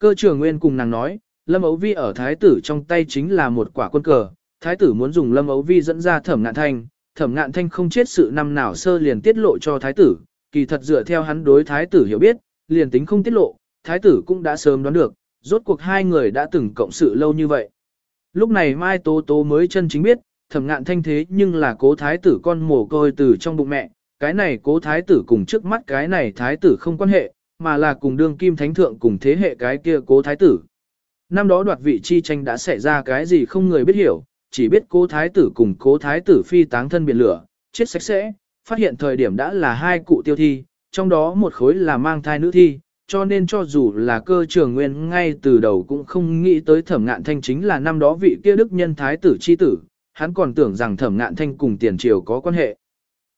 Cơ trưởng nguyên cùng nàng nói, Lâm Ấu Vi ở thái tử trong tay chính là một quả quân cờ, thái tử muốn dùng Lâm Ấu Vi dẫn ra thẩm ngạn thanh, thẩm ngạn thanh không chết sự năm nào sơ liền tiết lộ cho thái tử, kỳ thật dựa theo hắn đối thái tử hiểu biết, liền tính không tiết lộ, thái tử cũng đã sớm đoán được, rốt cuộc hai người đã từng cộng sự lâu như vậy. Lúc này Mai Tố Tố mới chân chính biết, thẩm ngạn thanh thế nhưng là cố thái tử con mồ côi từ trong bụng mẹ, cái này cố thái tử cùng trước mắt cái này thái tử không quan hệ, mà là cùng đương kim thánh thượng cùng thế hệ cái kia cố thái tử. Năm đó đoạt vị chi tranh đã xảy ra cái gì không người biết hiểu, chỉ biết cố thái tử cùng cố thái tử phi táng thân biển lửa, chết sạch sẽ, phát hiện thời điểm đã là hai cụ tiêu thi, trong đó một khối là mang thai nữ thi, cho nên cho dù là cơ trường nguyên ngay từ đầu cũng không nghĩ tới thẩm ngạn thanh chính là năm đó vị kia đức nhân thái tử chi tử, hắn còn tưởng rằng thẩm ngạn thanh cùng tiền triều có quan hệ.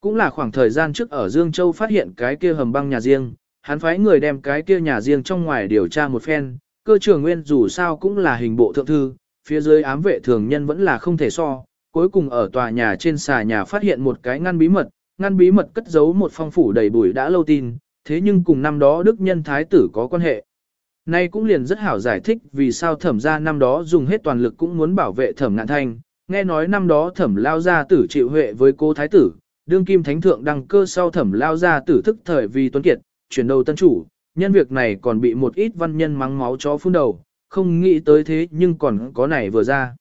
Cũng là khoảng thời gian trước ở Dương Châu phát hiện cái kia hầm băng nhà riêng, hắn phái người đem cái kia nhà riêng trong ngoài điều tra một phen, cơ trường nguyên dù sao cũng là hình bộ thượng thư, phía dưới ám vệ thường nhân vẫn là không thể so, cuối cùng ở tòa nhà trên xà nhà phát hiện một cái ngăn bí mật, ngăn bí mật cất giấu một phong phủ đầy bụi đã lâu tin, thế nhưng cùng năm đó đức nhân thái tử có quan hệ. Nay cũng liền rất hảo giải thích vì sao thẩm gia năm đó dùng hết toàn lực cũng muốn bảo vệ thẩm ngạn thanh, nghe nói năm đó thẩm lao gia tử chịu huệ với cô thái tử, đương kim thánh thượng đăng cơ sau thẩm lao gia tử thức thời vì tuấn kiệt, chuyển đầu tân chủ, nhân việc này còn bị một ít văn nhân mắng máu chó phun đầu, không nghĩ tới thế nhưng còn có này vừa ra.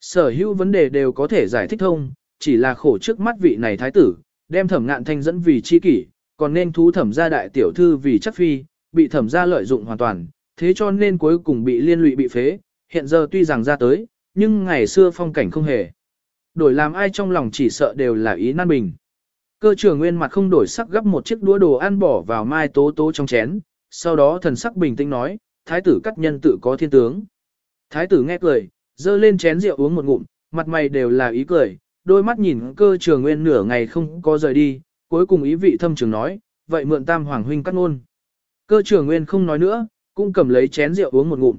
Sở hữu vấn đề đều có thể giải thích thông, chỉ là khổ trước mắt vị này thái tử, đem thẩm ngạn thanh dẫn vì chi kỷ, còn nên thú thẩm gia đại tiểu thư vì chắc phi, bị thẩm gia lợi dụng hoàn toàn, thế cho nên cuối cùng bị liên lụy bị phế, hiện giờ tuy rằng ra tới, nhưng ngày xưa phong cảnh không hề. Đổi làm ai trong lòng chỉ sợ đều là ý nan bình. Cơ trưởng nguyên mặt không đổi sắc gấp một chiếc đũa đồ ăn bỏ vào mai tố tố trong chén, sau đó thần sắc bình tĩnh nói, thái tử cắt nhân tự có thiên tướng. Thái tử nghe cười, dơ lên chén rượu uống một ngụm, mặt mày đều là ý cười, đôi mắt nhìn cơ trường nguyên nửa ngày không có rời đi, cuối cùng ý vị thâm trường nói, vậy mượn tam hoàng huynh cắt ngôn. Cơ trường nguyên không nói nữa, cũng cầm lấy chén rượu uống một ngụm.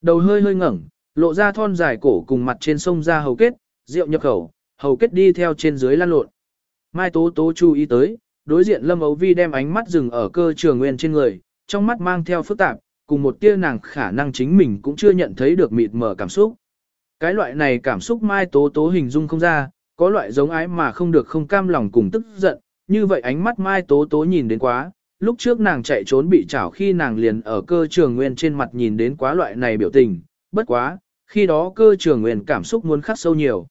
Đầu hơi hơi ngẩng, lộ ra thon dài cổ cùng mặt trên sông ra hầu kết, rượu nhập khẩu, hầu kết đi theo trên dưới lan lộn. Mai Tố Tố chú ý tới, đối diện Lâm Ấu Vi đem ánh mắt dừng ở cơ trường nguyên trên người, trong mắt mang theo phức tạp, cùng một tia nàng khả năng chính mình cũng chưa nhận thấy được mịt mở cảm xúc. Cái loại này cảm xúc Mai Tố Tố hình dung không ra, có loại giống ái mà không được không cam lòng cùng tức giận, như vậy ánh mắt Mai Tố Tố nhìn đến quá, lúc trước nàng chạy trốn bị chảo khi nàng liền ở cơ trường nguyên trên mặt nhìn đến quá loại này biểu tình, bất quá, khi đó cơ trường nguyên cảm xúc muốn khắc sâu nhiều.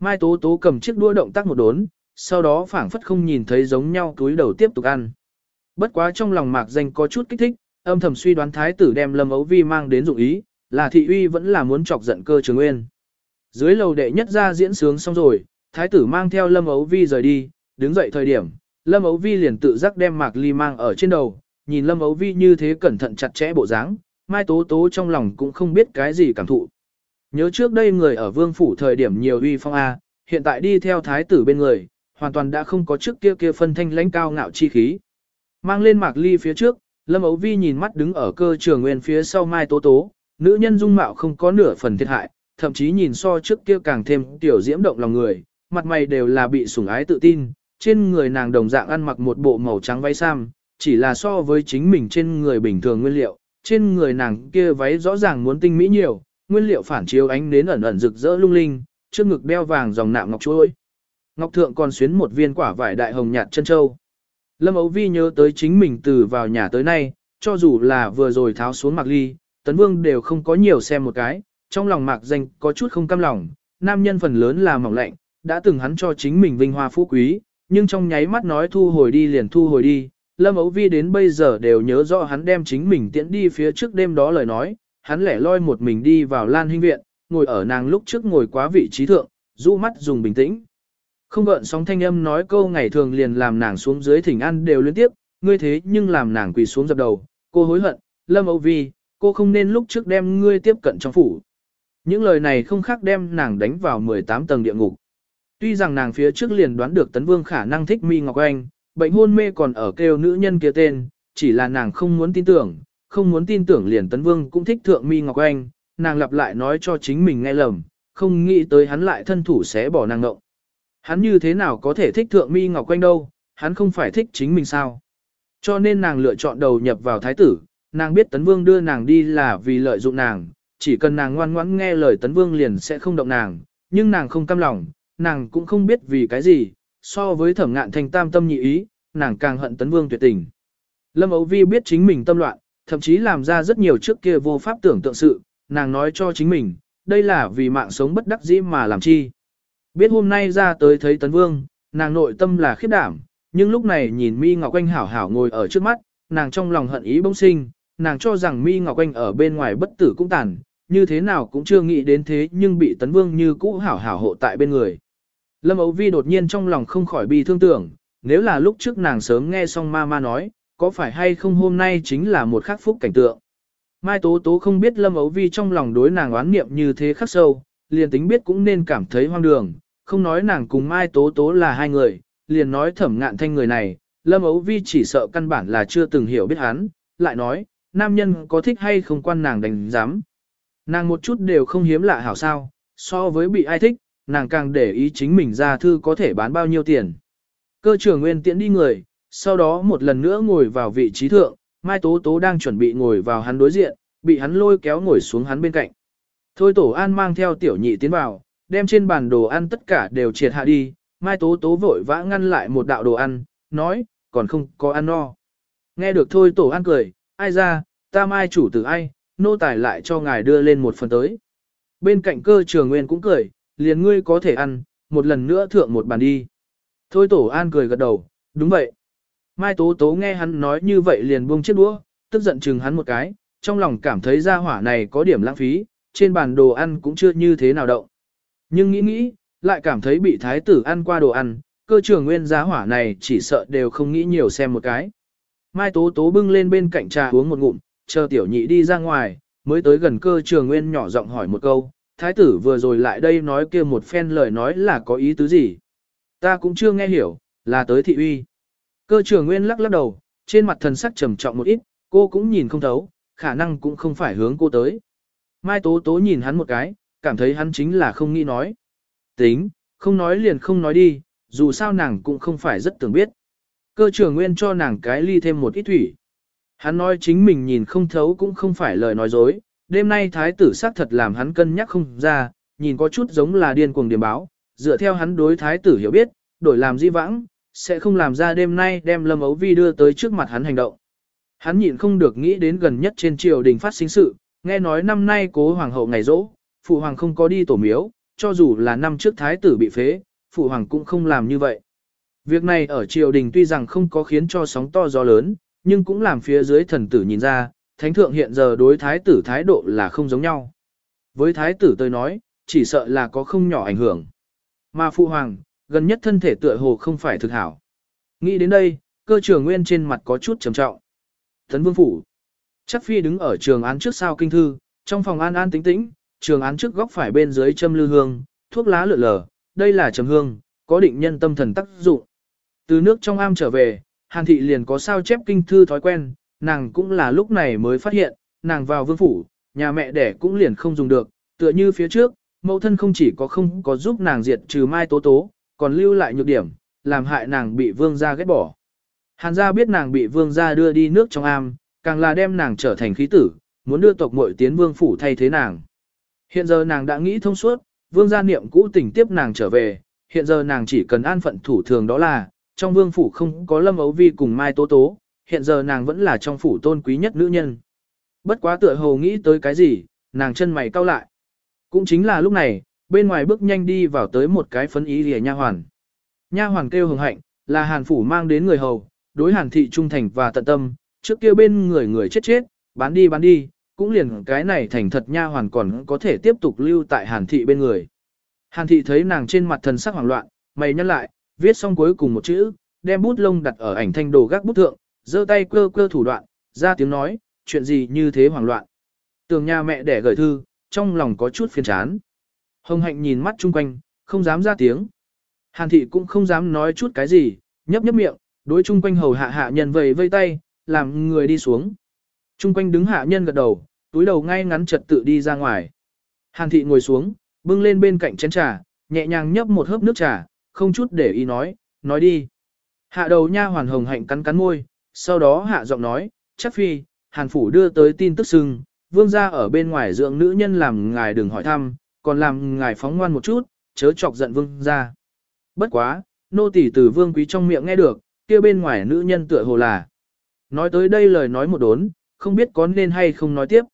Mai Tố Tố cầm chiếc đua động tác một đốn, sau đó phảng phất không nhìn thấy giống nhau túi đầu tiếp tục ăn. Bất quá trong lòng mạc danh có chút kích thích, âm thầm suy đoán thái tử đem Lâm Ấu Vi mang đến dụng ý, là thị uy vẫn là muốn chọc giận cơ trường nguyên. Dưới lầu đệ nhất ra diễn sướng xong rồi, thái tử mang theo Lâm Ấu Vi rời đi, đứng dậy thời điểm, Lâm Ấu Vi liền tự giác đem Mạc Ly mang ở trên đầu, nhìn Lâm Ấu Vi như thế cẩn thận chặt chẽ bộ dáng, Mai Tố Tố trong lòng cũng không biết cái gì cảm thụ. Nhớ trước đây người ở vương phủ thời điểm nhiều uy phong A, hiện tại đi theo thái tử bên người, hoàn toàn đã không có trước kia kia phân thanh lãnh cao ngạo chi khí. Mang lên Mạc Ly phía trước, Lâm Ấu Vi nhìn mắt đứng ở cơ trường nguyên phía sau Mai Tố Tố, nữ nhân dung mạo không có nửa phần thiệt hại, thậm chí nhìn so trước kia càng thêm tiểu diễm động lòng người, mặt mày đều là bị sủng ái tự tin, trên người nàng đồng dạng ăn mặc một bộ màu trắng váy sam, chỉ là so với chính mình trên người bình thường nguyên liệu, trên người nàng kia váy rõ ràng muốn tinh mỹ nhiều, nguyên liệu phản chiếu ánh đến ẩn ẩn rực rỡ lung linh, trước ngực đeo vàng dòng nạm ngọc chuối. Ngọc thượng còn xuyến một viên quả vải đại hồng nhạt chân châu. Lâm Âu Vi nhớ tới chính mình từ vào nhà tới nay, cho dù là vừa rồi tháo xuống mặc ly, tấn vương đều không có nhiều xem một cái, trong lòng mạc danh có chút không cam lòng, nam nhân phần lớn là mỏng lạnh, đã từng hắn cho chính mình vinh hoa phú quý, nhưng trong nháy mắt nói thu hồi đi liền thu hồi đi, Lâm Ấu Vi đến bây giờ đều nhớ rõ hắn đem chính mình tiễn đi phía trước đêm đó lời nói, hắn lẻ loi một mình đi vào lan Hinh viện, ngồi ở nàng lúc trước ngồi quá vị trí thượng, rũ mắt dùng bình tĩnh. Không gợn sóng thanh âm nói câu ngày thường liền làm nàng xuống dưới thỉnh ăn đều liên tiếp, ngươi thế nhưng làm nàng quỳ xuống dập đầu, cô hối hận, Lâm Âu Vi, cô không nên lúc trước đem ngươi tiếp cận trong phủ. Những lời này không khác đem nàng đánh vào 18 tầng địa ngục. Tuy rằng nàng phía trước liền đoán được Tấn Vương khả năng thích Mi Ngọc Anh, bệnh hôn mê còn ở kêu nữ nhân kia tên, chỉ là nàng không muốn tin tưởng, không muốn tin tưởng liền Tấn Vương cũng thích thượng Mi Ngọc Anh, nàng lặp lại nói cho chính mình nghe lầm, không nghĩ tới hắn lại thân thủ sẽ bỏ nàng ngộng. Hắn như thế nào có thể thích thượng Mi Ngọc quanh đâu, hắn không phải thích chính mình sao. Cho nên nàng lựa chọn đầu nhập vào thái tử, nàng biết Tấn Vương đưa nàng đi là vì lợi dụng nàng, chỉ cần nàng ngoan ngoãn nghe lời Tấn Vương liền sẽ không động nàng, nhưng nàng không cam lòng, nàng cũng không biết vì cái gì, so với thẩm ngạn thành tam tâm nhị ý, nàng càng hận Tấn Vương tuyệt tình. Lâm Âu Vi biết chính mình tâm loạn, thậm chí làm ra rất nhiều trước kia vô pháp tưởng tượng sự, nàng nói cho chính mình, đây là vì mạng sống bất đắc dĩ mà làm chi. Biết hôm nay ra tới thấy Tấn Vương, nàng nội tâm là khiếp đảm, nhưng lúc này nhìn Mi Ngọc Anh hảo hảo ngồi ở trước mắt, nàng trong lòng hận ý bỗng sinh, nàng cho rằng Mi Ngọc Anh ở bên ngoài bất tử cũng tàn, như thế nào cũng chưa nghĩ đến thế nhưng bị Tấn Vương như cũ hảo hảo hộ tại bên người. Lâm Âu Vi đột nhiên trong lòng không khỏi bi thương tưởng, nếu là lúc trước nàng sớm nghe xong ma ma nói, có phải hay không hôm nay chính là một khắc phúc cảnh tượng. Mai Tố Tố không biết Lâm Âu Vi trong lòng đối nàng oán niệm như thế khắc sâu, liền tính biết cũng nên cảm thấy hoang đường, không nói nàng cùng Mai Tố Tố là hai người, liền nói thẩm ngạn thanh người này, Lâm ấu Vi chỉ sợ căn bản là chưa từng hiểu biết hắn, lại nói, nam nhân có thích hay không quan nàng đánh giám. Nàng một chút đều không hiếm lạ hảo sao, so với bị ai thích, nàng càng để ý chính mình ra thư có thể bán bao nhiêu tiền. Cơ trưởng nguyên tiễn đi người, sau đó một lần nữa ngồi vào vị trí thượng, Mai Tố Tố đang chuẩn bị ngồi vào hắn đối diện, bị hắn lôi kéo ngồi xuống hắn bên cạnh. Thôi Tổ An mang theo tiểu nhị tiến vào, đem trên bàn đồ ăn tất cả đều triệt hạ đi, Mai Tố Tố vội vã ngăn lại một đạo đồ ăn, nói, còn không có ăn no. Nghe được Thôi Tổ An cười, ai ra, ta mai chủ tử ai, nô tài lại cho ngài đưa lên một phần tới. Bên cạnh cơ trường nguyên cũng cười, liền ngươi có thể ăn, một lần nữa thượng một bàn đi. Thôi Tổ An cười gật đầu, đúng vậy. Mai Tố Tố nghe hắn nói như vậy liền buông chiếc đũa, tức giận chừng hắn một cái, trong lòng cảm thấy gia hỏa này có điểm lãng phí, trên bàn đồ ăn cũng chưa như thế nào động. Nhưng nghĩ nghĩ, lại cảm thấy bị thái tử ăn qua đồ ăn, cơ trường nguyên giá hỏa này chỉ sợ đều không nghĩ nhiều xem một cái. Mai Tố Tố bưng lên bên cạnh trà uống một ngụm, chờ tiểu nhị đi ra ngoài, mới tới gần cơ trường nguyên nhỏ giọng hỏi một câu, thái tử vừa rồi lại đây nói kia một phen lời nói là có ý tứ gì. Ta cũng chưa nghe hiểu, là tới thị uy. Cơ trường nguyên lắc lắc đầu, trên mặt thần sắc trầm trọng một ít, cô cũng nhìn không thấu, khả năng cũng không phải hướng cô tới. Mai Tố Tố nhìn hắn một cái, cảm thấy hắn chính là không nghĩ nói. Tính, không nói liền không nói đi, dù sao nàng cũng không phải rất tưởng biết. Cơ trưởng nguyên cho nàng cái ly thêm một ít thủy. Hắn nói chính mình nhìn không thấu cũng không phải lời nói dối, đêm nay thái tử xác thật làm hắn cân nhắc không ra, nhìn có chút giống là điên cuồng điểm báo, dựa theo hắn đối thái tử hiểu biết, đổi làm di vãng, sẽ không làm ra đêm nay đem Lâm Ấu Vi đưa tới trước mặt hắn hành động. Hắn nhịn không được nghĩ đến gần nhất trên triều đình phát sinh sự, nghe nói năm nay cố hoàng hậu ngày rỗ, phụ hoàng không có đi tổ miếu, cho dù là năm trước thái tử bị phế, phụ hoàng cũng không làm như vậy. Việc này ở triều đình tuy rằng không có khiến cho sóng to gió lớn, nhưng cũng làm phía dưới thần tử nhìn ra, thánh thượng hiện giờ đối thái tử thái độ là không giống nhau. Với thái tử tôi nói, chỉ sợ là có không nhỏ ảnh hưởng. Mà phụ hoàng, gần nhất thân thể tựa hồ không phải thực hảo. Nghĩ đến đây, cơ trường nguyên trên mặt có chút trầm trọng. Tấn vương phủ. Chắc phi đứng ở trường án trước sao kinh thư, trong phòng an an tĩnh tĩnh, trường án trước góc phải bên dưới châm lư hương, thuốc lá lượn lờ, đây là trầm hương, có định nhân tâm thần tác dụng. Từ nước trong am trở về, Hàn thị liền có sao chép kinh thư thói quen, nàng cũng là lúc này mới phát hiện, nàng vào vương phủ, nhà mẹ đẻ cũng liền không dùng được, tựa như phía trước, mẫu thân không chỉ có không có giúp nàng diệt trừ mai tố tố, còn lưu lại nhược điểm, làm hại nàng bị vương gia ghét bỏ. Hàn gia biết nàng bị vương gia đưa đi nước trong am, càng là đem nàng trở thành khí tử, muốn đưa tộc muội tiến vương phủ thay thế nàng. Hiện giờ nàng đã nghĩ thông suốt, vương gia niệm cũ tình tiếp nàng trở về, hiện giờ nàng chỉ cần an phận thủ thường đó là, trong vương phủ không có lâm ấu vi cùng mai tố tố, hiện giờ nàng vẫn là trong phủ tôn quý nhất nữ nhân. Bất quá tựa hồ nghĩ tới cái gì, nàng chân mày cau lại. Cũng chính là lúc này, bên ngoài bước nhanh đi vào tới một cái phấn ý lìa nha hoàn. Nha hoàn kêu hồng hạnh, là hàn phủ mang đến người hầu, đối hàn thị trung thành và tận tâm, trước kia bên người người chết chết, bán đi bán đi, cũng liền cái này thành thật nha hoàn còn có thể tiếp tục lưu tại hàn thị bên người. Hàn thị thấy nàng trên mặt thần sắc hoảng loạn, mày nhăn lại, viết xong cuối cùng một chữ, đem bút lông đặt ở ảnh thanh đồ gác bút thượng, giơ tay quơ quơ thủ đoạn, ra tiếng nói, chuyện gì như thế hoảng loạn. Tường nhà mẹ đẻ gửi thư, trong lòng có chút phiền chán. Hồng hạnh nhìn mắt chung quanh, không dám ra tiếng. Hàn thị cũng không dám nói chút cái gì, nhấp nhấp miệng, đối chung quanh hầu hạ hạ nhân vầy vây tay, làm người đi xuống. Chung quanh đứng hạ nhân gật đầu, túi đầu ngay ngắn trật tự đi ra ngoài. Hàn thị ngồi xuống, bưng lên bên cạnh chén trà, nhẹ nhàng nhấp một hớp nước trà, không chút để ý nói, nói đi. Hạ đầu nha hoàn hồng hạnh cắn cắn môi, sau đó hạ giọng nói, chắc phi, Hàn Phủ đưa tới tin tức sưng, vương gia ở bên ngoài dưỡng nữ nhân làm ngài đừng hỏi thăm, còn làm ngài phóng ngoan một chút, chớ chọc giận vương gia. Bất quá, nô tỳ từ vương quý trong miệng nghe được, kia bên ngoài nữ nhân tựa hồ là. Nói tới đây lời nói một đốn, không biết có nên hay không nói tiếp.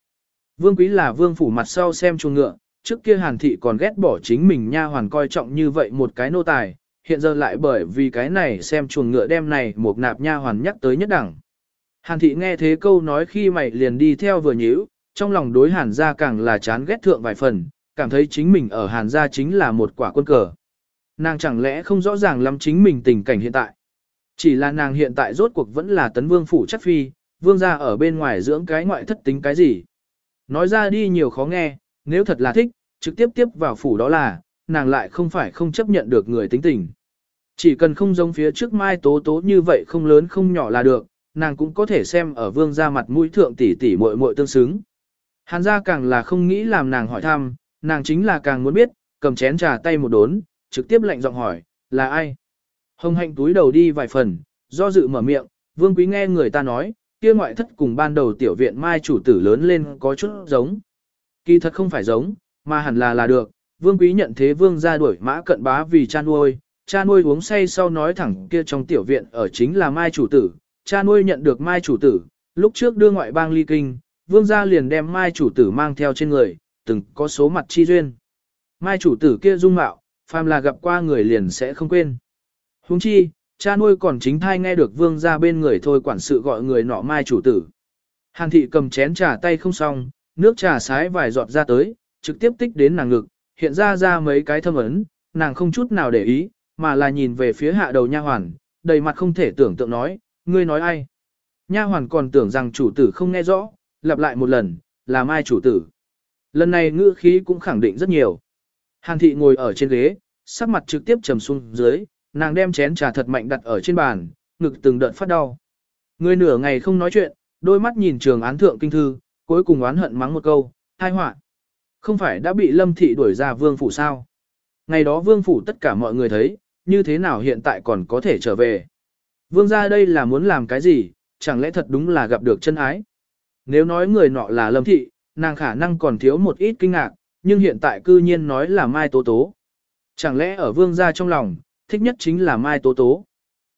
Vương quý là vương phủ mặt sau xem chuồng ngựa, trước kia hàn thị còn ghét bỏ chính mình nha hoàn coi trọng như vậy một cái nô tài, hiện giờ lại bởi vì cái này xem chuồng ngựa đem này một nạp nha hoàn nhắc tới nhất đẳng. Hàn thị nghe thế câu nói khi mày liền đi theo vừa nhíu, trong lòng đối hàn gia càng là chán ghét thượng vài phần, cảm thấy chính mình ở hàn gia chính là một quả quân cờ. Nàng chẳng lẽ không rõ ràng lắm chính mình tình cảnh hiện tại. Chỉ là nàng hiện tại rốt cuộc vẫn là tấn vương phủ chắc phi, vương gia ở bên ngoài dưỡng cái ngoại thất tính cái gì. Nói ra đi nhiều khó nghe, nếu thật là thích, trực tiếp tiếp vào phủ đó là, nàng lại không phải không chấp nhận được người tính tình. Chỉ cần không giống phía trước mai tố tố như vậy không lớn không nhỏ là được, nàng cũng có thể xem ở vương gia mặt mũi thượng tỷ tỷ muội muội tương xứng. Hàn gia càng là không nghĩ làm nàng hỏi thăm, nàng chính là càng muốn biết, cầm chén trà tay một đốn, trực tiếp lạnh giọng hỏi, là ai? Hồng hạnh túi đầu đi vài phần, do dự mở miệng, vương quý nghe người ta nói, kia ngoại thất cùng ban đầu tiểu viện mai chủ tử lớn lên có chút giống. Kỳ thật không phải giống, mà hẳn là là được, vương quý nhận thế vương ra đuổi mã cận bá vì cha nuôi, cha nuôi uống say sau nói thẳng kia trong tiểu viện ở chính là mai chủ tử, cha nuôi nhận được mai chủ tử, lúc trước đưa ngoại bang ly kinh, vương gia liền đem mai chủ tử mang theo trên người, từng có số mặt chi duyên. Mai chủ tử kia dung mạo, phàm là gặp qua người liền sẽ không quên. Huống chi, cha nuôi còn chính thai nghe được vương gia bên người thôi quản sự gọi người nọ mai chủ tử. Hàn thị cầm chén trà tay không xong, nước trà sái vài giọt ra tới, trực tiếp tích đến nàng ngực, hiện ra ra mấy cái thâm ấn, nàng không chút nào để ý, mà là nhìn về phía hạ đầu nha hoàn, đầy mặt không thể tưởng tượng nói, ngươi nói ai. Nha hoàn còn tưởng rằng chủ tử không nghe rõ, lặp lại một lần, là mai chủ tử. Lần này ngữ khí cũng khẳng định rất nhiều. Hàn thị ngồi ở trên ghế, sắc mặt trực tiếp trầm xuống dưới, nàng đem chén trà thật mạnh đặt ở trên bàn, ngực từng đợt phát đau. Người nửa ngày không nói chuyện, đôi mắt nhìn trường án thượng kinh thư, cuối cùng oán hận mắng một câu, hai họa. Không phải đã bị lâm thị đuổi ra vương phủ sao? Ngày đó vương phủ tất cả mọi người thấy, như thế nào hiện tại còn có thể trở về? Vương ra đây là muốn làm cái gì, chẳng lẽ thật đúng là gặp được chân ái? Nếu nói người nọ là lâm thị, nàng khả năng còn thiếu một ít kinh ngạc, nhưng hiện tại cư nhiên nói là Mai Tố Tố. Chẳng lẽ ở vương gia trong lòng, thích nhất chính là Mai Tố Tố.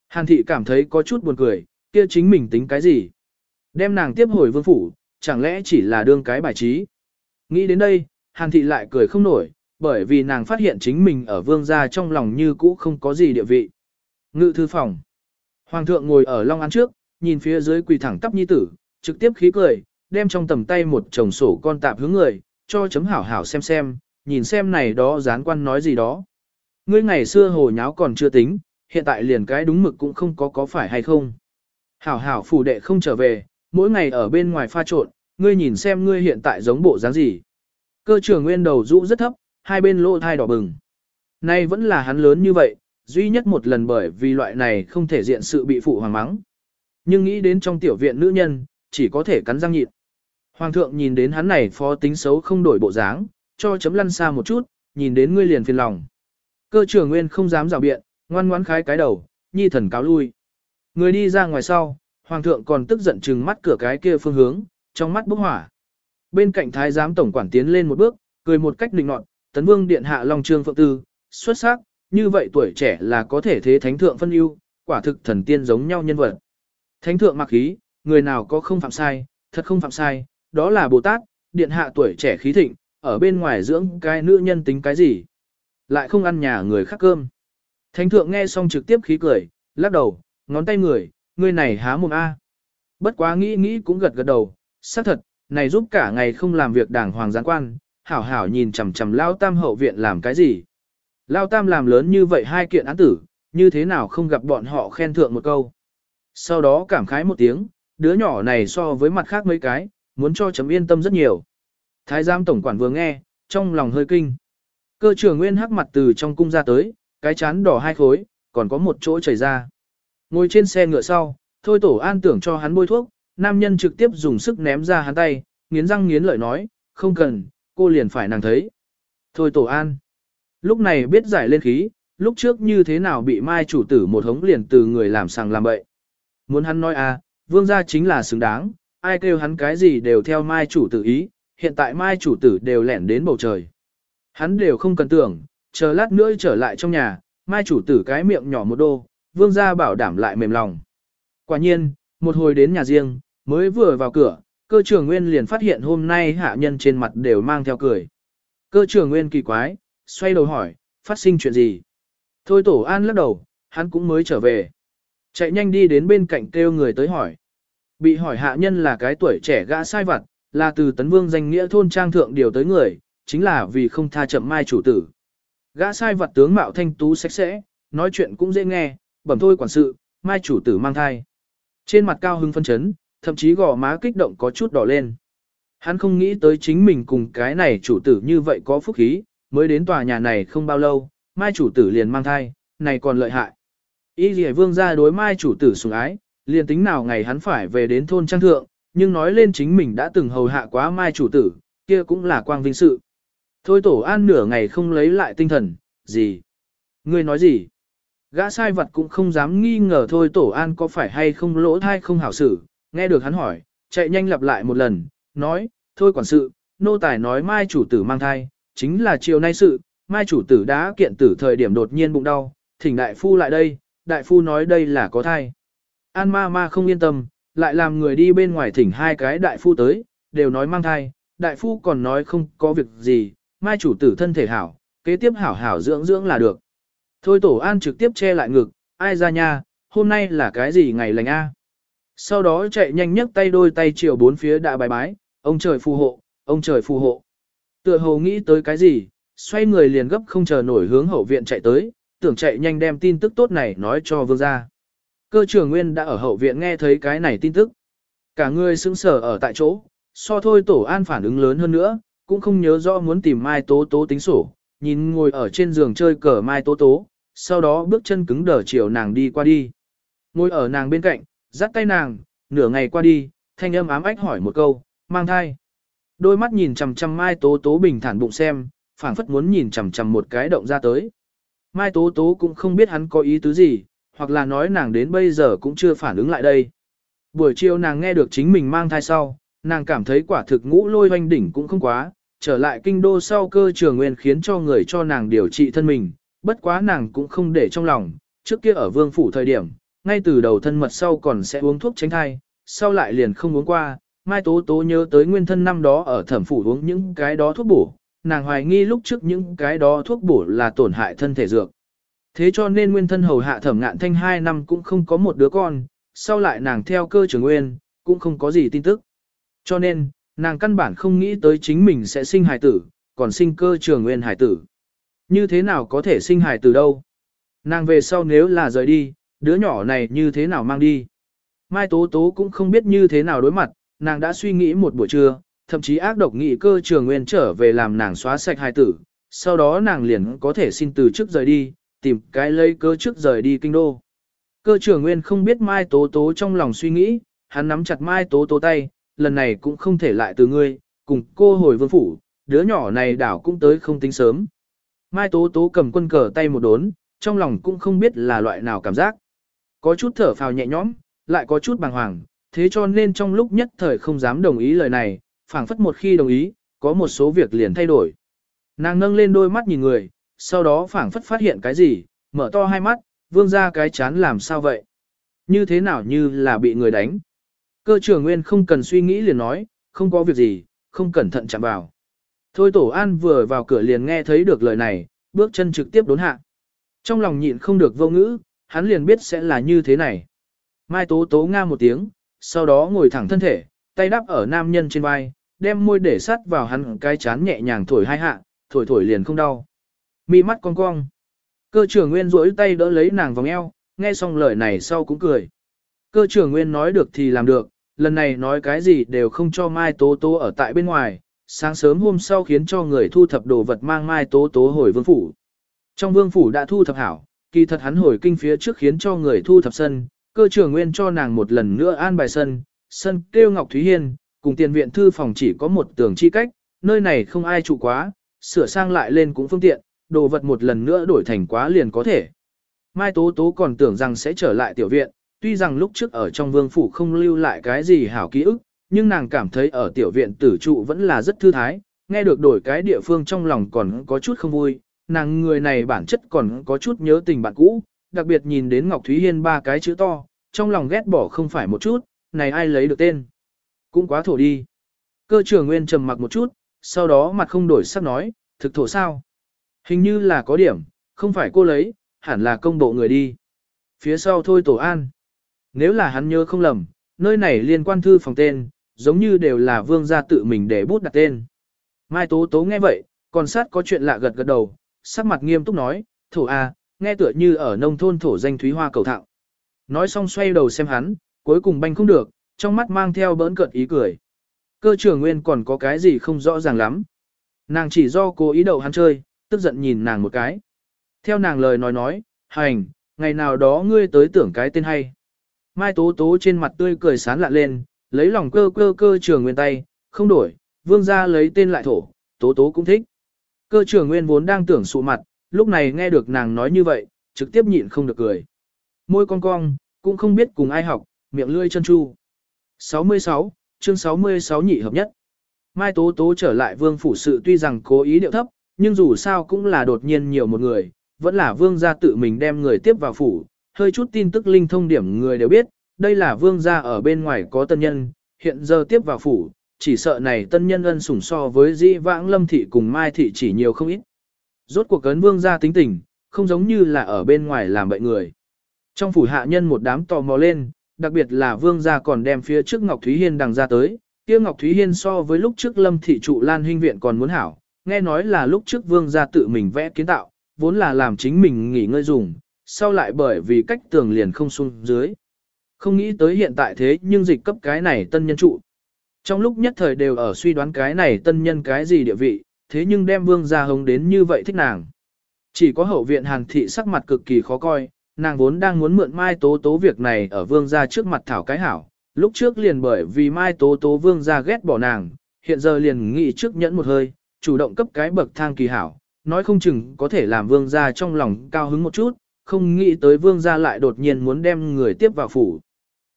Hàn thị cảm thấy có chút buồn cười, kia chính mình tính cái gì? Đem nàng tiếp hồi vương phủ, chẳng lẽ chỉ là đương cái bài trí? Nghĩ đến đây, Hàn thị lại cười không nổi, bởi vì nàng phát hiện chính mình ở vương gia trong lòng như cũ không có gì địa vị. Ngự thư phòng. Hoàng thượng ngồi ở long án trước, nhìn phía dưới quỳ thẳng tắp nhi tử, trực tiếp khí cười, đem trong tầm tay một chồng sổ con tạp hướng người, cho chấm hảo hảo xem xem, nhìn xem này đó gián quan nói gì đó. Ngươi ngày xưa hồ nháo còn chưa tính, hiện tại liền cái đúng mực cũng không có có phải hay không. Hảo hảo phủ đệ không trở về, mỗi ngày ở bên ngoài pha trộn, ngươi nhìn xem ngươi hiện tại giống bộ dáng gì. Cơ trưởng nguyên đầu rũ rất thấp, hai bên lỗ thai đỏ bừng. Nay vẫn là hắn lớn như vậy, duy nhất một lần bởi vì loại này không thể diện sự bị phụ hoàng mắng. Nhưng nghĩ đến trong tiểu viện nữ nhân, chỉ có thể cắn răng nhịn. Hoàng thượng nhìn đến hắn này phó tính xấu không đổi bộ dáng, cho chấm lăn xa một chút, nhìn đến ngươi liền phiền lòng. Cơ trưởng nguyên không dám rào biện, ngoan ngoãn khái cái đầu, nhi thần cáo lui. Người đi ra ngoài sau, hoàng thượng còn tức giận trừng mắt cửa cái kia phương hướng, trong mắt bốc hỏa. Bên cạnh thái giám tổng quản tiến lên một bước, cười một cách định nọt, tấn vương điện hạ long trương phượng tư, xuất sắc, như vậy tuổi trẻ là có thể thế thánh thượng phân ưu, quả thực thần tiên giống nhau nhân vật. Thánh thượng mặc khí, người nào có không phạm sai, thật không phạm sai, đó là Bồ Tát, điện hạ tuổi trẻ khí thịnh, ở bên ngoài dưỡng cái nữ nhân tính cái gì. Lại không ăn nhà người khác cơm. Thánh thượng nghe xong trực tiếp khí cười, lắc đầu, ngón tay người, người này há mồm A. Bất quá nghĩ nghĩ cũng gật gật đầu, xác thật, này giúp cả ngày không làm việc đảng hoàng gián quan, hảo hảo nhìn chằm chằm Lao Tam hậu viện làm cái gì. Lao Tam làm lớn như vậy hai kiện án tử, như thế nào không gặp bọn họ khen thượng một câu. Sau đó cảm khái một tiếng, đứa nhỏ này so với mặt khác mấy cái, muốn cho chấm yên tâm rất nhiều. Thái giám tổng quản vừa nghe, trong lòng hơi kinh. Cơ trưởng nguyên hắc mặt từ trong cung ra tới, cái chán đỏ hai khối, còn có một chỗ chảy ra. Ngồi trên xe ngựa sau, thôi tổ an tưởng cho hắn bôi thuốc, nam nhân trực tiếp dùng sức ném ra hắn tay, nghiến răng nghiến lợi nói, không cần, cô liền phải nàng thấy. Thôi tổ an. Lúc này biết giải lên khí, lúc trước như thế nào bị mai chủ tử một hống liền từ người làm sàng làm bậy. Muốn hắn nói à, vương gia chính là xứng đáng, ai kêu hắn cái gì đều theo mai chủ tử ý, hiện tại mai chủ tử đều lẻn đến bầu trời. Hắn đều không cần tưởng, chờ lát nữa trở lại trong nhà, mai chủ tử cái miệng nhỏ một đô, vương gia bảo đảm lại mềm lòng. Quả nhiên, một hồi đến nhà riêng, mới vừa vào cửa, cơ trưởng nguyên liền phát hiện hôm nay hạ nhân trên mặt đều mang theo cười. Cơ trưởng nguyên kỳ quái, xoay đầu hỏi, phát sinh chuyện gì? Thôi tổ an lắc đầu, hắn cũng mới trở về. Chạy nhanh đi đến bên cạnh kêu người tới hỏi. Bị hỏi hạ nhân là cái tuổi trẻ gã sai vặt, là từ tấn vương danh nghĩa thôn trang thượng điều tới người, chính là vì không tha chậm mai chủ tử. Gã sai vặt tướng mạo thanh tú sạch sẽ, nói chuyện cũng dễ nghe, bẩm thôi quản sự, mai chủ tử mang thai. Trên mặt cao hưng phân chấn, thậm chí gò má kích động có chút đỏ lên. Hắn không nghĩ tới chính mình cùng cái này chủ tử như vậy có phúc khí, mới đến tòa nhà này không bao lâu, mai chủ tử liền mang thai, này còn lợi hại. Y dì vương ra đối mai chủ tử sủng ái, liền tính nào ngày hắn phải về đến thôn trang thượng, nhưng nói lên chính mình đã từng hầu hạ quá mai chủ tử, kia cũng là quang vinh sự. Thôi tổ an nửa ngày không lấy lại tinh thần, gì? Ngươi nói gì? Gã sai vật cũng không dám nghi ngờ thôi tổ an có phải hay không lỗ thai không hảo xử, nghe được hắn hỏi, chạy nhanh lặp lại một lần, nói, thôi quản sự, nô tài nói mai chủ tử mang thai, chính là chiều nay sự, mai chủ tử đã kiện tử thời điểm đột nhiên bụng đau, thỉnh đại phu lại đây, đại phu nói đây là có thai. An ma ma không yên tâm, lại làm người đi bên ngoài thỉnh hai cái đại phu tới, đều nói mang thai, đại phu còn nói không có việc gì, mai chủ tử thân thể hảo, kế tiếp hảo hảo dưỡng dưỡng là được. Thôi tổ an trực tiếp che lại ngực, ai ra nha, hôm nay là cái gì ngày lành a? Sau đó chạy nhanh nhấc tay đôi tay chiều bốn phía đã bài bái, ông trời phù hộ, ông trời phù hộ. Tựa hồ nghĩ tới cái gì, xoay người liền gấp không chờ nổi hướng hậu viện chạy tới, tưởng chạy nhanh đem tin tức tốt này nói cho vương gia. Cơ trưởng nguyên đã ở hậu viện nghe thấy cái này tin tức. Cả người sững sờ ở tại chỗ, so thôi tổ an phản ứng lớn hơn nữa, cũng không nhớ rõ muốn tìm Mai Tố Tố tính sổ, nhìn ngồi ở trên giường chơi cờ Mai Tố Tố, sau đó bước chân cứng đờ chiều nàng đi qua đi. Ngồi ở nàng bên cạnh, dắt tay nàng, nửa ngày qua đi, thanh âm ám ách hỏi một câu, mang thai. Đôi mắt nhìn chằm chằm Mai Tố Tố bình thản bụng xem, phảng phất muốn nhìn chằm chằm một cái động ra tới. Mai Tố Tố cũng không biết hắn có ý tứ gì, hoặc là nói nàng đến bây giờ cũng chưa phản ứng lại đây. Buổi chiều nàng nghe được chính mình mang thai sau, nàng cảm thấy quả thực ngũ lôi hoanh đỉnh cũng không quá, trở lại kinh đô sau cơ trường nguyên khiến cho người cho nàng điều trị thân mình, bất quá nàng cũng không để trong lòng, trước kia ở vương phủ thời điểm, ngay từ đầu thân mật sau còn sẽ uống thuốc tránh thai, sau lại liền không uống qua, Mai Tố Tố nhớ tới nguyên thân năm đó ở thẩm phủ uống những cái đó thuốc bổ, nàng hoài nghi lúc trước những cái đó thuốc bổ là tổn hại thân thể dược. Thế cho nên nguyên thân hầu hạ thẩm ngạn thanh 2 năm cũng không có một đứa con, sau lại nàng theo cơ trưởng nguyên, cũng không có gì tin tức. Cho nên, nàng căn bản không nghĩ tới chính mình sẽ sinh hài tử, còn sinh cơ trường nguyên hài tử. Như thế nào có thể sinh hài tử đâu? Nàng về sau nếu là rời đi, đứa nhỏ này như thế nào mang đi? Mai Tố Tố cũng không biết như thế nào đối mặt, nàng đã suy nghĩ một buổi trưa, thậm chí ác độc nghị cơ trường nguyên trở về làm nàng xóa sạch hài tử, sau đó nàng liền có thể xin từ trước rời đi, tìm cái lấy cơ trước rời đi kinh đô. Cơ trưởng nguyên không biết Mai Tố Tố trong lòng suy nghĩ, hắn nắm chặt Mai Tố Tố tay, lần này cũng không thể lại từ ngươi, cùng cô hồi vương phủ, đứa nhỏ này đảo cũng tới không tính sớm. Mai Tố Tố cầm quân cờ tay một đốn, trong lòng cũng không biết là loại nào cảm giác. Có chút thở phào nhẹ nhõm, lại có chút bàng hoàng, thế cho nên trong lúc nhất thời không dám đồng ý lời này, phảng phất một khi đồng ý, có một số việc liền thay đổi. Nàng nâng lên đôi mắt nhìn người, sau đó phảng phất phát hiện cái gì, mở to hai mắt, vương ra cái chán làm sao vậy? Như thế nào như là bị người đánh? Cơ trưởng nguyên không cần suy nghĩ liền nói, không có việc gì, không cẩn thận chạm vào. Thôi tổ an vừa vào cửa liền nghe thấy được lời này, bước chân trực tiếp đốn hạ. Trong lòng nhịn không được vô ngữ, hắn liền biết sẽ là như thế này. Mai tố tố nga một tiếng, sau đó ngồi thẳng thân thể, tay đắp ở nam nhân trên vai, đem môi để sắt vào hắn cái chán nhẹ nhàng thổi hai hạ, thổi thổi liền không đau. Mi mắt cong cong. Cơ trưởng nguyên rỗi tay đỡ lấy nàng vòng eo, nghe xong lời này sau cũng cười. Cơ trưởng nguyên nói được thì làm được, lần này nói cái gì đều không cho Mai Tố Tố ở tại bên ngoài, sáng sớm hôm sau khiến cho người thu thập đồ vật mang Mai Tố Tố hồi vương phủ. Trong vương phủ đã thu thập hảo, kỳ thật hắn hồi kinh phía trước khiến cho người thu thập sân, cơ trưởng nguyên cho nàng một lần nữa an bài sân, sân kêu Ngọc Thúy Hiên, cùng tiền viện thư phòng chỉ có một tường chi cách, nơi này không ai trụ quá, sửa sang lại lên cũng phương tiện, đồ vật một lần nữa đổi thành quá liền có thể. Mai Tố Tố còn tưởng rằng sẽ trở lại tiểu viện, tuy rằng lúc trước ở trong vương phủ không lưu lại cái gì hảo ký ức, nhưng nàng cảm thấy ở tiểu viện tử trụ vẫn là rất thư thái, nghe được đổi cái địa phương trong lòng còn có chút không vui, nàng người này bản chất còn có chút nhớ tình bạn cũ, đặc biệt nhìn đến Ngọc Thúy Hiên ba cái chữ to, trong lòng ghét bỏ không phải một chút, này ai lấy được tên. Cũng quá thổ đi. Cơ trưởng nguyên trầm mặc một chút, sau đó mặt không đổi sắc nói, thực thổ sao? Hình như là có điểm, không phải cô lấy, hẳn là công bộ người đi. Phía sau thôi tổ an. Nếu là hắn nhớ không lầm, nơi này liên quan thư phòng tên, giống như đều là vương gia tự mình để bút đặt tên. Mai Tố Tố nghe vậy, còn sát có chuyện lạ gật gật đầu, sắc mặt nghiêm túc nói, thổ A, nghe tựa như ở nông thôn thổ danh thúy hoa cầu thạo. Nói xong xoay đầu xem hắn, cuối cùng banh không được, trong mắt mang theo bỡn cợt ý cười. Cơ trưởng nguyên còn có cái gì không rõ ràng lắm. Nàng chỉ do cố ý đậu hắn chơi, tức giận nhìn nàng một cái. Theo nàng lời nói nói, hành, ngày nào đó ngươi tới tưởng cái tên hay. Mai tố tố trên mặt tươi cười sán lạ lên, lấy lòng cơ cơ cơ trường nguyên tay, không đổi, vương ra lấy tên lại thổ, tố tố cũng thích. Cơ trường nguyên vốn đang tưởng sụ mặt, lúc này nghe được nàng nói như vậy, trực tiếp nhịn không được cười. Môi cong cong, cũng không biết cùng ai học, miệng lươi chân chu. 66, chương 66 nhị hợp nhất. Mai Tố Tố trở lại vương phủ sự tuy rằng cố ý điệu thấp, nhưng dù sao cũng là đột nhiên nhiều một người, vẫn là vương gia tự mình đem người tiếp vào phủ, hơi chút tin tức linh thông điểm người đều biết, đây là vương gia ở bên ngoài có tân nhân, hiện giờ tiếp vào phủ, chỉ sợ này tân nhân ân sủng so với di vãng lâm thị cùng mai thị chỉ nhiều không ít. Rốt cuộc cấn vương gia tính tình, không giống như là ở bên ngoài làm bậy người. Trong phủ hạ nhân một đám tò mò lên, đặc biệt là vương gia còn đem phía trước Ngọc Thúy Hiên đằng ra tới, kia Ngọc Thúy Hiên so với lúc trước lâm thị trụ lan huynh viện còn muốn hảo, nghe nói là lúc trước vương gia tự mình vẽ kiến tạo, vốn là làm chính mình nghỉ ngơi dùng, sau lại bởi vì cách tường liền không xuống dưới. Không nghĩ tới hiện tại thế nhưng dịch cấp cái này tân nhân trụ. Trong lúc nhất thời đều ở suy đoán cái này tân nhân cái gì địa vị, thế nhưng đem vương gia hống đến như vậy thích nàng. Chỉ có hậu viện hàn thị sắc mặt cực kỳ khó coi, nàng vốn đang muốn mượn mai tố tố việc này ở vương gia trước mặt thảo cái hảo. Lúc trước liền bởi vì mai tố tố vương gia ghét bỏ nàng, hiện giờ liền nghĩ trước nhẫn một hơi, chủ động cấp cái bậc thang kỳ hảo, nói không chừng có thể làm vương gia trong lòng cao hứng một chút, không nghĩ tới vương gia lại đột nhiên muốn đem người tiếp vào phủ.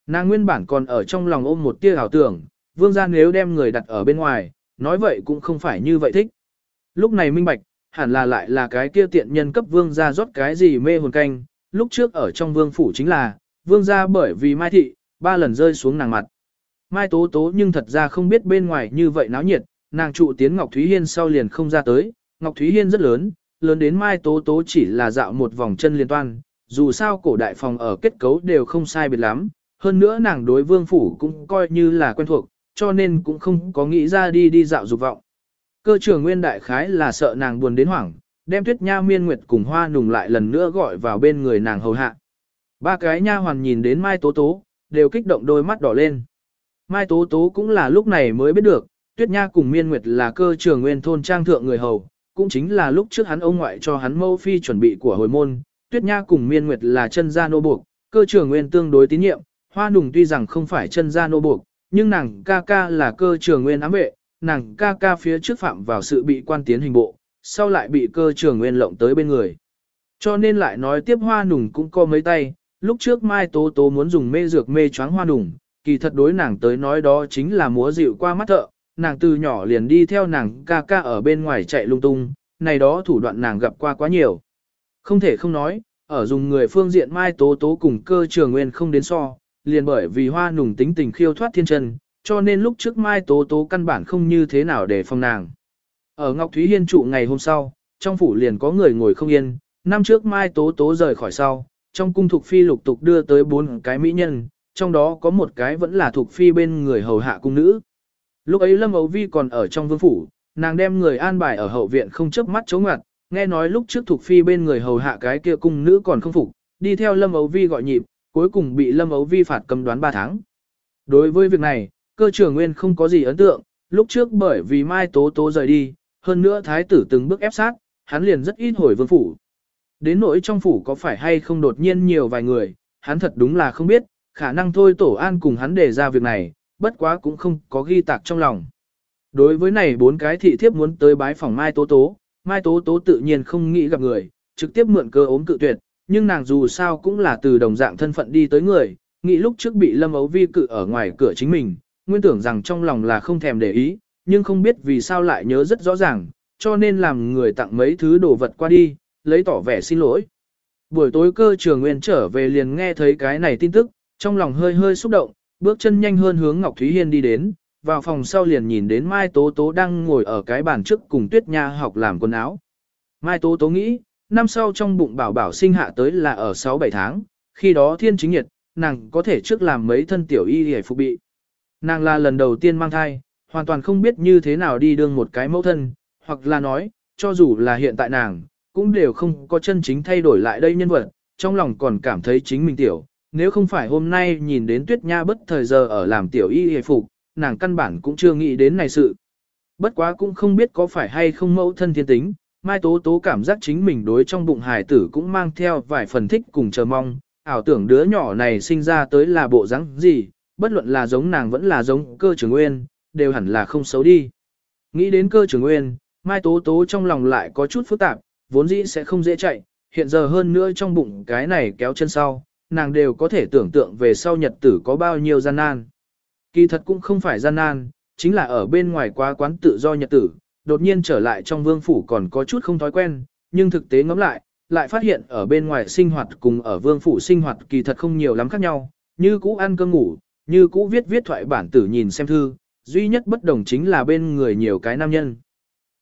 Nàng nguyên bản còn ở trong lòng ôm một tia ảo tưởng, vương gia nếu đem người đặt ở bên ngoài, nói vậy cũng không phải như vậy thích. Lúc này minh bạch, hẳn là lại là cái kia tiện nhân cấp vương gia rót cái gì mê hồn canh, lúc trước ở trong vương phủ chính là, vương gia bởi vì mai thị, ba lần rơi xuống nàng mặt. Mai tố tố nhưng thật ra không biết bên ngoài như vậy náo nhiệt, nàng trụ tiến Ngọc Thúy Hiên sau liền không ra tới, Ngọc Thúy Hiên rất lớn, lớn đến Mai Tố Tố chỉ là dạo một vòng chân liên toan, dù sao cổ đại phòng ở kết cấu đều không sai biệt lắm, hơn nữa nàng đối vương phủ cũng coi như là quen thuộc, cho nên cũng không có nghĩ ra đi đi dạo dục vọng. Cơ trưởng nguyên đại khái là sợ nàng buồn đến hoảng, đem tuyết nha miên nguyệt cùng hoa nùng lại lần nữa gọi vào bên người nàng hầu hạ. Ba cái nha hoàn nhìn đến Mai Tố Tố, đều kích động đôi mắt đỏ lên. Mai Tố Tố cũng là lúc này mới biết được, Tuyết Nha cùng Miên Nguyệt là cơ trưởng nguyên thôn trang thượng người hầu, cũng chính là lúc trước hắn ông ngoại cho hắn mâu phi chuẩn bị của hồi môn, Tuyết Nha cùng Miên Nguyệt là chân gia nô buộc, cơ trưởng nguyên tương đối tín nhiệm, Hoa Nùng tuy rằng không phải chân gia nô buộc, nhưng nàng ca ca là cơ trưởng nguyên ám vệ, nàng ca ca phía trước phạm vào sự bị quan tiến hình bộ, sau lại bị cơ trưởng nguyên lộng tới bên người. Cho nên lại nói tiếp Hoa Nùng cũng có mấy tay, lúc trước Mai Tố Tố muốn dùng mê dược mê choáng Hoa Nùng, kỳ thật đối nàng tới nói đó chính là múa dịu qua mắt thợ, nàng từ nhỏ liền đi theo nàng ca ca ở bên ngoài chạy lung tung, này đó thủ đoạn nàng gặp qua quá nhiều. Không thể không nói, ở dùng người phương diện Mai Tố Tố cùng cơ trường nguyên không đến so, liền bởi vì hoa nùng tính tình khiêu thoát thiên chân, cho nên lúc trước Mai Tố Tố căn bản không như thế nào để phòng nàng. Ở Ngọc Thúy Hiên trụ ngày hôm sau, trong phủ liền có người ngồi không yên, năm trước Mai Tố Tố rời khỏi sau, trong cung thuộc phi lục tục đưa tới bốn cái mỹ nhân, trong đó có một cái vẫn là thuộc phi bên người hầu hạ cung nữ. Lúc ấy Lâm Âu Vi còn ở trong vương phủ, nàng đem người an bài ở hậu viện không chớp mắt chống ngặt, nghe nói lúc trước thuộc phi bên người hầu hạ cái kia cung nữ còn không phục, đi theo Lâm Âu Vi gọi nhịp, cuối cùng bị Lâm Âu Vi phạt cầm đoán 3 tháng. Đối với việc này, cơ trưởng nguyên không có gì ấn tượng, lúc trước bởi vì Mai Tố Tố rời đi, hơn nữa thái tử từng bước ép sát, hắn liền rất ít hồi vương phủ. Đến nỗi trong phủ có phải hay không đột nhiên nhiều vài người, hắn thật đúng là không biết, khả năng thôi tổ an cùng hắn đề ra việc này, bất quá cũng không có ghi tạc trong lòng. Đối với này bốn cái thị thiếp muốn tới bái phòng Mai Tố Tố, Mai Tố Tố tự nhiên không nghĩ gặp người, trực tiếp mượn cơ ốm cự tuyệt, nhưng nàng dù sao cũng là từ đồng dạng thân phận đi tới người, nghĩ lúc trước bị Lâm Ấu Vi cự ở ngoài cửa chính mình, nguyên tưởng rằng trong lòng là không thèm để ý, nhưng không biết vì sao lại nhớ rất rõ ràng, cho nên làm người tặng mấy thứ đồ vật qua đi, lấy tỏ vẻ xin lỗi. Buổi tối cơ trường nguyên trở về liền nghe thấy cái này tin tức, trong lòng hơi hơi xúc động, bước chân nhanh hơn hướng Ngọc Thúy Hiên đi đến, vào phòng sau liền nhìn đến Mai Tố Tố đang ngồi ở cái bàn trước cùng Tuyết Nha học làm quần áo. Mai Tố Tố nghĩ, năm sau trong bụng bảo bảo sinh hạ tới là ở 6-7 tháng, khi đó thiên chính nhiệt, nàng có thể trước làm mấy thân tiểu y để phục bị. Nàng là lần đầu tiên mang thai, hoàn toàn không biết như thế nào đi đương một cái mẫu thân, hoặc là nói, cho dù là hiện tại nàng, cũng đều không có chân chính thay đổi lại đây nhân vật, trong lòng còn cảm thấy chính mình tiểu. Nếu không phải hôm nay nhìn đến tuyết nha bất thời giờ ở làm tiểu y hề phục, nàng căn bản cũng chưa nghĩ đến này sự. Bất quá cũng không biết có phải hay không mẫu thân thiên tính, Mai Tố Tố cảm giác chính mình đối trong bụng hài tử cũng mang theo vài phần thích cùng chờ mong, ảo tưởng đứa nhỏ này sinh ra tới là bộ dáng gì, bất luận là giống nàng vẫn là giống cơ trưởng nguyên, đều hẳn là không xấu đi. Nghĩ đến cơ trưởng nguyên, Mai Tố Tố trong lòng lại có chút phức tạp, vốn dĩ sẽ không dễ chạy, hiện giờ hơn nữa trong bụng cái này kéo chân sau, nàng đều có thể tưởng tượng về sau nhật tử có bao nhiêu gian nan. Kỳ thật cũng không phải gian nan, chính là ở bên ngoài quá quán tự do nhật tử, đột nhiên trở lại trong vương phủ còn có chút không thói quen, nhưng thực tế ngẫm lại, lại phát hiện ở bên ngoài sinh hoạt cùng ở vương phủ sinh hoạt kỳ thật không nhiều lắm khác nhau, như cũ ăn cơm ngủ, như cũ viết viết thoại bản tử nhìn xem thư, duy nhất bất đồng chính là bên người nhiều cái nam nhân.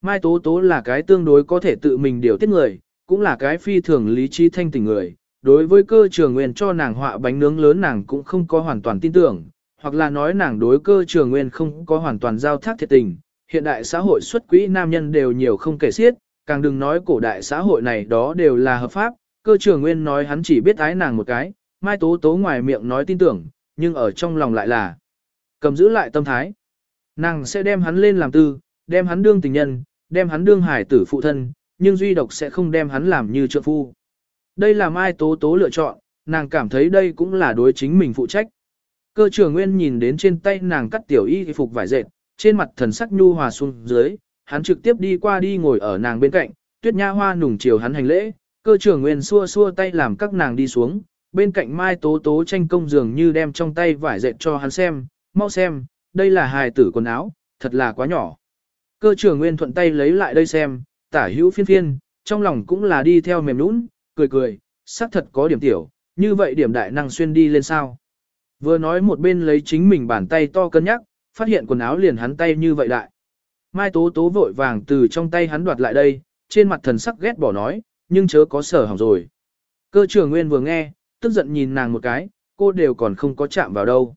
Mai Tố Tố là cái tương đối có thể tự mình điều tiết người, cũng là cái phi thường lý trí thanh tình người. Đối với cơ trường nguyên cho nàng họa bánh nướng lớn nàng cũng không có hoàn toàn tin tưởng, hoặc là nói nàng đối cơ trường nguyên không có hoàn toàn giao thác thiệt tình. Hiện đại xã hội xuất quỹ nam nhân đều nhiều không kể xiết, càng đừng nói cổ đại xã hội này đó đều là hợp pháp. Cơ trường nguyên nói hắn chỉ biết ái nàng một cái, Mai Tố Tố ngoài miệng nói tin tưởng, nhưng ở trong lòng lại là cầm giữ lại tâm thái. Nàng sẽ đem hắn lên làm tư, đem hắn đương tình nhân, đem hắn đương hải tử phụ thân, nhưng duy độc sẽ không đem hắn làm như trợ phu. Đây là Mai Tố Tố lựa chọn, nàng cảm thấy đây cũng là đối chính mình phụ trách. Cơ trưởng nguyên nhìn đến trên tay nàng cắt tiểu y phục vải dệt, trên mặt thần sắc nhu hòa xuống dưới, hắn trực tiếp đi qua đi ngồi ở nàng bên cạnh, tuyết nha hoa nùng chiều hắn hành lễ, cơ trưởng nguyên xua xua tay làm các nàng đi xuống, bên cạnh Mai Tố Tố tranh công dường như đem trong tay vải dệt cho hắn xem, mau xem, đây là hài tử quần áo, thật là quá nhỏ. Cơ trưởng nguyên thuận tay lấy lại đây xem, tả hữu phiên phiên, trong lòng cũng là đi theo mềm nũng, cười cười, xác thật có điểm tiểu, như vậy điểm đại năng xuyên đi lên sao. Vừa nói một bên lấy chính mình bàn tay to cân nhắc, phát hiện quần áo liền hắn tay như vậy đại. Mai tố tố vội vàng từ trong tay hắn đoạt lại đây, trên mặt thần sắc ghét bỏ nói, nhưng chớ có sở hỏng rồi. Cơ trưởng nguyên vừa nghe, tức giận nhìn nàng một cái, cô đều còn không có chạm vào đâu.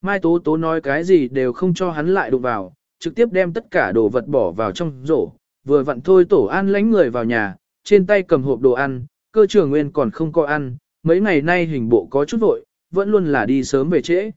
Mai tố tố nói cái gì đều không cho hắn lại đụng vào, trực tiếp đem tất cả đồ vật bỏ vào trong rổ, vừa vặn thôi tổ an lánh người vào nhà, trên tay cầm hộp đồ ăn, cơ trưởng nguyên còn không có ăn, mấy ngày nay hình bộ có chút vội, vẫn luôn là đi sớm về trễ.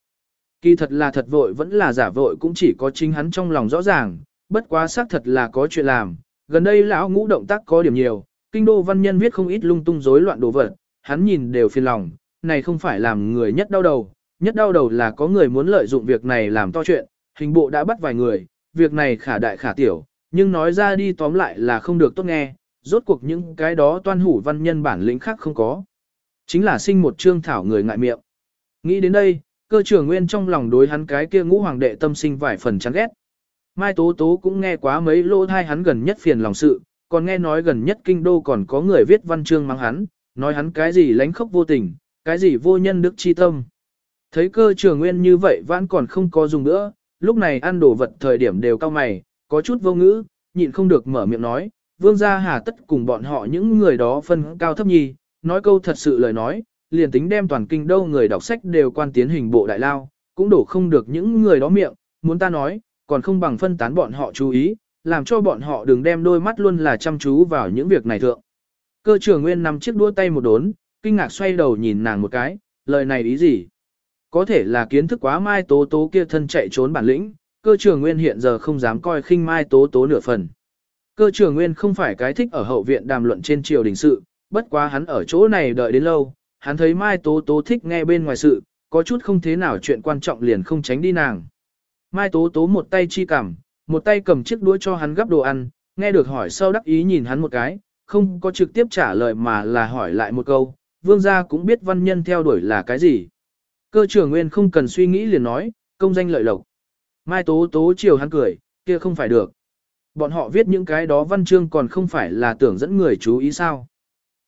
Kỳ thật là thật vội vẫn là giả vội cũng chỉ có chính hắn trong lòng rõ ràng, bất quá xác thật là có chuyện làm, gần đây lão ngũ động tác có điểm nhiều, kinh đô văn nhân viết không ít lung tung rối loạn đồ vật, hắn nhìn đều phiền lòng, này không phải làm người nhất đau đầu, nhất đau đầu là có người muốn lợi dụng việc này làm to chuyện, hình bộ đã bắt vài người, việc này khả đại khả tiểu, nhưng nói ra đi tóm lại là không được tốt nghe, rốt cuộc những cái đó toan hủ văn nhân bản lĩnh khác không có. Chính là sinh một trương thảo người ngại miệng. Nghĩ đến đây, cơ trưởng nguyên trong lòng đối hắn cái kia ngũ hoàng đệ tâm sinh vài phần chán ghét. Mai Tố Tố cũng nghe quá mấy lỗ thai hắn gần nhất phiền lòng sự, còn nghe nói gần nhất kinh đô còn có người viết văn chương mang hắn, nói hắn cái gì lánh khóc vô tình, cái gì vô nhân đức chi tâm. Thấy cơ trưởng nguyên như vậy vẫn còn không có dùng nữa, lúc này ăn đồ vật thời điểm đều cao mày, có chút vô ngữ, nhịn không được mở miệng nói, vương gia hà tất cùng bọn họ những người đó phân cao thấp nhì, nói câu thật sự lời nói, liền tính đem toàn kinh đâu người đọc sách đều quan tiến hình bộ đại lao, cũng đổ không được những người đó miệng, muốn ta nói, còn không bằng phân tán bọn họ chú ý, làm cho bọn họ đừng đem đôi mắt luôn là chăm chú vào những việc này thượng. Cơ trưởng nguyên nằm chiếc đua tay một đốn, kinh ngạc xoay đầu nhìn nàng một cái, lời này ý gì? Có thể là kiến thức quá mai tố tố kia thân chạy trốn bản lĩnh, cơ trưởng nguyên hiện giờ không dám coi khinh mai tố tố nửa phần. Cơ trưởng nguyên không phải cái thích ở hậu viện đàm luận trên triều đình sự, bất quá hắn ở chỗ này đợi đến lâu, hắn thấy mai tố tố thích nghe bên ngoài sự, có chút không thế nào chuyện quan trọng liền không tránh đi nàng. Mai tố tố một tay chi cầm, một tay cầm chiếc đũa cho hắn gắp đồ ăn, nghe được hỏi sau đắc ý nhìn hắn một cái, không có trực tiếp trả lời mà là hỏi lại một câu, vương gia cũng biết văn nhân theo đuổi là cái gì. Cơ trưởng nguyên không cần suy nghĩ liền nói, công danh lợi lộc. Mai Tố Tố chiều hắn cười, kia không phải được. Bọn họ viết những cái đó văn chương còn không phải là tưởng dẫn người chú ý sao.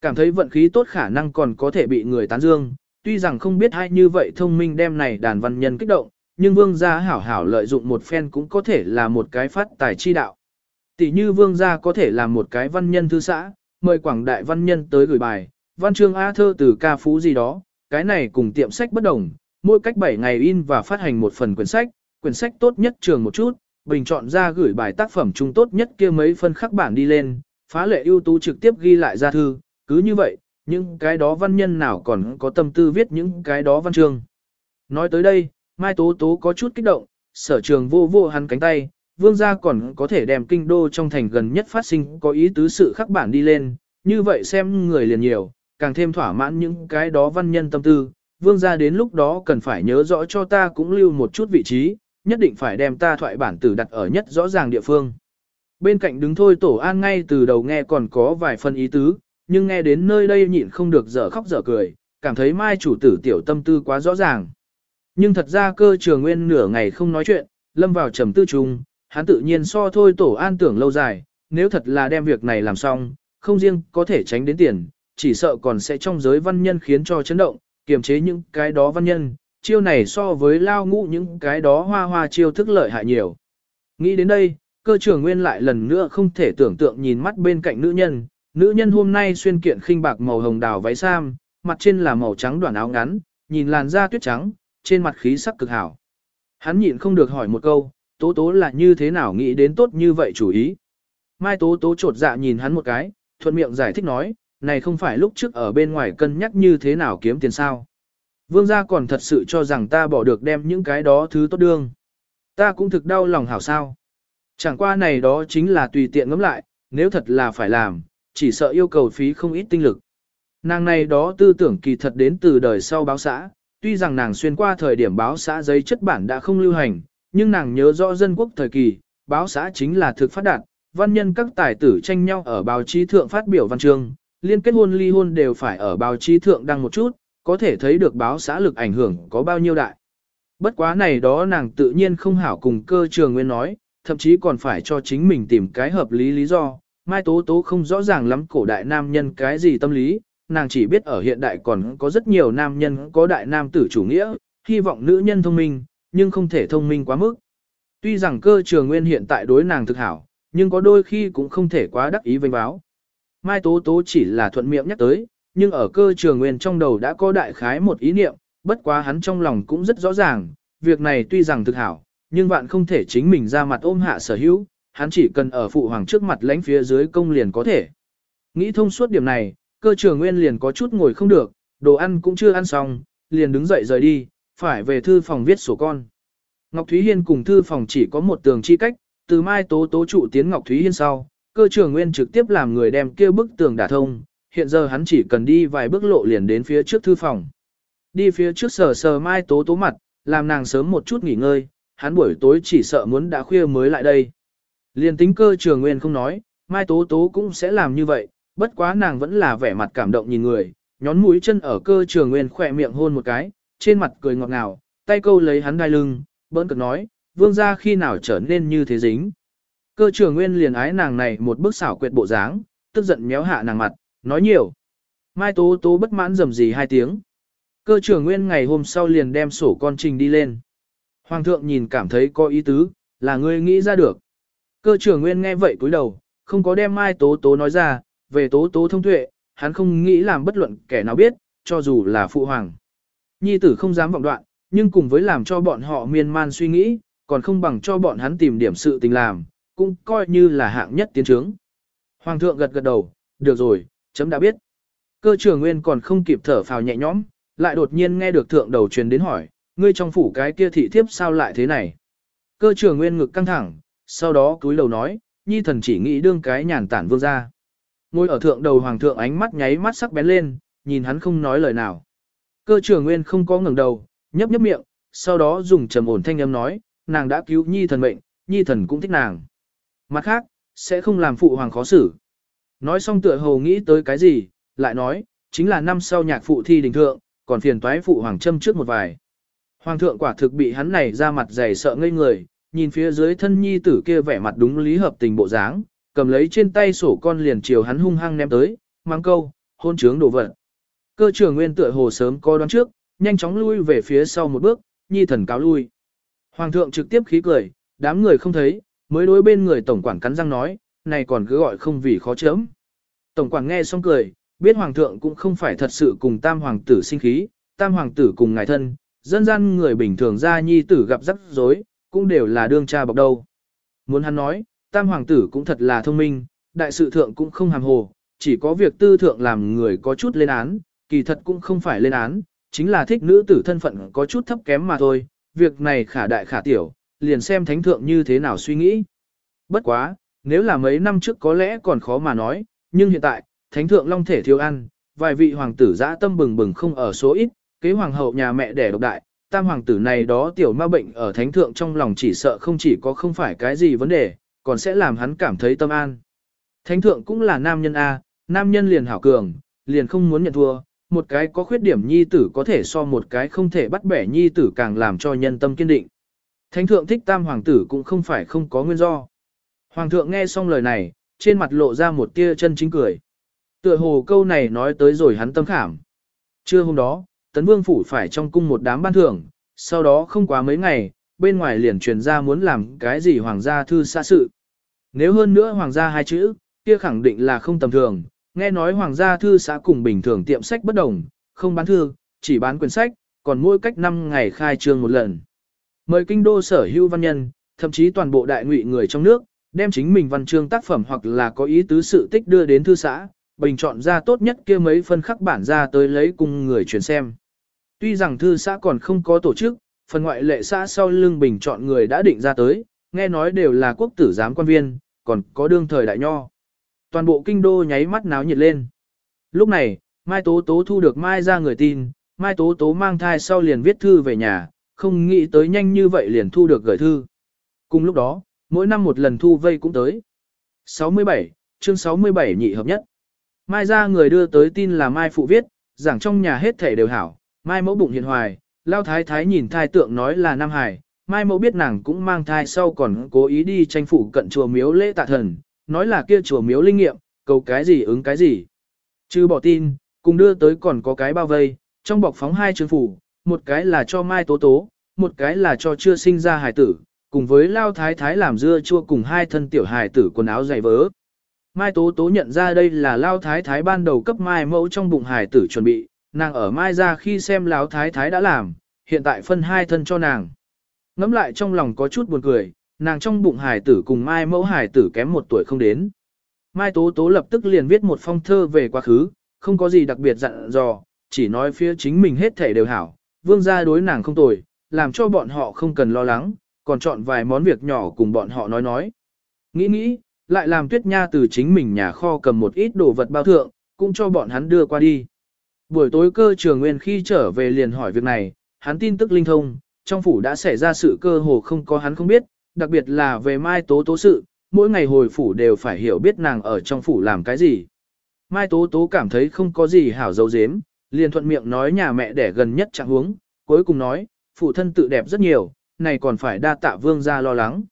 Cảm thấy vận khí tốt khả năng còn có thể bị người tán dương, tuy rằng không biết hay như vậy thông minh đem này đàn văn nhân kích động, nhưng vương gia hảo hảo lợi dụng một phen cũng có thể là một cái phát tài chi đạo. Tỷ như vương gia có thể làm một cái văn nhân thư xã, mời quảng đại văn nhân tới gửi bài, văn chương A thơ từ ca phú gì đó, cái này cùng tiệm sách bất đồng, mỗi cách 7 ngày in và phát hành một phần quyển sách, quyển sách tốt nhất trường một chút, bình chọn ra gửi bài tác phẩm trung tốt nhất kia mấy phân khắc bản đi lên, phá lệ ưu tú trực tiếp ghi lại ra thư, cứ như vậy, những cái đó văn nhân nào còn có tâm tư viết những cái đó văn chương. Nói tới đây, Mai Tố Tố có chút kích động, sở trường vô vô hắn cánh tay, vương gia còn có thể đem kinh đô trong thành gần nhất phát sinh có ý tứ sự khắc bản đi lên, như vậy xem người liền nhiều, càng thêm thỏa mãn những cái đó văn nhân tâm tư, vương gia đến lúc đó cần phải nhớ rõ cho ta cũng lưu một chút vị trí, nhất định phải đem ta thoại bản tử đặt ở nhất rõ ràng địa phương. Bên cạnh đứng thôi tổ an ngay từ đầu nghe còn có vài phần ý tứ, nhưng nghe đến nơi đây nhịn không được dở khóc dở cười, cảm thấy mai chủ tử tiểu tâm tư quá rõ ràng. Nhưng thật ra cơ trường nguyên nửa ngày không nói chuyện, lâm vào trầm tư chung, hắn tự nhiên so thôi tổ an tưởng lâu dài, nếu thật là đem việc này làm xong, không riêng có thể tránh đến tiền, chỉ sợ còn sẽ trong giới văn nhân khiến cho chấn động, kiềm chế những cái đó văn nhân, chiêu này so với lao ngũ những cái đó hoa hoa chiêu thức lợi hại nhiều. Nghĩ đến đây, cơ trưởng nguyên lại lần nữa không thể tưởng tượng nhìn mắt bên cạnh nữ nhân, nữ nhân hôm nay xuyên kiện khinh bạc màu hồng đào váy sam, mặt trên là màu trắng đoạn áo ngắn, nhìn làn da tuyết trắng, trên mặt khí sắc cực hảo. Hắn nhịn không được hỏi một câu, tố tố là như thế nào nghĩ đến tốt như vậy chủ ý. Mai tố tố trột dạ nhìn hắn một cái, thuận miệng giải thích nói, này không phải lúc trước ở bên ngoài cân nhắc như thế nào kiếm tiền sao. Vương gia còn thật sự cho rằng ta bỏ được đem những cái đó thứ tốt đương. Ta cũng thực đau lòng hảo sao. Chẳng qua này đó chính là tùy tiện ngẫm lại, nếu thật là phải làm, chỉ sợ yêu cầu phí không ít tinh lực. Nàng này đó tư tưởng kỳ thật đến từ đời sau báo xã, tuy rằng nàng xuyên qua thời điểm báo xã giấy chất bản đã không lưu hành, nhưng nàng nhớ rõ dân quốc thời kỳ, báo xã chính là thực phát đạt, văn nhân các tài tử tranh nhau ở báo chí thượng phát biểu văn chương, liên kết hôn ly hôn đều phải ở báo chí thượng đăng một chút, có thể thấy được báo xã lực ảnh hưởng có bao nhiêu đại. Bất quá này đó nàng tự nhiên không hảo cùng cơ trường nguyên nói, thậm chí còn phải cho chính mình tìm cái hợp lý lý do. Mai Tố Tố không rõ ràng lắm cổ đại nam nhân cái gì tâm lý, nàng chỉ biết ở hiện đại còn có rất nhiều nam nhân có đại nam tử chủ nghĩa, hy vọng nữ nhân thông minh, nhưng không thể thông minh quá mức. Tuy rằng cơ trường nguyên hiện tại đối nàng thực hảo, nhưng có đôi khi cũng không thể quá đắc ý vênh báo. Mai Tố Tố chỉ là thuận miệng nhắc tới, nhưng ở cơ trường nguyên trong đầu đã có đại khái một ý niệm, bất quá hắn trong lòng cũng rất rõ ràng, việc này tuy rằng thực hảo, nhưng bạn không thể chính mình ra mặt ôm hạ sở hữu, hắn chỉ cần ở phụ hoàng trước mặt lãnh phía dưới công liền có thể. Nghĩ thông suốt điểm này, cơ trường nguyên liền có chút ngồi không được, đồ ăn cũng chưa ăn xong, liền đứng dậy rời đi, phải về thư phòng viết sổ con. Ngọc Thúy Hiên cùng thư phòng chỉ có một tường chi cách, từ mai tố tố trụ tiến Ngọc Thúy Hiên sau, cơ trường nguyên trực tiếp làm người đem kia bức tường đả thông, hiện giờ hắn chỉ cần đi vài bước lộ liền đến phía trước thư phòng. Đi phía trước sờ sờ mai tố tố mặt, làm nàng sớm một chút nghỉ ngơi, hắn buổi tối chỉ sợ muốn đã khuya mới lại đây. Liền tính cơ trường nguyên không nói, mai tố tố cũng sẽ làm như vậy, bất quá nàng vẫn là vẻ mặt cảm động nhìn người, nhón mũi chân ở cơ trường nguyên khỏe miệng hôn một cái, trên mặt cười ngọt ngào, tay câu lấy hắn đai lưng, bỡn cực nói, vương gia khi nào trở nên như thế dính. Cơ trường nguyên liền ái nàng này một bức xảo quyệt bộ dáng, tức giận méo hạ nàng mặt, nói nhiều. Mai tố tố bất mãn dầm gì hai tiếng. Cơ trưởng nguyên ngày hôm sau liền đem sổ con trình đi lên. Hoàng thượng nhìn cảm thấy có ý tứ, là ngươi nghĩ ra được. Cơ trưởng nguyên nghe vậy cúi đầu, không có đem mai tố tố nói ra, về tố tố thông tuệ, hắn không nghĩ làm bất luận kẻ nào biết, cho dù là phụ hoàng. Nhi tử không dám vọng đoạn, nhưng cùng với làm cho bọn họ miên man suy nghĩ, còn không bằng cho bọn hắn tìm điểm sự tình làm, cũng coi như là hạng nhất tiến trướng. Hoàng thượng gật gật đầu, được rồi, chấm đã biết. Cơ trưởng nguyên còn không kịp thở phào nhẹ nhõm, lại đột nhiên nghe được thượng đầu truyền đến hỏi, ngươi trong phủ cái kia thị thiếp sao lại thế này. Cơ trưởng nguyên ngực căng thẳng, sau đó cúi đầu nói, nhi thần chỉ nghĩ đương cái nhàn tản vương ra. Ngồi ở thượng đầu hoàng thượng ánh mắt nháy mắt sắc bén lên, nhìn hắn không nói lời nào. Cơ trưởng nguyên không có ngẩng đầu, nhấp nhấp miệng, sau đó dùng trầm ổn thanh âm nói, nàng đã cứu nhi thần mệnh, nhi thần cũng thích nàng. Mặt khác, sẽ không làm phụ hoàng khó xử. Nói xong tựa hồ nghĩ tới cái gì, lại nói, chính là năm sau nhạc phụ thi đình thượng, còn phiền toái phụ hoàng châm trước một vài. Hoàng thượng quả thực bị hắn này ra mặt dày sợ ngây người, nhìn phía dưới thân nhi tử kia vẻ mặt đúng lý hợp tình bộ dáng, cầm lấy trên tay sổ con liền chiều hắn hung hăng ném tới, mang câu, hôn trướng đồ vật. Cơ trưởng nguyên tựa hồ sớm coi đoán trước, nhanh chóng lui về phía sau một bước, nhi thần cáo lui. Hoàng thượng trực tiếp khí cười, đám người không thấy, mới đối bên người tổng quản cắn răng nói, này còn cứ gọi không vì khó chớm. Tổng quản nghe xong cười, biết hoàng thượng cũng không phải thật sự cùng tam hoàng tử sinh khí, tam hoàng tử cùng ngài thân, dân gian người bình thường ra nhi tử gặp rắc rối, cũng đều là đương cha bọc đầu. Muốn hắn nói, tam hoàng tử cũng thật là thông minh, đại sự thượng cũng không hàm hồ, chỉ có việc tư thượng làm người có chút lên án, kỳ thật cũng không phải lên án, chính là thích nữ tử thân phận có chút thấp kém mà thôi, việc này khả đại khả tiểu, liền xem thánh thượng như thế nào suy nghĩ. Bất quá, nếu là mấy năm trước có lẽ còn khó mà nói, nhưng hiện tại, thánh thượng long thể thiếu ăn, vài vị hoàng tử dã tâm bừng bừng không ở số ít, kế hoàng hậu nhà mẹ đẻ độc đại, tam hoàng tử này đó tiểu ma bệnh ở thánh thượng trong lòng chỉ sợ không chỉ có không phải cái gì vấn đề, còn sẽ làm hắn cảm thấy tâm an. Thánh thượng cũng là nam nhân A, nam nhân liền hảo cường, liền không muốn nhận thua, một cái có khuyết điểm nhi tử có thể so một cái không thể bắt bẻ nhi tử càng làm cho nhân tâm kiên định. Thánh thượng thích tam hoàng tử cũng không phải không có nguyên do. Hoàng thượng nghe xong lời này, trên mặt lộ ra một tia chân chính cười. Tựa hồ câu này nói tới rồi hắn tâm khảm. Trưa hôm đó, tấn vương phủ phải trong cung một đám ban thưởng, sau đó không quá mấy ngày, bên ngoài liền truyền ra muốn làm cái gì hoàng gia thư xa sự. Nếu hơn nữa hoàng gia hai chữ, kia khẳng định là không tầm thường, nghe nói hoàng gia thư xã cùng bình thường tiệm sách bất đồng, không bán thư, chỉ bán quyển sách, còn mỗi cách 5 ngày khai trương một lần. Mời kinh đô sở hữu văn nhân, thậm chí toàn bộ đại ngụy người trong nước, đem chính mình văn chương tác phẩm hoặc là có ý tứ sự tích đưa đến thư xã, bình chọn ra tốt nhất kia mấy phân khắc bản ra tới lấy cùng người truyền xem. Tuy rằng thư xã còn không có tổ chức, phần ngoại lệ xã sau lưng bình chọn người đã định ra tới, nghe nói đều là quốc tử giám quan viên, còn có đương thời đại nho. Toàn bộ kinh đô nháy mắt náo nhiệt lên. Lúc này, Mai Tố Tố thu được Mai ra người tin, Mai Tố Tố mang thai sau liền viết thư về nhà, không nghĩ tới nhanh như vậy liền thu được gửi thư. Cùng lúc đó, mỗi năm một lần thu vây cũng tới. 67, chương 67 nhị hợp nhất. Mai ra người đưa tới tin là Mai phụ viết, giảng trong nhà hết thể đều hảo, Mai mẫu bụng hiền hoài, lao thái thái nhìn thai tượng nói là Nam Hải, Mai mẫu biết nàng cũng mang thai sau còn cố ý đi tranh phủ cận chùa miếu lễ tạ thần, nói là kia chùa miếu linh nghiệm, cầu cái gì ứng cái gì. Chứ bỏ tin, cùng đưa tới còn có cái bao vây, trong bọc phóng hai chương phủ, một cái là cho Mai Tố Tố, một cái là cho chưa sinh ra hải tử, cùng với lao thái thái làm dưa chua cùng hai thân tiểu hài tử quần áo dày vớ. Mai Tố Tố nhận ra đây là lao thái thái ban đầu cấp Mai mẫu trong bụng hài tử chuẩn bị, nàng ở Mai ra khi xem lao thái thái đã làm, hiện tại phân hai thân cho nàng. Ngắm lại trong lòng có chút buồn cười, nàng trong bụng hài tử cùng Mai mẫu hài tử kém một tuổi không đến. Mai Tố Tố lập tức liền viết một phong thơ về quá khứ, không có gì đặc biệt dặn dò, chỉ nói phía chính mình hết thể đều hảo, vương gia đối nàng không tồi, làm cho bọn họ không cần lo lắng, còn chọn vài món việc nhỏ cùng bọn họ nói nói. Nghĩ nghĩ, lại làm tuyết nha từ chính mình nhà kho cầm một ít đồ vật bao thượng, cũng cho bọn hắn đưa qua đi. Buổi tối cơ trường nguyên khi trở về liền hỏi việc này, hắn tin tức linh thông, trong phủ đã xảy ra sự cơ hồ không có hắn không biết, đặc biệt là về Mai Tố Tố sự, mỗi ngày hồi phủ đều phải hiểu biết nàng ở trong phủ làm cái gì. Mai Tố Tố cảm thấy không có gì hảo dấu dếm, liền thuận miệng nói nhà mẹ đẻ gần nhất trạng huống, cuối cùng nói, phụ thân tự đẹp rất nhiều, này còn phải đa tạ vương gia lo lắng.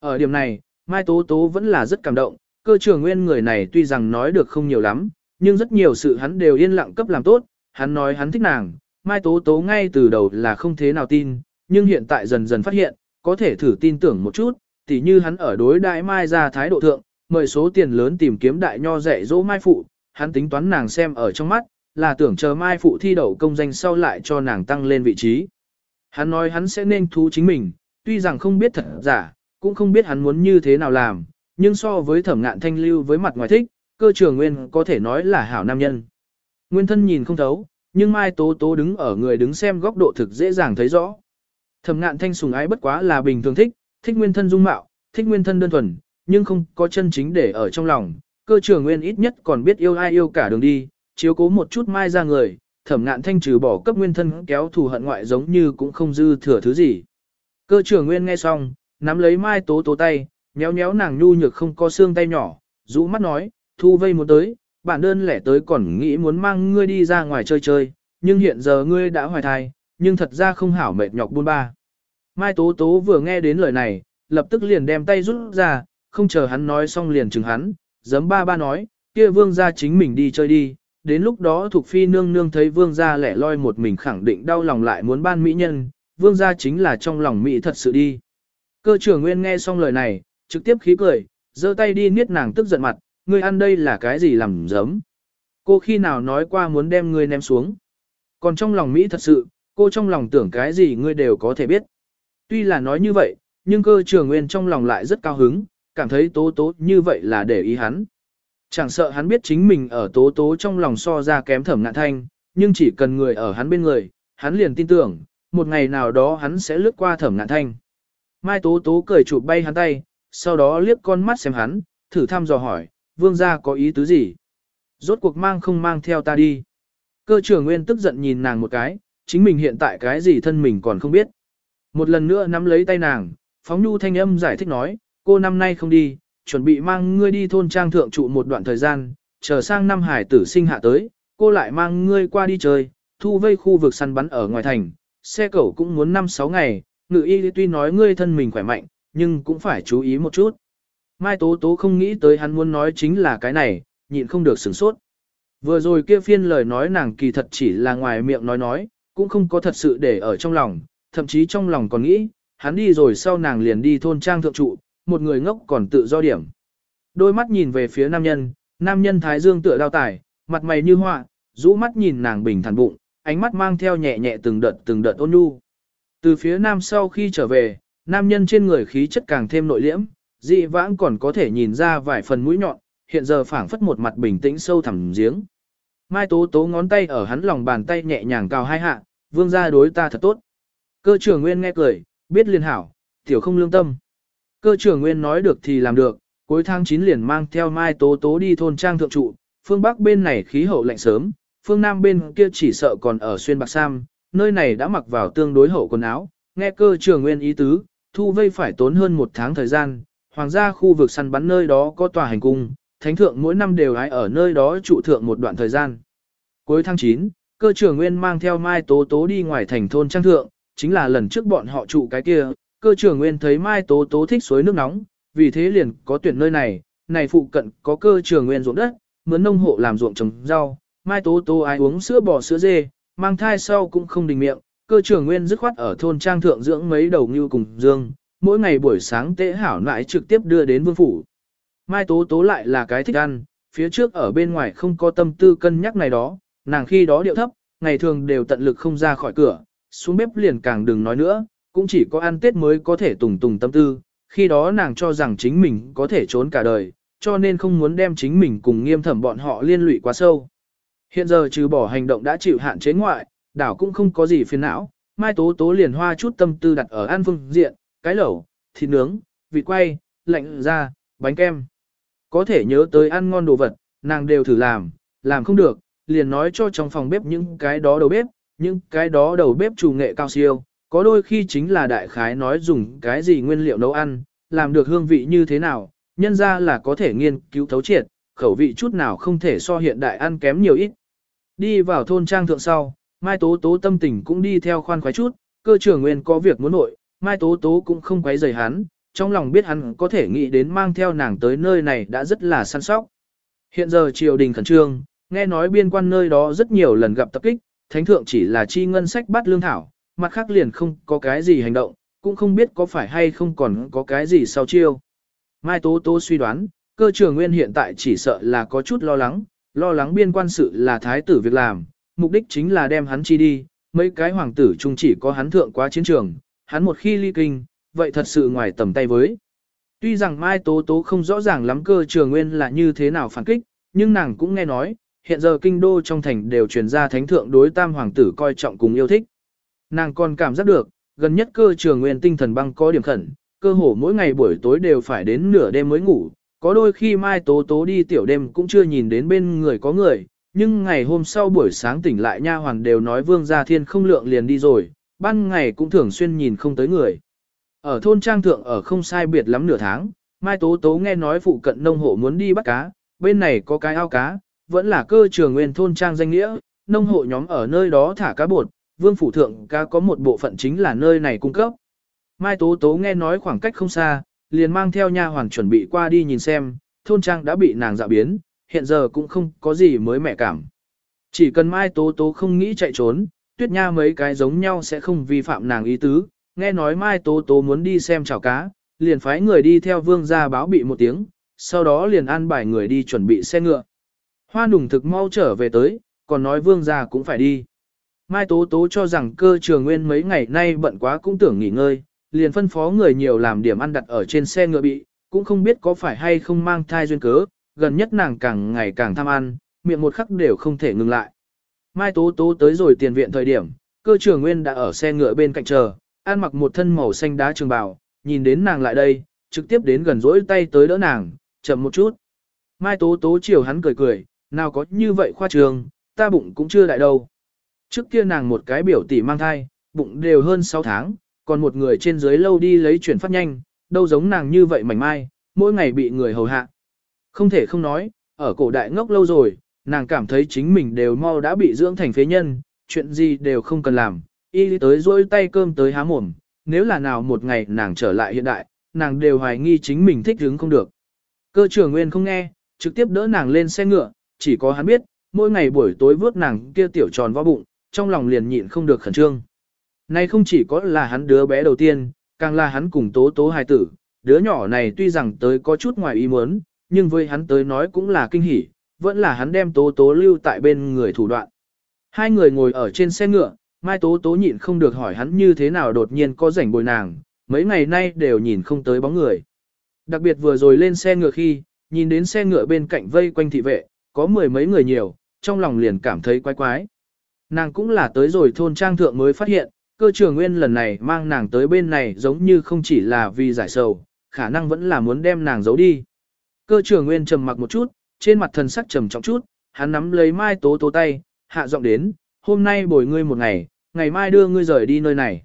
Ở điểm này, Mai Tố Tố vẫn là rất cảm động, cơ trường nguyên người này tuy rằng nói được không nhiều lắm, nhưng rất nhiều sự hắn đều yên lặng cấp làm tốt, hắn nói hắn thích nàng, Mai Tố Tố ngay từ đầu là không thế nào tin, nhưng hiện tại dần dần phát hiện, có thể thử tin tưởng một chút, tỉ như hắn ở đối đại Mai ra thái độ thượng, mời số tiền lớn tìm kiếm đại nho dạy dỗ Mai Phụ, hắn tính toán nàng xem ở trong mắt, là tưởng chờ Mai Phụ thi đậu công danh sau lại cho nàng tăng lên vị trí. Hắn nói hắn sẽ nên thú chính mình, tuy rằng không biết thật giả, cũng không biết hắn muốn như thế nào làm, nhưng so với thẩm ngạn thanh lưu với mặt ngoài thích, cơ trường nguyên có thể nói là hảo nam nhân. Nguyên thân nhìn không thấu, nhưng Mai Tố Tố đứng ở người đứng xem góc độ thực dễ dàng thấy rõ. Thẩm ngạn thanh sùng ái bất quá là bình thường thích, thích nguyên thân dung mạo, thích nguyên thân đơn thuần, nhưng không có chân chính để ở trong lòng. Cơ trường nguyên ít nhất còn biết yêu ai yêu cả đường đi, chiếu cố một chút mai ra người, thẩm ngạn thanh trừ bỏ cấp nguyên thân kéo thù hận ngoại giống như cũng không dư thừa thứ gì. Cơ trưởng nguyên nghe xong, nắm lấy mai tố tố tay, nhéo nhéo nàng nhu nhược không có xương tay nhỏ, rũ mắt nói, thu vây muốn tới, bản đơn lẻ tới còn nghĩ muốn mang ngươi đi ra ngoài chơi chơi, nhưng hiện giờ ngươi đã hoài thai, nhưng thật ra không hảo mệt nhọc buôn ba. Mai tố tố vừa nghe đến lời này, lập tức liền đem tay rút ra, không chờ hắn nói xong liền chừng hắn, giấm ba ba nói, kia vương gia chính mình đi chơi đi, đến lúc đó thuộc phi nương nương thấy vương gia lẻ loi một mình khẳng định đau lòng lại muốn ban mỹ nhân, vương gia chính là trong lòng mỹ thật sự đi. Cơ trưởng nguyên nghe xong lời này, trực tiếp khí cười, giơ tay đi niết nàng tức giận mặt, ngươi ăn đây là cái gì làm giấm. Cô khi nào nói qua muốn đem ngươi ném xuống. Còn trong lòng Mỹ thật sự, cô trong lòng tưởng cái gì ngươi đều có thể biết. Tuy là nói như vậy, nhưng cơ trưởng nguyên trong lòng lại rất cao hứng, cảm thấy tố tố như vậy là để ý hắn. Chẳng sợ hắn biết chính mình ở tố tố trong lòng so ra kém thẩm ngạn thanh, nhưng chỉ cần người ở hắn bên người, hắn liền tin tưởng, một ngày nào đó hắn sẽ lướt qua thẩm ngạn thanh. Mai tố tố cười chụp bay hắn tay, sau đó liếc con mắt xem hắn, thử thăm dò hỏi, vương gia có ý tứ gì? Rốt cuộc mang không mang theo ta đi. Cơ trưởng nguyên tức giận nhìn nàng một cái, chính mình hiện tại cái gì thân mình còn không biết. Một lần nữa nắm lấy tay nàng, phóng nhu thanh âm giải thích nói, cô năm nay không đi, chuẩn bị mang ngươi đi thôn trang thượng trụ một đoạn thời gian, chờ sang năm hải tử sinh hạ tới, cô lại mang ngươi qua đi chơi, thu vây khu vực săn bắn ở ngoài thành, xe cẩu cũng muốn 5-6 ngày, ngự y tuy nói ngươi thân mình khỏe mạnh, nhưng cũng phải chú ý một chút. Mai Tố Tố không nghĩ tới hắn muốn nói chính là cái này, nhịn không được sửng sốt. Vừa rồi kia phiên lời nói nàng kỳ thật chỉ là ngoài miệng nói nói, cũng không có thật sự để ở trong lòng, thậm chí trong lòng còn nghĩ, hắn đi rồi sau nàng liền đi thôn trang thượng trụ, một người ngốc còn tự do điểm. Đôi mắt nhìn về phía nam nhân, nam nhân thái dương tựa đao tải, mặt mày như họa, rũ mắt nhìn nàng bình thản bụng, ánh mắt mang theo nhẹ nhẹ từng đợt từng đợt ôn nhu. Từ phía nam sau khi trở về, nam nhân trên người khí chất càng thêm nội liễm, dị vãng còn có thể nhìn ra vài phần mũi nhọn, hiện giờ phảng phất một mặt bình tĩnh sâu thẳm giếng. Mai Tố Tố ngón tay ở hắn lòng bàn tay nhẹ nhàng cào hai hạ, vương gia đối ta thật tốt. Cơ trưởng Nguyên nghe cười, biết liên hảo, tiểu không lương tâm. Cơ trưởng Nguyên nói được thì làm được, cuối tháng 9 liền mang theo Mai Tố Tố đi thôn trang thượng trụ, phương Bắc bên này khí hậu lạnh sớm, phương Nam bên kia chỉ sợ còn ở xuyên bạc sam, nơi này đã mặc vào tương đối hậu quần áo, nghe cơ trưởng Nguyên ý tứ, thu vây phải tốn hơn một tháng thời gian, hoàng gia khu vực săn bắn nơi đó có tòa hành cung, thánh thượng mỗi năm đều hái ở nơi đó trụ thượng một đoạn thời gian. Cuối tháng 9, cơ trưởng Nguyên mang theo Mai Tố Tố đi ngoài thành thôn trang thượng, chính là lần trước bọn họ trụ cái kia, cơ trưởng Nguyên thấy Mai Tố Tố thích suối nước nóng, vì thế liền có tuyển nơi này, này phụ cận có cơ trưởng Nguyên ruộng đất, mướn nông hộ làm ruộng trồng rau, Mai Tố Tố ai uống sữa bò sữa dê, mang thai sau cũng không đình miệng, cơ trưởng Nguyên dứt khoát ở thôn trang thượng dưỡng mấy đầu ngưu cùng dương, mỗi ngày buổi sáng tế hảo lại trực tiếp đưa đến vương phủ. Mai Tố Tố lại là cái thích ăn, phía trước ở bên ngoài không có tâm tư cân nhắc này đó, nàng khi đó điệu thấp, ngày thường đều tận lực không ra khỏi cửa, xuống bếp liền càng đừng nói nữa, cũng chỉ có ăn Tết mới có thể tùng tùng tâm tư, khi đó nàng cho rằng chính mình có thể trốn cả đời, cho nên không muốn đem chính mình cùng nghiêm thẩm bọn họ liên lụy quá sâu. Hiện giờ trừ bỏ hành động đã chịu hạn chế ngoại, đảo cũng không có gì phiền não, Mai Tố Tố liền hoa chút tâm tư đặt ở an phương diện, cái lẩu, thịt nướng, vịt quay, lạnh ra, bánh kem. Có thể nhớ tới ăn ngon đồ vật, nàng đều thử làm, làm không được, liền nói cho trong phòng bếp những cái đó đầu bếp, những cái đó đầu bếp chủ nghệ cao siêu, có đôi khi chính là đại khái nói dùng cái gì nguyên liệu nấu ăn, làm được hương vị như thế nào, nhân ra là có thể nghiên cứu thấu triệt, khẩu vị chút nào không thể so hiện đại ăn kém nhiều ít. Đi vào thôn trang thượng sau, Mai Tố Tố tâm tình cũng đi theo khoan khoái chút, cơ trưởng nguyên có việc muốn nội, Mai Tố Tố cũng không quấy rầy hắn, trong lòng biết hắn có thể nghĩ đến mang theo nàng tới nơi này đã rất là săn sóc. Hiện giờ triều đình khẩn trương, nghe nói biên quan nơi đó rất nhiều lần gặp tập kích, thánh thượng chỉ là chi ngân sách bắt lương thảo, mặt khác liền không có cái gì hành động, cũng không biết có phải hay không còn có cái gì sau chiêu. Mai Tố Tố suy đoán, cơ trường nguyên hiện tại chỉ sợ là có chút lo lắng, lo lắng biên quan sự là thái tử việc làm, mục đích chính là đem hắn chi đi, mấy cái hoàng tử chung chỉ có hắn thượng quá chiến trường, hắn một khi ly kinh, vậy thật sự ngoài tầm tay với. Tuy rằng Mai Tố Tố không rõ ràng lắm cơ trường nguyên là như thế nào phản kích, nhưng nàng cũng nghe nói, hiện giờ kinh đô trong thành đều truyền ra thánh thượng đối tam hoàng tử coi trọng cùng yêu thích. Nàng còn cảm giác được, gần nhất cơ trường nguyên tinh thần băng có điểm khẩn, cơ hồ mỗi ngày buổi tối đều phải đến nửa đêm mới ngủ, có đôi khi Mai Tố Tố đi tiểu đêm cũng chưa nhìn đến bên người có người, nhưng ngày hôm sau buổi sáng tỉnh lại nha hoàn đều nói vương gia thiên không lượng liền đi rồi, ban ngày cũng thường xuyên nhìn không tới người. Ở thôn trang thượng ở không sai biệt lắm nửa tháng, Mai Tố Tố nghe nói phụ cận nông hộ muốn đi bắt cá, bên này có cái ao cá, vẫn là cơ trường nguyên thôn trang danh nghĩa, nông hộ nhóm ở nơi đó thả cá bột, vương phủ thượng ca có một bộ phận chính là nơi này cung cấp. Mai Tố Tố nghe nói khoảng cách không xa, liền mang theo nha hoàn chuẩn bị qua đi nhìn xem, thôn trang đã bị nàng dạo biến, hiện giờ cũng không có gì mới mẻ cảm. Chỉ cần Mai Tố Tố không nghĩ chạy trốn, tuyết nha mấy cái giống nhau sẽ không vi phạm nàng ý tứ, nghe nói Mai Tố Tố muốn đi xem chảo cá, liền phái người đi theo vương gia báo bị một tiếng, sau đó liền an bài người đi chuẩn bị xe ngựa. Hoa nùng thực mau trở về tới, còn nói vương gia cũng phải đi. Mai Tố Tố cho rằng cơ trường nguyên mấy ngày nay bận quá cũng tưởng nghỉ ngơi, liền phân phó người nhiều làm điểm ăn đặt ở trên xe ngựa bị, cũng không biết có phải hay không mang thai duyên cớ, gần nhất nàng càng ngày càng tham ăn, miệng một khắc đều không thể ngừng lại. Mai Tố Tố tới rồi tiền viện thời điểm, cơ trường nguyên đã ở xe ngựa bên cạnh chờ, ăn mặc một thân màu xanh đá trường bào, nhìn đến nàng lại đây, trực tiếp đến gần rỗi tay tới đỡ nàng, chậm một chút. Mai Tố Tố chiều hắn cười cười, nào có như vậy khoa trường, ta bụng cũng chưa đại đâu. Trước kia nàng một cái biểu tỷ mang thai, bụng đều hơn 6 tháng, còn một người trên dưới lâu đi lấy chuyển phát nhanh, đâu giống nàng như vậy mảnh mai, mỗi ngày bị người hầu hạ. Không thể không nói, ở cổ đại ngốc lâu rồi, nàng cảm thấy chính mình đều mau đã bị dưỡng thành phế nhân, chuyện gì đều không cần làm, y tới rôi tay cơm tới há mồm, nếu là nào một ngày nàng trở lại hiện đại, nàng đều hoài nghi chính mình thích hứng không được. Cơ trưởng nguyên không nghe, trực tiếp đỡ nàng lên xe ngựa, chỉ có hắn biết, mỗi ngày buổi tối vớt nàng kia tiểu tròn vào bụng, trong lòng liền nhịn không được khẩn trương. Nay không chỉ có là hắn đứa bé đầu tiên, càng là hắn cùng tố tố hài tử, đứa nhỏ này tuy rằng tới có chút ngoài ý muốn, nhưng với hắn tới nói cũng là kinh hỉ, vẫn là hắn đem tố tố lưu tại bên người thủ đoạn. Hai người ngồi ở trên xe ngựa, Mai Tố Tố nhịn không được hỏi hắn như thế nào đột nhiên có rảnh bồi nàng, mấy ngày nay đều nhìn không tới bóng người. Đặc biệt vừa rồi lên xe ngựa khi, nhìn đến xe ngựa bên cạnh vây quanh thị vệ, có mười mấy người nhiều, trong lòng liền cảm thấy quái quái. Nàng cũng là tới rồi thôn trang thượng mới phát hiện, cơ trường nguyên lần này mang nàng tới bên này giống như không chỉ là vì giải sầu, khả năng vẫn là muốn đem nàng giấu đi. Cơ trường nguyên trầm mặc một chút, trên mặt thần sắc trầm trọng chút, hắn nắm lấy mai tố tố tay, hạ giọng đến, hôm nay bồi ngươi một ngày, ngày mai đưa ngươi rời đi nơi này.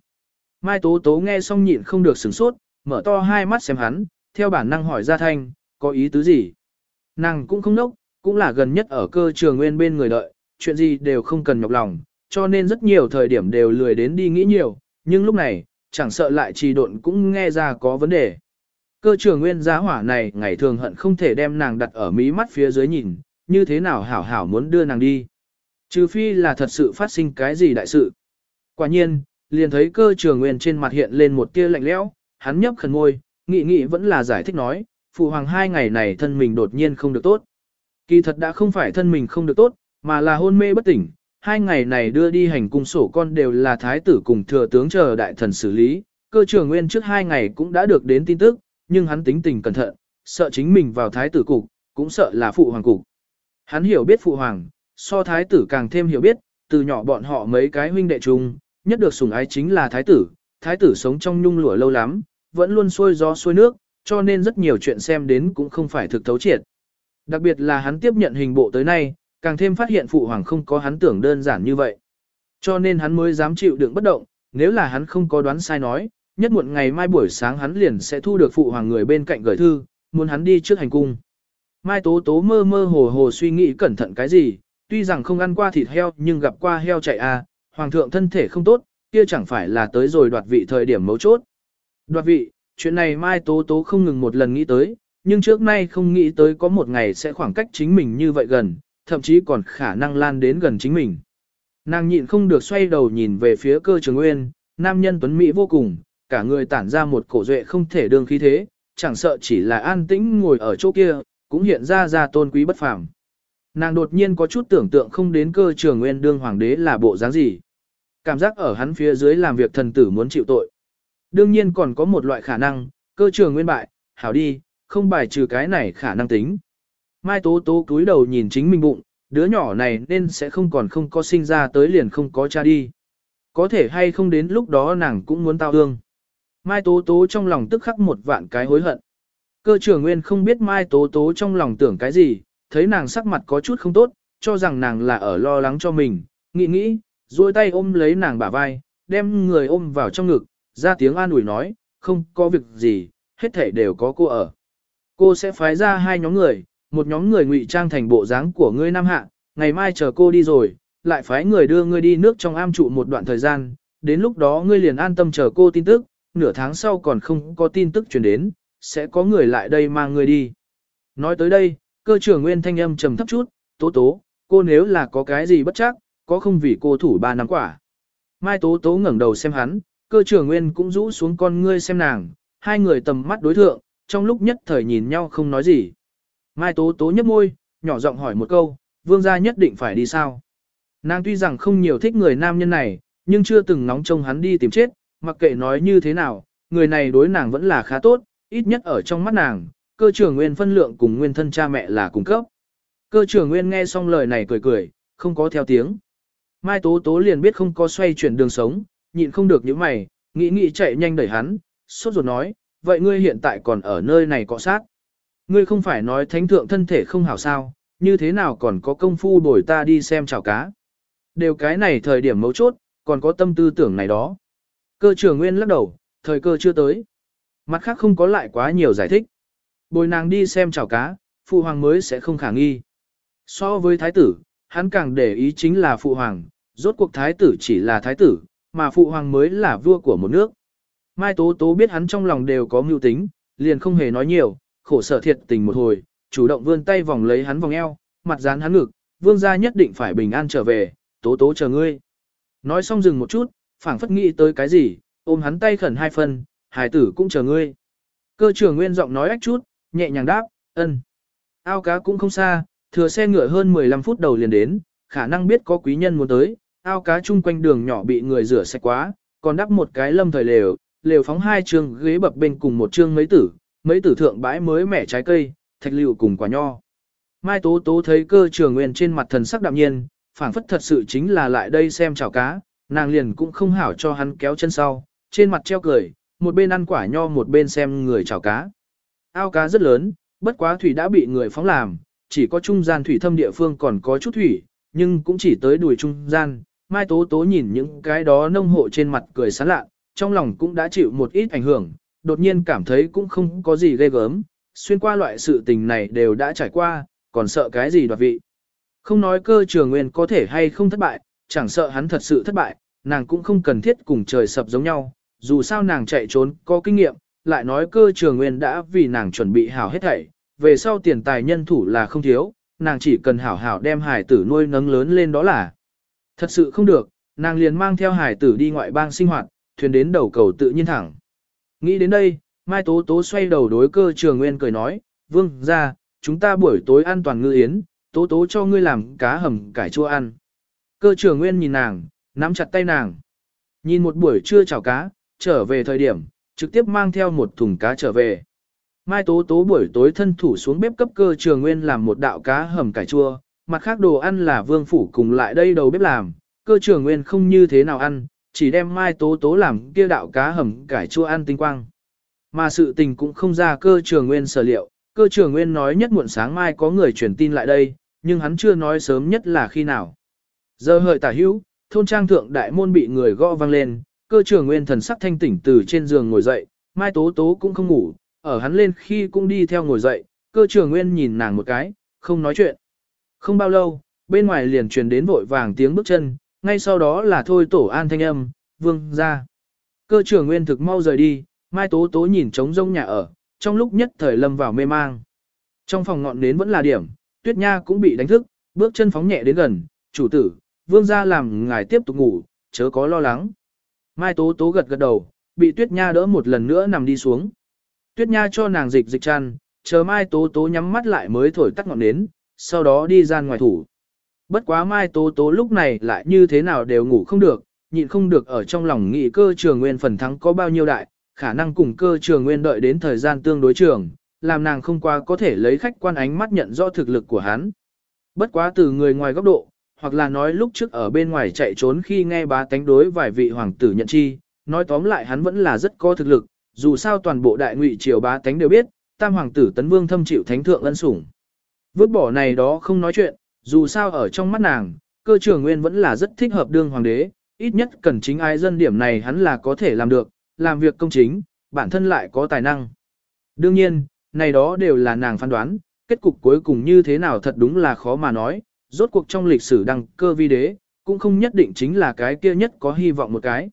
Mai tố tố nghe xong nhịn không được sửng sốt, mở to hai mắt xem hắn, theo bản năng hỏi ra thanh, có ý tứ gì? Nàng cũng không nốc, cũng là gần nhất ở cơ trường nguyên bên người đợi, chuyện gì đều không cần nhọc lòng, cho nên rất nhiều thời điểm đều lười đến đi nghĩ nhiều, nhưng lúc này, chẳng sợ lại trì độn cũng nghe ra có vấn đề. Cơ trưởng nguyên giá hỏa này ngày thường hận không thể đem nàng đặt ở mí mắt phía dưới nhìn, như thế nào hảo hảo muốn đưa nàng đi. Trừ phi là thật sự phát sinh cái gì đại sự. Quả nhiên, liền thấy cơ trường nguyên trên mặt hiện lên một tia lạnh lẽo, hắn nhấp khẩn môi, nghị nghị vẫn là giải thích nói, phụ hoàng hai ngày này thân mình đột nhiên không được tốt. Kỳ thật đã không phải thân mình không được tốt, mà là hôn mê bất tỉnh, hai ngày này đưa đi hành cung sổ con đều là thái tử cùng thừa tướng chờ đại thần xử lý, cơ trường nguyên trước hai ngày cũng đã được đến tin tức, nhưng hắn tính tình cẩn thận, sợ chính mình vào thái tử cục, cũng sợ là phụ hoàng cục. Hắn hiểu biết phụ hoàng, so thái tử càng thêm hiểu biết, từ nhỏ bọn họ mấy cái huynh đệ chung, nhất được sủng ái chính là thái tử, thái tử sống trong nhung lụa lâu lắm, vẫn luôn xuôi gió xuôi nước, cho nên rất nhiều chuyện xem đến cũng không phải thực thấu triệt. Đặc biệt là hắn tiếp nhận hình bộ tới nay, càng thêm phát hiện phụ hoàng không có hắn tưởng đơn giản như vậy. Cho nên hắn mới dám chịu đựng bất động, nếu là hắn không có đoán sai nói, nhất muộn ngày mai buổi sáng hắn liền sẽ thu được phụ hoàng người bên cạnh gửi thư, muốn hắn đi trước hành cung. Mai Tố Tố mơ mơ hồ hồ suy nghĩ cẩn thận cái gì, tuy rằng không ăn qua thịt heo nhưng gặp qua heo chạy à, hoàng thượng thân thể không tốt, kia chẳng phải là tới rồi đoạt vị thời điểm mấu chốt. Đoạt vị, chuyện này Mai Tố Tố không ngừng một lần nghĩ tới, nhưng trước nay không nghĩ tới có một ngày sẽ khoảng cách chính mình như vậy gần, thậm chí còn khả năng lan đến gần chính mình. Nàng nhịn không được xoay đầu nhìn về phía cơ trường nguyên, nam nhân tuấn Mỹ vô cùng, cả người tản ra một cổ duệ không thể đương khí thế, chẳng sợ chỉ là an tĩnh ngồi ở chỗ kia, cũng hiện ra ra tôn quý bất phàm. Nàng đột nhiên có chút tưởng tượng không đến cơ trường nguyên đương hoàng đế là bộ dáng gì. Cảm giác ở hắn phía dưới làm việc thần tử muốn chịu tội. Đương nhiên còn có một loại khả năng, cơ trường nguyên bại, hảo đi, không bài trừ cái này khả năng tính. Mai Tố Tố cúi đầu nhìn chính mình bụng, đứa nhỏ này nên sẽ không còn không có sinh ra tới liền không có cha đi. Có thể hay không đến lúc đó nàng cũng muốn tao hương. Mai Tố Tố trong lòng tức khắc một vạn cái hối hận. Cơ trưởng nguyên không biết Mai Tố Tố trong lòng tưởng cái gì, thấy nàng sắc mặt có chút không tốt, cho rằng nàng là ở lo lắng cho mình, nghĩ nghĩ, duỗi tay ôm lấy nàng bả vai, đem người ôm vào trong ngực, ra tiếng an ủi nói, không có việc gì, hết thể đều có cô ở. Cô sẽ phái ra hai nhóm người, một nhóm người ngụy trang thành bộ dáng của ngươi nam hạ, ngày mai chờ cô đi rồi, lại phái người đưa ngươi đi nước trong am trụ một đoạn thời gian, đến lúc đó ngươi liền an tâm chờ cô tin tức, nửa tháng sau còn không có tin tức truyền đến, sẽ có người lại đây mang người đi. Nói tới đây, cơ trưởng nguyên thanh âm trầm thấp chút, tố tố, cô nếu là có cái gì bất chắc, có không vì cô thủ ba năm quả. Mai tố tố ngẩng đầu xem hắn, cơ trưởng nguyên cũng rũ xuống con ngươi xem nàng, hai người tầm mắt đối thượng, trong lúc nhất thời nhìn nhau không nói gì. Mai tố tố nhấp môi, nhỏ giọng hỏi một câu, vương gia nhất định phải đi sao? Nàng tuy rằng không nhiều thích người nam nhân này, nhưng chưa từng nóng trông hắn đi tìm chết, mặc kệ nói như thế nào, người này đối nàng vẫn là khá tốt, ít nhất ở trong mắt nàng, cơ trưởng nguyên phân lượng cùng nguyên thân cha mẹ là cùng cấp. Cơ trưởng nguyên nghe xong lời này cười cười, không có theo tiếng. Mai Tố Tố liền biết không có xoay chuyển đường sống, nhịn không được những mày, nghĩ nghĩ chạy nhanh đẩy hắn, sốt ruột nói, vậy ngươi hiện tại còn ở nơi này cọ sát. Ngươi không phải nói thánh thượng thân thể không hảo sao, như thế nào còn có công phu đổi ta đi xem chảo cá. Đều cái này thời điểm mấu chốt, còn có tâm tư tưởng này đó. Cơ trưởng nguyên lắc đầu, thời cơ chưa tới. Mặt khác không có lại quá nhiều giải thích. Bồi nàng đi xem chảo cá, phụ hoàng mới sẽ không khả nghi. So với thái tử, hắn càng để ý chính là phụ hoàng, rốt cuộc thái tử chỉ là thái tử, mà phụ hoàng mới là vua của một nước. Mai Tố Tố biết hắn trong lòng đều có mưu tính, liền không hề nói nhiều, khổ sở thiệt tình một hồi, chủ động vươn tay vòng lấy hắn vòng eo, mặt dán hắn ngực, vương gia nhất định phải bình an trở về, Tố Tố chờ ngươi. Nói xong dừng một chút, phảng phất nghĩ tới cái gì, ôm hắn tay khẩn hai phần, hài tử cũng chờ ngươi. Cơ trưởng nguyên giọng nói ách chút, nhẹ nhàng đáp, ân. Ao cá cũng không xa, thừa xe ngựa hơn 15 phút đầu liền đến, khả năng biết có quý nhân muốn tới, ao cá chung quanh đường nhỏ bị người rửa sạch quá, còn đắp một cái lâm thời lều, lều phóng hai trường ghế bập bên cùng một trường mấy tử, mấy tử thượng bãi mới mẻ trái cây, thạch liệu cùng quả nho. Mai Tố Tố thấy cơ trường nguyên trên mặt thần sắc đạm nhiên, phảng phất thật sự chính là lại đây xem chảo cá, nàng liền cũng không hảo cho hắn kéo chân sau, trên mặt treo cười, một bên ăn quả nho một bên xem người chảo cá. Ao cá rất lớn, bất quá thủy đã bị người phóng làm, chỉ có trung gian thủy thâm địa phương còn có chút thủy, nhưng cũng chỉ tới đùi trung gian. Mai Tố Tố nhìn những cái đó nông hộ trên mặt cười sán lạ, trong lòng cũng đã chịu một ít ảnh hưởng, đột nhiên cảm thấy cũng không có gì ghê gớm, xuyên qua loại sự tình này đều đã trải qua, còn sợ cái gì đoạt vị. Không nói cơ trường nguyên có thể hay không thất bại, chẳng sợ hắn thật sự thất bại, nàng cũng không cần thiết cùng trời sập giống nhau, dù sao nàng chạy trốn có kinh nghiệm, lại nói cơ trường nguyên đã vì nàng chuẩn bị hảo hết thảy, về sau tiền tài nhân thủ là không thiếu, nàng chỉ cần hảo hảo đem hải tử nuôi nấng lớn lên đó là. Thật sự không được, nàng liền mang theo hải tử đi ngoại bang sinh hoạt, thuyền đến đầu cầu tự nhiên thẳng. Nghĩ đến đây, Mai Tố Tố xoay đầu đối cơ trường nguyên cười nói, vương ra, chúng ta buổi tối an toàn ngư yến, Tố Tố cho ngươi làm cá hầm cải chua ăn. Cơ trường nguyên nhìn nàng, nắm chặt tay nàng. Nhìn một buổi trưa chào cá, trở về thời điểm, trực tiếp mang theo một thùng cá trở về. Mai Tố Tố buổi tối thân thủ xuống bếp cấp cơ trường nguyên làm một đạo cá hầm cải chua, mặt khác đồ ăn là vương phủ cùng lại đây đầu bếp làm, cơ trường nguyên không như thế nào ăn, chỉ đem Mai Tố Tố làm kia đạo cá hầm cải chua ăn tinh quang. Mà sự tình cũng không ra cơ trường nguyên sở liệu, cơ trường nguyên nói nhất muộn sáng mai có người truyền tin lại đây, nhưng hắn chưa nói sớm nhất là khi nào. Giờ hợi tả hữu, thôn trang thượng đại môn bị người gõ vang lên, cơ trường nguyên thần sắc thanh tỉnh từ trên giường ngồi dậy, Mai Tố Tố cũng không ngủ, ở hắn lên khi cũng đi theo ngồi dậy, cơ trường nguyên nhìn nàng một cái, không nói chuyện. Không bao lâu, bên ngoài liền truyền đến vội vàng tiếng bước chân, ngay sau đó là thôi tổ an thanh âm, vương ra. Cơ trưởng nguyên thực mau rời đi, Mai Tố Tố nhìn trống rông nhà ở, trong lúc nhất thời lâm vào mê mang. Trong phòng ngọn nến vẫn là điểm, Tuyết Nha cũng bị đánh thức, bước chân phóng nhẹ đến gần, chủ tử, vương ra làm ngài tiếp tục ngủ, chớ có lo lắng. Mai Tố Tố gật gật đầu, bị Tuyết Nha đỡ một lần nữa nằm đi xuống. Tuyết Nha cho nàng dịch dịch chăn, chờ Mai Tố Tố nhắm mắt lại mới thổi tắt ngọn nến, sau đó đi ra ngoài thủ. Bất quá Mai Tố Tố lúc này lại như thế nào đều ngủ không được, nhịn không được ở trong lòng nghĩ cơ trường nguyên phần thắng có bao nhiêu đại, khả năng cùng cơ trường nguyên đợi đến thời gian tương đối trường, làm nàng không qua có thể lấy khách quan ánh mắt nhận rõ thực lực của hắn. Bất quá từ người ngoài góc độ, hoặc là nói lúc trước ở bên ngoài chạy trốn khi nghe bá tánh đối vài vị hoàng tử nhận chi, nói tóm lại hắn vẫn là rất có thực lực, dù sao toàn bộ đại ngụy triều bá tánh đều biết, tam hoàng tử tấn vương thâm chịu thánh thượng ân sủng. Vứt bỏ này đó không nói chuyện, dù sao ở trong mắt nàng, cơ Trường nguyên vẫn là rất thích hợp đương hoàng đế, ít nhất cần chính ai dân điểm này hắn là có thể làm được, làm việc công chính, bản thân lại có tài năng. Đương nhiên, này đó đều là nàng phán đoán, kết cục cuối cùng như thế nào thật đúng là khó mà nói, rốt cuộc trong lịch sử đăng cơ vi đế, cũng không nhất định chính là cái kia nhất có hy vọng một cái.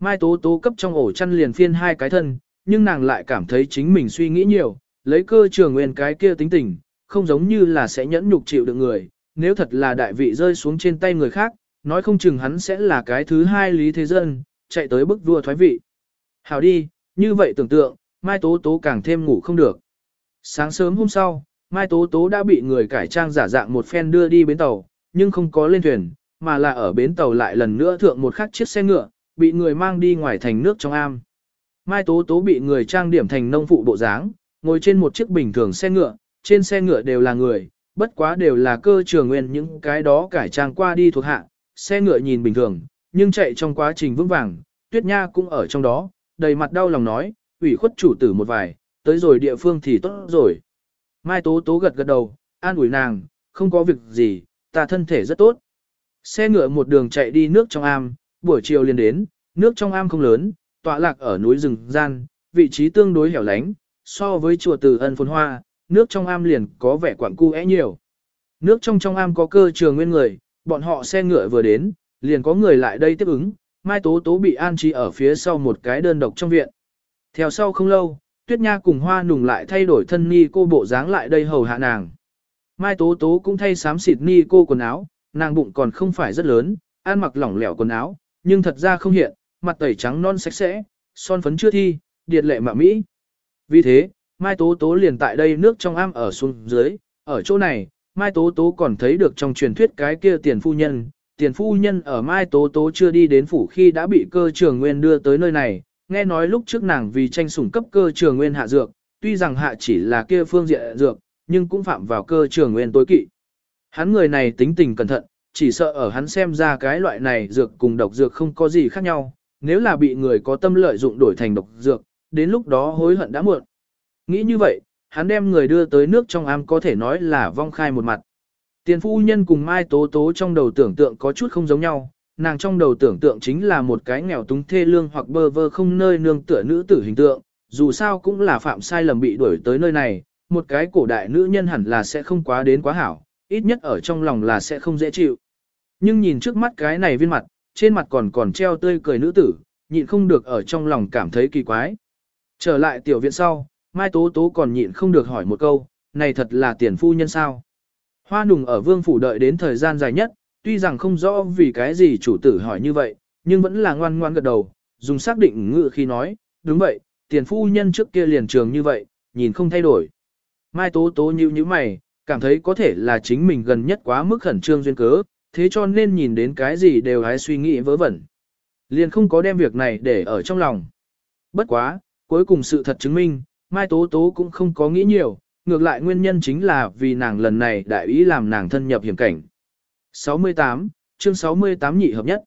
Mai Tố Tố cấp trong ổ chăn liền phiên hai cái thân, nhưng nàng lại cảm thấy chính mình suy nghĩ nhiều, lấy cơ trường nguyên cái kia tính tình, không giống như là sẽ nhẫn nhục chịu được người, nếu thật là đại vị rơi xuống trên tay người khác, nói không chừng hắn sẽ là cái thứ hai lý thế dân, chạy tới bức vua thoái vị. Hảo đi, như vậy tưởng tượng, Mai Tố Tố càng thêm ngủ không được. Sáng sớm hôm sau, Mai Tố Tố đã bị người cải trang giả dạng một phen đưa đi bến tàu, nhưng không có lên thuyền, mà là ở bến tàu lại lần nữa thượng một khắc chiếc xe ngựa, bị người mang đi ngoài thành nước trong am. Mai Tố Tố bị người trang điểm thành nông phụ bộ dáng, ngồi trên một chiếc bình thường xe ngựa, trên xe ngựa đều là người, bất quá đều là cơ trường nguyên những cái đó cải trang qua đi thuộc hạ, xe ngựa nhìn bình thường, nhưng chạy trong quá trình vững vàng, Tuyết Nha cũng ở trong đó, đầy mặt đau lòng nói, ủy khuất chủ tử một vài, tới rồi địa phương thì tốt rồi. Mai Tố Tố gật gật đầu, an ủi nàng, không có việc gì, ta thân thể rất tốt. Xe ngựa một đường chạy đi nước trong am, buổi chiều liền đến, nước trong am không lớn, tọa lạc ở núi rừng gian, vị trí tương đối hẻo lánh, so với chùa Từ Ân Phồn Hoa, nước trong am liền có vẻ quặng cu é nhiều. Nước trong trong am có cơ trường nguyên người, bọn họ xe ngựa vừa đến, liền có người lại đây tiếp ứng, Mai Tố Tố bị an trí ở phía sau một cái đơn độc trong viện. Theo sau không lâu, Tuyết Nha cùng Hoa Nùng lại thay đổi thân ni cô bộ dáng lại đây hầu hạ nàng. Mai Tố Tố cũng thay xám xịt ni cô quần áo, nàng bụng còn không phải rất lớn, ăn mặc lỏng lẻo quần áo, nhưng thật ra không hiện, mặt tẩy trắng non sạch sẽ, son phấn chưa thi, điệt lệ mạ mỹ. Vì thế, Mai Tố Tố liền tại đây nước trong am ở xuống dưới, ở chỗ này, Mai Tố Tố còn thấy được trong truyền thuyết cái kia tiền phu nhân. Tiền phu nhân ở Mai Tố Tố chưa đi đến phủ khi đã bị cơ trường nguyên đưa tới nơi này, nghe nói lúc trước nàng vì tranh sủng cấp cơ trường nguyên hạ dược, tuy rằng hạ chỉ là kia phương diện dược, nhưng cũng phạm vào cơ trường nguyên tối kỵ. Hắn người này tính tình cẩn thận, chỉ sợ ở hắn xem ra cái loại này dược cùng độc dược không có gì khác nhau, nếu là bị người có tâm lợi dụng đổi thành độc dược, đến lúc đó hối hận đã muộn. Nghĩ như vậy, hắn đem người đưa tới nước trong am có thể nói là vong khai một mặt. Tiền phu nhân cùng Mai Tố Tố trong đầu tưởng tượng có chút không giống nhau, nàng trong đầu tưởng tượng chính là một cái nghèo túng thê lương hoặc bơ vơ không nơi nương tựa nữ tử hình tượng, dù sao cũng là phạm sai lầm bị đuổi tới nơi này, một cái cổ đại nữ nhân hẳn là sẽ không quá đến quá hảo, ít nhất ở trong lòng là sẽ không dễ chịu. Nhưng nhìn trước mắt cái này viên mặt, trên mặt còn còn treo tươi cười nữ tử, nhịn không được ở trong lòng cảm thấy kỳ quái. Trở lại tiểu viện sau, Mai Tố Tố còn nhịn không được hỏi một câu, này thật là tiền phu nhân sao? Hoa nùng ở vương phủ đợi đến thời gian dài nhất, tuy rằng không rõ vì cái gì chủ tử hỏi như vậy, nhưng vẫn là ngoan ngoan gật đầu, dùng xác định ngự khi nói, đúng vậy, tiền phu nhân trước kia liền trường như vậy, nhìn không thay đổi. Mai Tố Tố như như mày, cảm thấy có thể là chính mình gần nhất quá mức khẩn trương duyên cớ, thế cho nên nhìn đến cái gì đều hái suy nghĩ vớ vẩn. Liền không có đem việc này để ở trong lòng. Bất quá, cuối cùng sự thật chứng minh, Mai Tố Tố cũng không có nghĩ nhiều, ngược lại nguyên nhân chính là vì nàng lần này đại ý làm nàng thân nhập hiểm cảnh. 68, chương 68 nhị hợp nhất.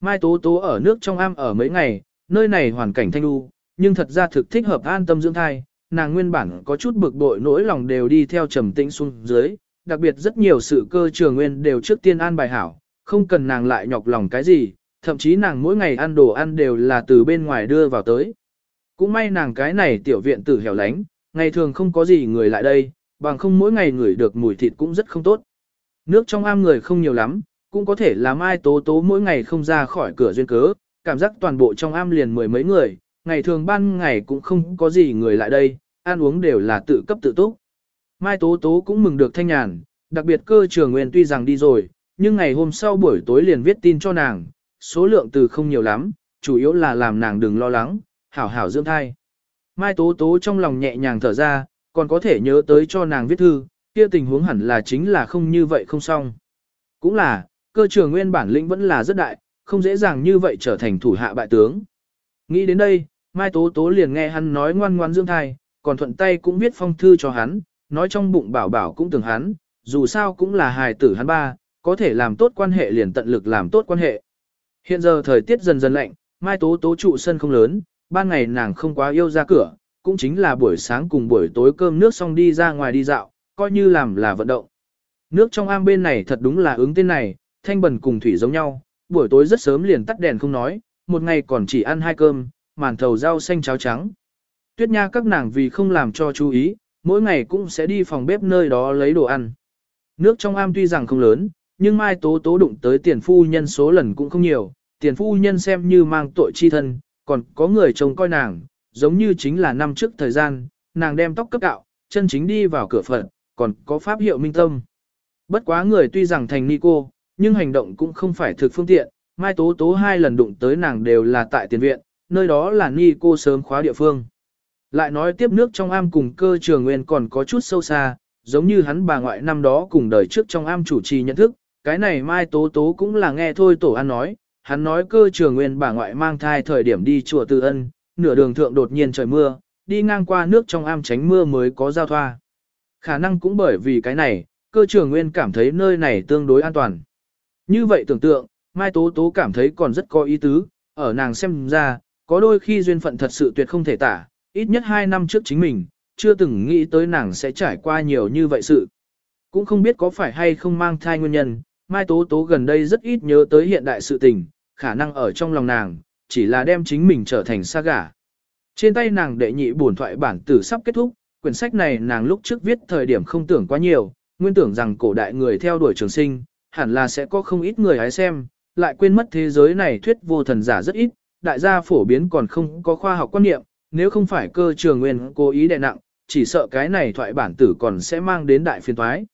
Mai Tố Tố ở nước trong am ở mấy ngày, nơi này hoàn cảnh thanh lưu, nhưng thật ra thực thích hợp an tâm dưỡng thai, nàng nguyên bản có chút bực bội nỗi lòng đều đi theo trầm tĩnh xuống dưới, đặc biệt rất nhiều sự cơ trường nguyên đều trước tiên an bài hảo, không cần nàng lại nhọc lòng cái gì, thậm chí nàng mỗi ngày ăn đồ ăn đều là từ bên ngoài đưa vào tới. Cũng may nàng cái này tiểu viện tử hẻo lánh, ngày thường không có gì người lại đây, bằng không mỗi ngày ngửi được mùi thịt cũng rất không tốt. Nước trong am người không nhiều lắm, cũng có thể làm ai tố tố mỗi ngày không ra khỏi cửa duyên cớ, cảm giác toàn bộ trong am liền mười mấy người, ngày thường ban ngày cũng không có gì người lại đây, ăn uống đều là tự cấp tự túc. Mai Tố Tố cũng mừng được thanh nhàn, đặc biệt cơ trường nguyên tuy rằng đi rồi, nhưng ngày hôm sau buổi tối liền viết tin cho nàng, số lượng từ không nhiều lắm, chủ yếu là làm nàng đừng lo lắng, hảo hảo dưỡng thai. Mai Tố Tố trong lòng nhẹ nhàng thở ra, còn có thể nhớ tới cho nàng viết thư, kia tình huống hẳn là chính là không như vậy không xong. Cũng là, cơ trường nguyên bản lĩnh vẫn là rất đại, không dễ dàng như vậy trở thành thủ hạ bại tướng. Nghĩ đến đây, Mai Tố Tố liền nghe hắn nói ngoan ngoan dưỡng thai, còn thuận tay cũng viết phong thư cho hắn, nói trong bụng bảo bảo cũng tưởng hắn, dù sao cũng là hài tử hắn ba, có thể làm tốt quan hệ liền tận lực làm tốt quan hệ. Hiện giờ thời tiết dần dần lạnh, Mai Tố Tố trụ sân không lớn, ban ngày nàng không quá yêu ra cửa, cũng chính là buổi sáng cùng buổi tối cơm nước xong đi ra ngoài đi dạo, coi như làm là vận động. Nước trong am bên này thật đúng là ứng tên này, thanh bần cùng thủy giống nhau, buổi tối rất sớm liền tắt đèn không nói, một ngày còn chỉ ăn hai cơm, màn thầu rau xanh cháo trắng. Tuyết nha các nàng vì không làm cho chú ý, mỗi ngày cũng sẽ đi phòng bếp nơi đó lấy đồ ăn. Nước trong am tuy rằng không lớn, nhưng Mai Tố Tố đụng tới tiền phu nhân số lần cũng không nhiều, tiền phu nhân xem như mang tội chi thân, còn có người trông coi nàng, giống như chính là năm trước thời gian, nàng đem tóc cấp cạo, chân chính đi vào cửa phận, còn có pháp hiệu minh tâm. Bất quá người tuy rằng thành ni cô, nhưng hành động cũng không phải thực phương tiện, Mai Tố Tố hai lần đụng tới nàng đều là tại tiền viện, nơi đó là ni cô sớm khóa địa phương. Lại nói tiếp nước trong am cùng cơ trường nguyên còn có chút sâu xa, giống như hắn bà ngoại năm đó cùng đời trước trong am chủ trì nhận thức, cái này Mai Tố Tố cũng là nghe thôi tổ an nói, hắn nói cơ trường nguyên bà ngoại mang thai thời điểm đi chùa Từ Ân, nửa đường thượng đột nhiên trời mưa, đi ngang qua nước trong am tránh mưa mới có giao thoa. Khả năng cũng bởi vì cái này, cơ trường nguyên cảm thấy nơi này tương đối an toàn. Như vậy tưởng tượng, Mai Tố Tố cảm thấy còn rất có ý tứ, ở nàng xem ra, có đôi khi duyên phận thật sự tuyệt không thể tả, ít nhất 2 năm trước chính mình, chưa từng nghĩ tới nàng sẽ trải qua nhiều như vậy sự. Cũng không biết có phải hay không mang thai nguyên nhân, Mai Tố Tố gần đây rất ít nhớ tới hiện đại sự tình, khả năng ở trong lòng nàng, chỉ là đem chính mình trở thành sa gà. Trên tay nàng đệ nhị bổn thoại bản tử sắp kết thúc, quyển sách này nàng lúc trước viết thời điểm không tưởng quá nhiều, nguyên tưởng rằng cổ đại người theo đuổi trường sinh, hẳn là sẽ có không ít người hái xem, lại quên mất thế giới này thuyết vô thần giả rất ít, đại gia phổ biến còn không có khoa học quan niệm, nếu không phải cơ trường nguyên cố ý đè nặng, chỉ sợ cái này thoại bản tử còn sẽ mang đến đại phiền toái.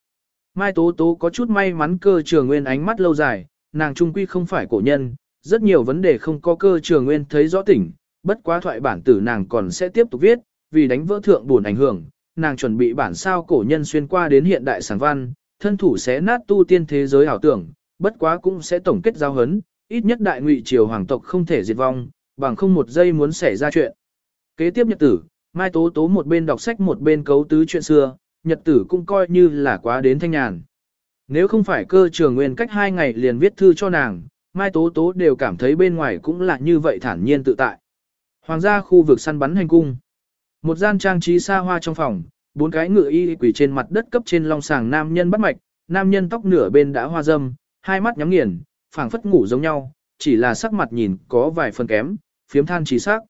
Mai Tố Tố có chút may mắn cơ trường nguyên ánh mắt lâu dài, nàng trung quy không phải cổ nhân, rất nhiều vấn đề không có cơ trường nguyên thấy rõ tỉnh, bất quá thoại bản tử nàng còn sẽ tiếp tục viết, vì đánh vỡ thượng buồn ảnh hưởng, nàng chuẩn bị bản sao cổ nhân xuyên qua đến hiện đại sáng văn, thân thủ sẽ nát tu tiên thế giới ảo tưởng, bất quá cũng sẽ tổng kết giao hấn, ít nhất đại ngụy triều hoàng tộc không thể diệt vong, bằng không một giây muốn xảy ra chuyện. Kế tiếp nhật tử, Mai Tố Tố một bên đọc sách một bên cấu tứ chuyện xưa, nhật tử cũng coi như là quá đến thanh nhàn. Nếu không phải cơ trường nguyên cách hai ngày liền viết thư cho nàng, Mai Tố Tố đều cảm thấy bên ngoài cũng là như vậy thản nhiên tự tại. Hoàng gia khu vực săn bắn hành cung. Một gian trang trí xa hoa trong phòng, bốn cái ngựa y quỷ trên mặt đất cấp trên long sàng nam nhân bắt mạch, nam nhân tóc nửa bên đã hoa dâm, hai mắt nhắm nghiền, phảng phất ngủ giống nhau, chỉ là sắc mặt nhìn có vài phần kém, phiếm than trí sắc.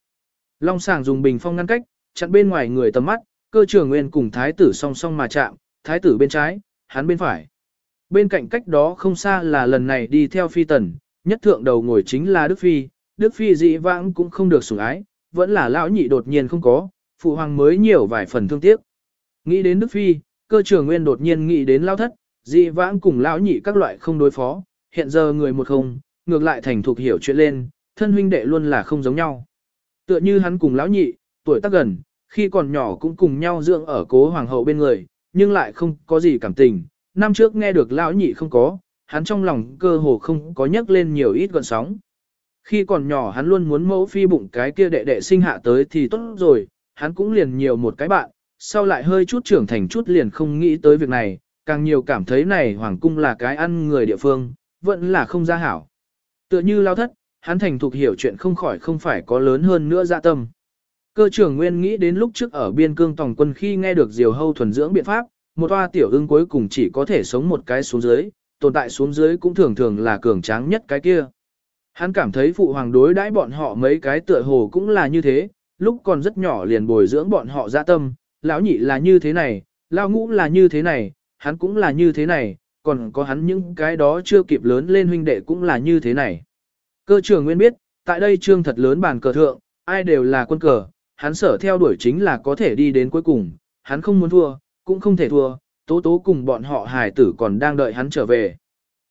Long sàng dùng bình phong ngăn cách, chặn bên ngoài người tầm mắt, cơ trưởng nguyên cùng thái tử song song mà chạm, thái tử bên trái, hắn bên phải. Bên cạnh cách đó không xa là lần này đi theo phi tần, nhất thượng đầu ngồi chính là Đức Phi, Đức Phi dị vãng cũng không được sủng ái, vẫn là lão nhị đột nhiên không có, phụ hoàng mới nhiều vài phần thương tiếc. Nghĩ đến Đức Phi, cơ trưởng nguyên đột nhiên nghĩ đến lao thất, dị vãng cùng lão nhị các loại không đối phó, hiện giờ người một không, ngược lại thành thục hiểu chuyện lên, thân huynh đệ luôn là không giống nhau. Tựa như hắn cùng lão nhị, tuổi tác gần, khi còn nhỏ cũng cùng nhau dưỡng ở cố hoàng hậu bên người, nhưng lại không có gì cảm tình. Năm trước nghe được lão nhị không có, hắn trong lòng cơ hồ không có nhắc lên nhiều ít gọn sóng. Khi còn nhỏ hắn luôn muốn mẫu phi bụng cái kia đệ đệ sinh hạ tới thì tốt rồi, hắn cũng liền nhiều một cái bạn, sau lại hơi chút trưởng thành chút liền không nghĩ tới việc này, càng nhiều cảm thấy này hoàng cung là cái ăn người địa phương, vẫn là không ra hảo. Tựa như lao thất, hắn thành thục hiểu chuyện không khỏi không phải có lớn hơn nữa dạ tâm. Cơ trưởng Nguyên nghĩ đến lúc trước ở biên cương tổng quân khi nghe được diều hâu thuần dưỡng biện pháp, một toa tiểu ưng cuối cùng chỉ có thể sống một cái xuống dưới, tồn tại xuống dưới cũng thường thường là cường tráng nhất cái kia. Hắn cảm thấy phụ hoàng đối đãi bọn họ mấy cái tựa hồ cũng là như thế, lúc còn rất nhỏ liền bồi dưỡng bọn họ ra tâm, lão nhị là như thế này, lão ngũ là như thế này, hắn cũng là như thế này, còn có hắn những cái đó chưa kịp lớn lên huynh đệ cũng là như thế này. Cơ trưởng Nguyên biết, tại đây trương thật lớn bàn cờ thượng, ai đều là quân cờ, hắn sở theo đuổi chính là có thể đi đến cuối cùng, hắn không muốn thua, cũng không thể thua, tố tố cùng bọn họ hài tử còn đang đợi hắn trở về.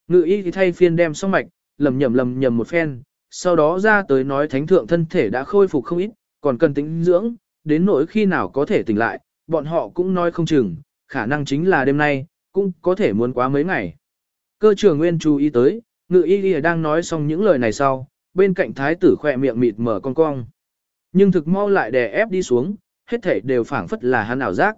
Ngự y thì thay phiên đem xong mạch, lầm nhầm lầm nhầm một phen, sau đó ra tới nói thánh thượng thân thể đã khôi phục không ít, còn cần tĩnh dưỡng, đến nỗi khi nào có thể tỉnh lại, bọn họ cũng nói không chừng, khả năng chính là đêm nay, cũng có thể muốn quá mấy ngày. Cơ trưởng nguyên chú ý tới, ngự y y đang nói xong những lời này sau, bên cạnh thái tử khỏe miệng mịt mở con cong. Nhưng thực mau lại đè ép đi xuống, hết thể đều phảng phất là hắn ảo giác.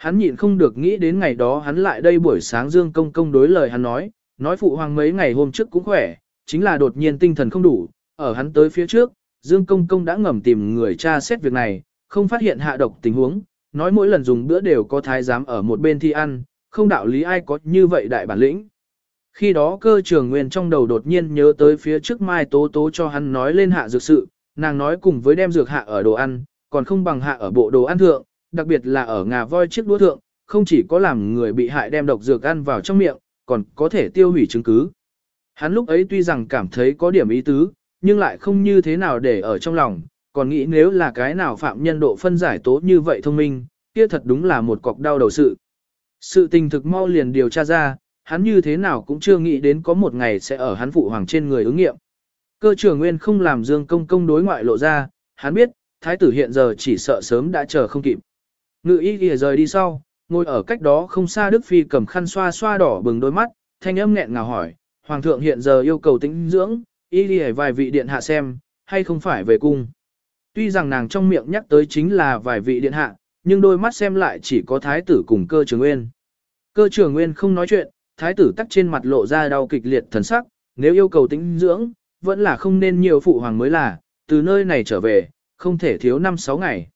Hắn nhịn không được nghĩ đến ngày đó hắn lại đây buổi sáng Dương Công Công đối lời hắn nói, nói phụ hoàng mấy ngày hôm trước cũng khỏe, chính là đột nhiên tinh thần không đủ, ở hắn tới phía trước, Dương Công Công đã ngầm tìm người tra xét việc này, không phát hiện hạ độc tình huống, nói mỗi lần dùng bữa đều có thái giám ở một bên thi ăn, không đạo lý ai có như vậy đại bản lĩnh. Khi đó cơ trường nguyên trong đầu đột nhiên nhớ tới phía trước Mai Tố Tố cho hắn nói lên hạ dược sự, nàng nói cùng với đem dược hạ ở đồ ăn, còn không bằng hạ ở bộ đồ ăn thượng, đặc biệt là ở ngà voi chiếc đũa thượng, không chỉ có làm người bị hại đem độc dược ăn vào trong miệng, còn có thể tiêu hủy chứng cứ. Hắn lúc ấy tuy rằng cảm thấy có điểm ý tứ, nhưng lại không như thế nào để ở trong lòng, còn nghĩ nếu là cái nào phạm nhân độ phân giải tố như vậy thông minh, kia thật đúng là một cọc đau đầu sự. Sự tình thực mau liền điều tra ra, hắn như thế nào cũng chưa nghĩ đến có một ngày sẽ ở hắn phụ hoàng trên người ứng nghiệm. Cơ trưởng nguyên không làm dương công công đối ngoại lộ ra, hắn biết, thái tử hiện giờ chỉ sợ sớm đã chờ không kịp. Ngự y kìa rời đi sau, ngồi ở cách đó không xa Đức Phi cầm khăn xoa xoa đỏ bừng đôi mắt, thanh âm nghẹn ngào hỏi, Hoàng thượng hiện giờ yêu cầu tĩnh dưỡng, y đi vài vị điện hạ xem, hay không phải về cung. Tuy rằng nàng trong miệng nhắc tới chính là vài vị điện hạ, nhưng đôi mắt xem lại chỉ có thái tử cùng cơ trường nguyên. Cơ trường nguyên không nói chuyện, thái tử tắc trên mặt lộ ra đau kịch liệt thần sắc, nếu yêu cầu tĩnh dưỡng, vẫn là không nên nhiều phụ hoàng mới là, từ nơi này trở về, không thể thiếu 5-6 ngày.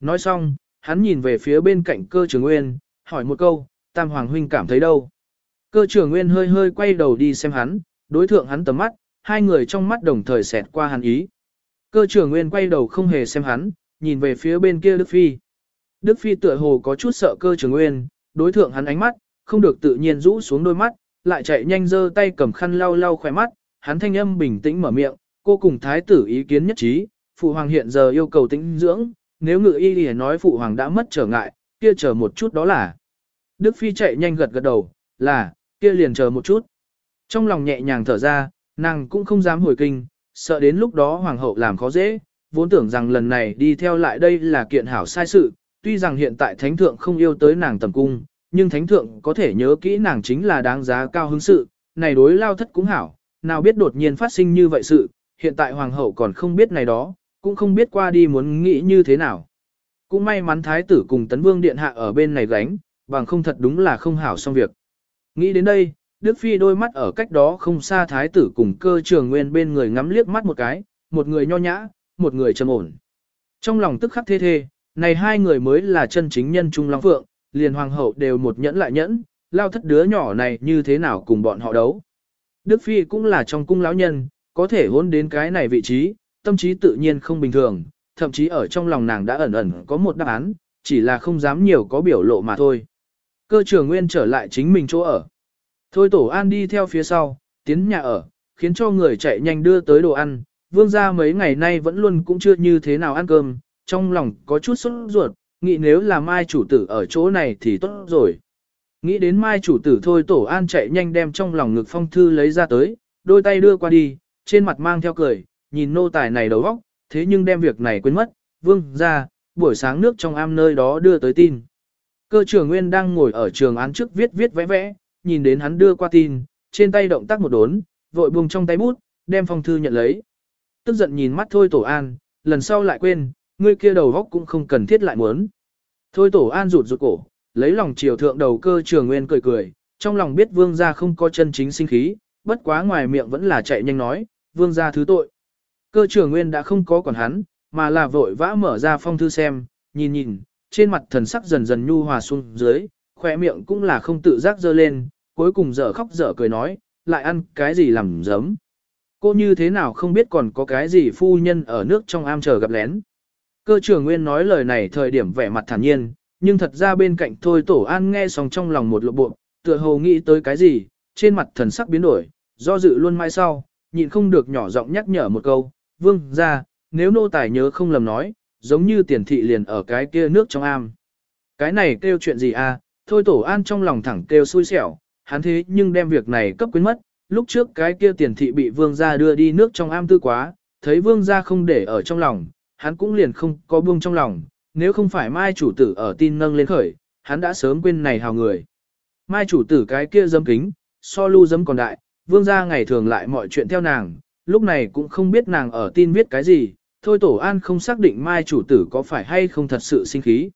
Nói xong, hắn nhìn về phía bên cạnh cơ trường nguyên, hỏi một câu, tam hoàng huynh cảm thấy đâu. Cơ trường nguyên hơi hơi quay đầu đi xem hắn, đối thượng hắn tầm mắt, hai người trong mắt đồng thời xẹt qua hắn ý. Cơ trường nguyên quay đầu không hề xem hắn, nhìn về phía bên kia Đức Phi. Đức Phi tựa hồ có chút sợ cơ trường nguyên, đối thượng hắn ánh mắt, không được tự nhiên rũ xuống đôi mắt, lại chạy nhanh giơ tay cầm khăn lau lau khỏe mắt, hắn thanh âm bình tĩnh mở miệng, cô cùng thái tử ý kiến nhất trí, phụ hoàng hiện giờ yêu cầu tĩnh dưỡng, nếu ngự y lìa nói phụ hoàng đã mất trở ngại, kia chờ một chút đó là. Đức Phi chạy nhanh gật gật đầu, là, kia liền chờ một chút. Trong lòng nhẹ nhàng thở ra, nàng cũng không dám hồi kinh, sợ đến lúc đó hoàng hậu làm khó dễ, vốn tưởng rằng lần này đi theo lại đây là kiện hảo sai sự, tuy rằng hiện tại thánh thượng không yêu tới nàng tầm cung, nhưng thánh thượng có thể nhớ kỹ nàng chính là đáng giá cao hứng sự, này đối lao thất cũng hảo, nào biết đột nhiên phát sinh như vậy sự, hiện tại hoàng hậu còn không biết này đó, cũng không biết qua đi muốn nghĩ như thế nào. Cũng may mắn thái tử cùng tấn vương điện hạ ở bên này gánh, bằng không thật đúng là không hảo xong việc. Nghĩ đến đây, Đức Phi đôi mắt ở cách đó không xa thái tử cùng cơ trường nguyên bên người ngắm liếc mắt một cái, một người nho nhã, một người trầm ổn. Trong lòng tức khắc thê thê, này hai người mới là chân chính nhân trung long phượng, liền hoàng hậu đều một nhẫn lại nhẫn, lao thất đứa nhỏ này như thế nào cùng bọn họ đấu. Đức Phi cũng là trong cung lão nhân, có thể hôn đến cái này vị trí, tâm trí tự nhiên không bình thường, thậm chí ở trong lòng nàng đã ẩn ẩn có một đáp án, chỉ là không dám nhiều có biểu lộ mà thôi. Cơ trưởng nguyên trở lại chính mình chỗ ở. Thôi tổ an đi theo phía sau, tiến nhà ở, khiến cho người chạy nhanh đưa tới đồ ăn. Vương gia mấy ngày nay vẫn luôn cũng chưa như thế nào ăn cơm, trong lòng có chút sốt ruột, nghĩ nếu là mai chủ tử ở chỗ này thì tốt rồi. Nghĩ đến mai chủ tử thôi tổ an chạy nhanh đem trong lòng ngực phong thư lấy ra tới, đôi tay đưa qua đi, trên mặt mang theo cười, nhìn nô tài này đầu óc, thế nhưng đem việc này quên mất, vương ra, buổi sáng nước trong am nơi đó đưa tới tin. Cơ trưởng Nguyên đang ngồi ở trường án trước viết viết vẽ vẽ, nhìn đến hắn đưa qua tin, trên tay động tác một đốn, vội buông trong tay bút, đem phong thư nhận lấy. Tức giận nhìn mắt thôi tổ an, lần sau lại quên, ngươi kia đầu góc cũng không cần thiết lại muốn. Thôi tổ an rụt rụt cổ, lấy lòng chiều thượng đầu cơ trường nguyên cười cười, trong lòng biết vương gia không có chân chính sinh khí, bất quá ngoài miệng vẫn là chạy nhanh nói, vương gia thứ tội. Cơ trưởng nguyên đã không có còn hắn, mà là vội vã mở ra phong thư xem, nhìn nhìn, trên mặt thần sắc dần dần nhu hòa xuống dưới, khỏe miệng cũng là không tự giác dơ lên, cuối cùng dở khóc dở cười nói, lại ăn cái gì làm giấm. Cô như thế nào không biết còn có cái gì phu nhân ở nước trong am chờ gặp lén. Cơ trưởng nguyên nói lời này thời điểm vẻ mặt thản nhiên, nhưng thật ra bên cạnh thôi tổ an nghe xong trong lòng một lộ bộ, tựa hồ nghĩ tới cái gì, trên mặt thần sắc biến đổi, do dự luôn mai sau, nhịn không được nhỏ giọng nhắc nhở một câu, vương ra, nếu nô tài nhớ không lầm nói, giống như tiền thị liền ở cái kia nước trong am. Cái này kêu chuyện gì à, thôi tổ an trong lòng thẳng kêu xui xẻo, hắn thế nhưng đem việc này cấp quyến mất, lúc trước cái kia tiền thị bị vương gia đưa đi nước trong am tư quá, thấy vương gia không để ở trong lòng, hắn cũng liền không có buông trong lòng, nếu không phải mai chủ tử ở tin nâng lên khởi, hắn đã sớm quên này hào người. Mai chủ tử cái kia dâm kính, so lưu dâm còn đại, vương gia ngày thường lại mọi chuyện theo nàng, lúc này cũng không biết nàng ở tin viết cái gì, thôi tổ an không xác định mai chủ tử có phải hay không thật sự sinh khí.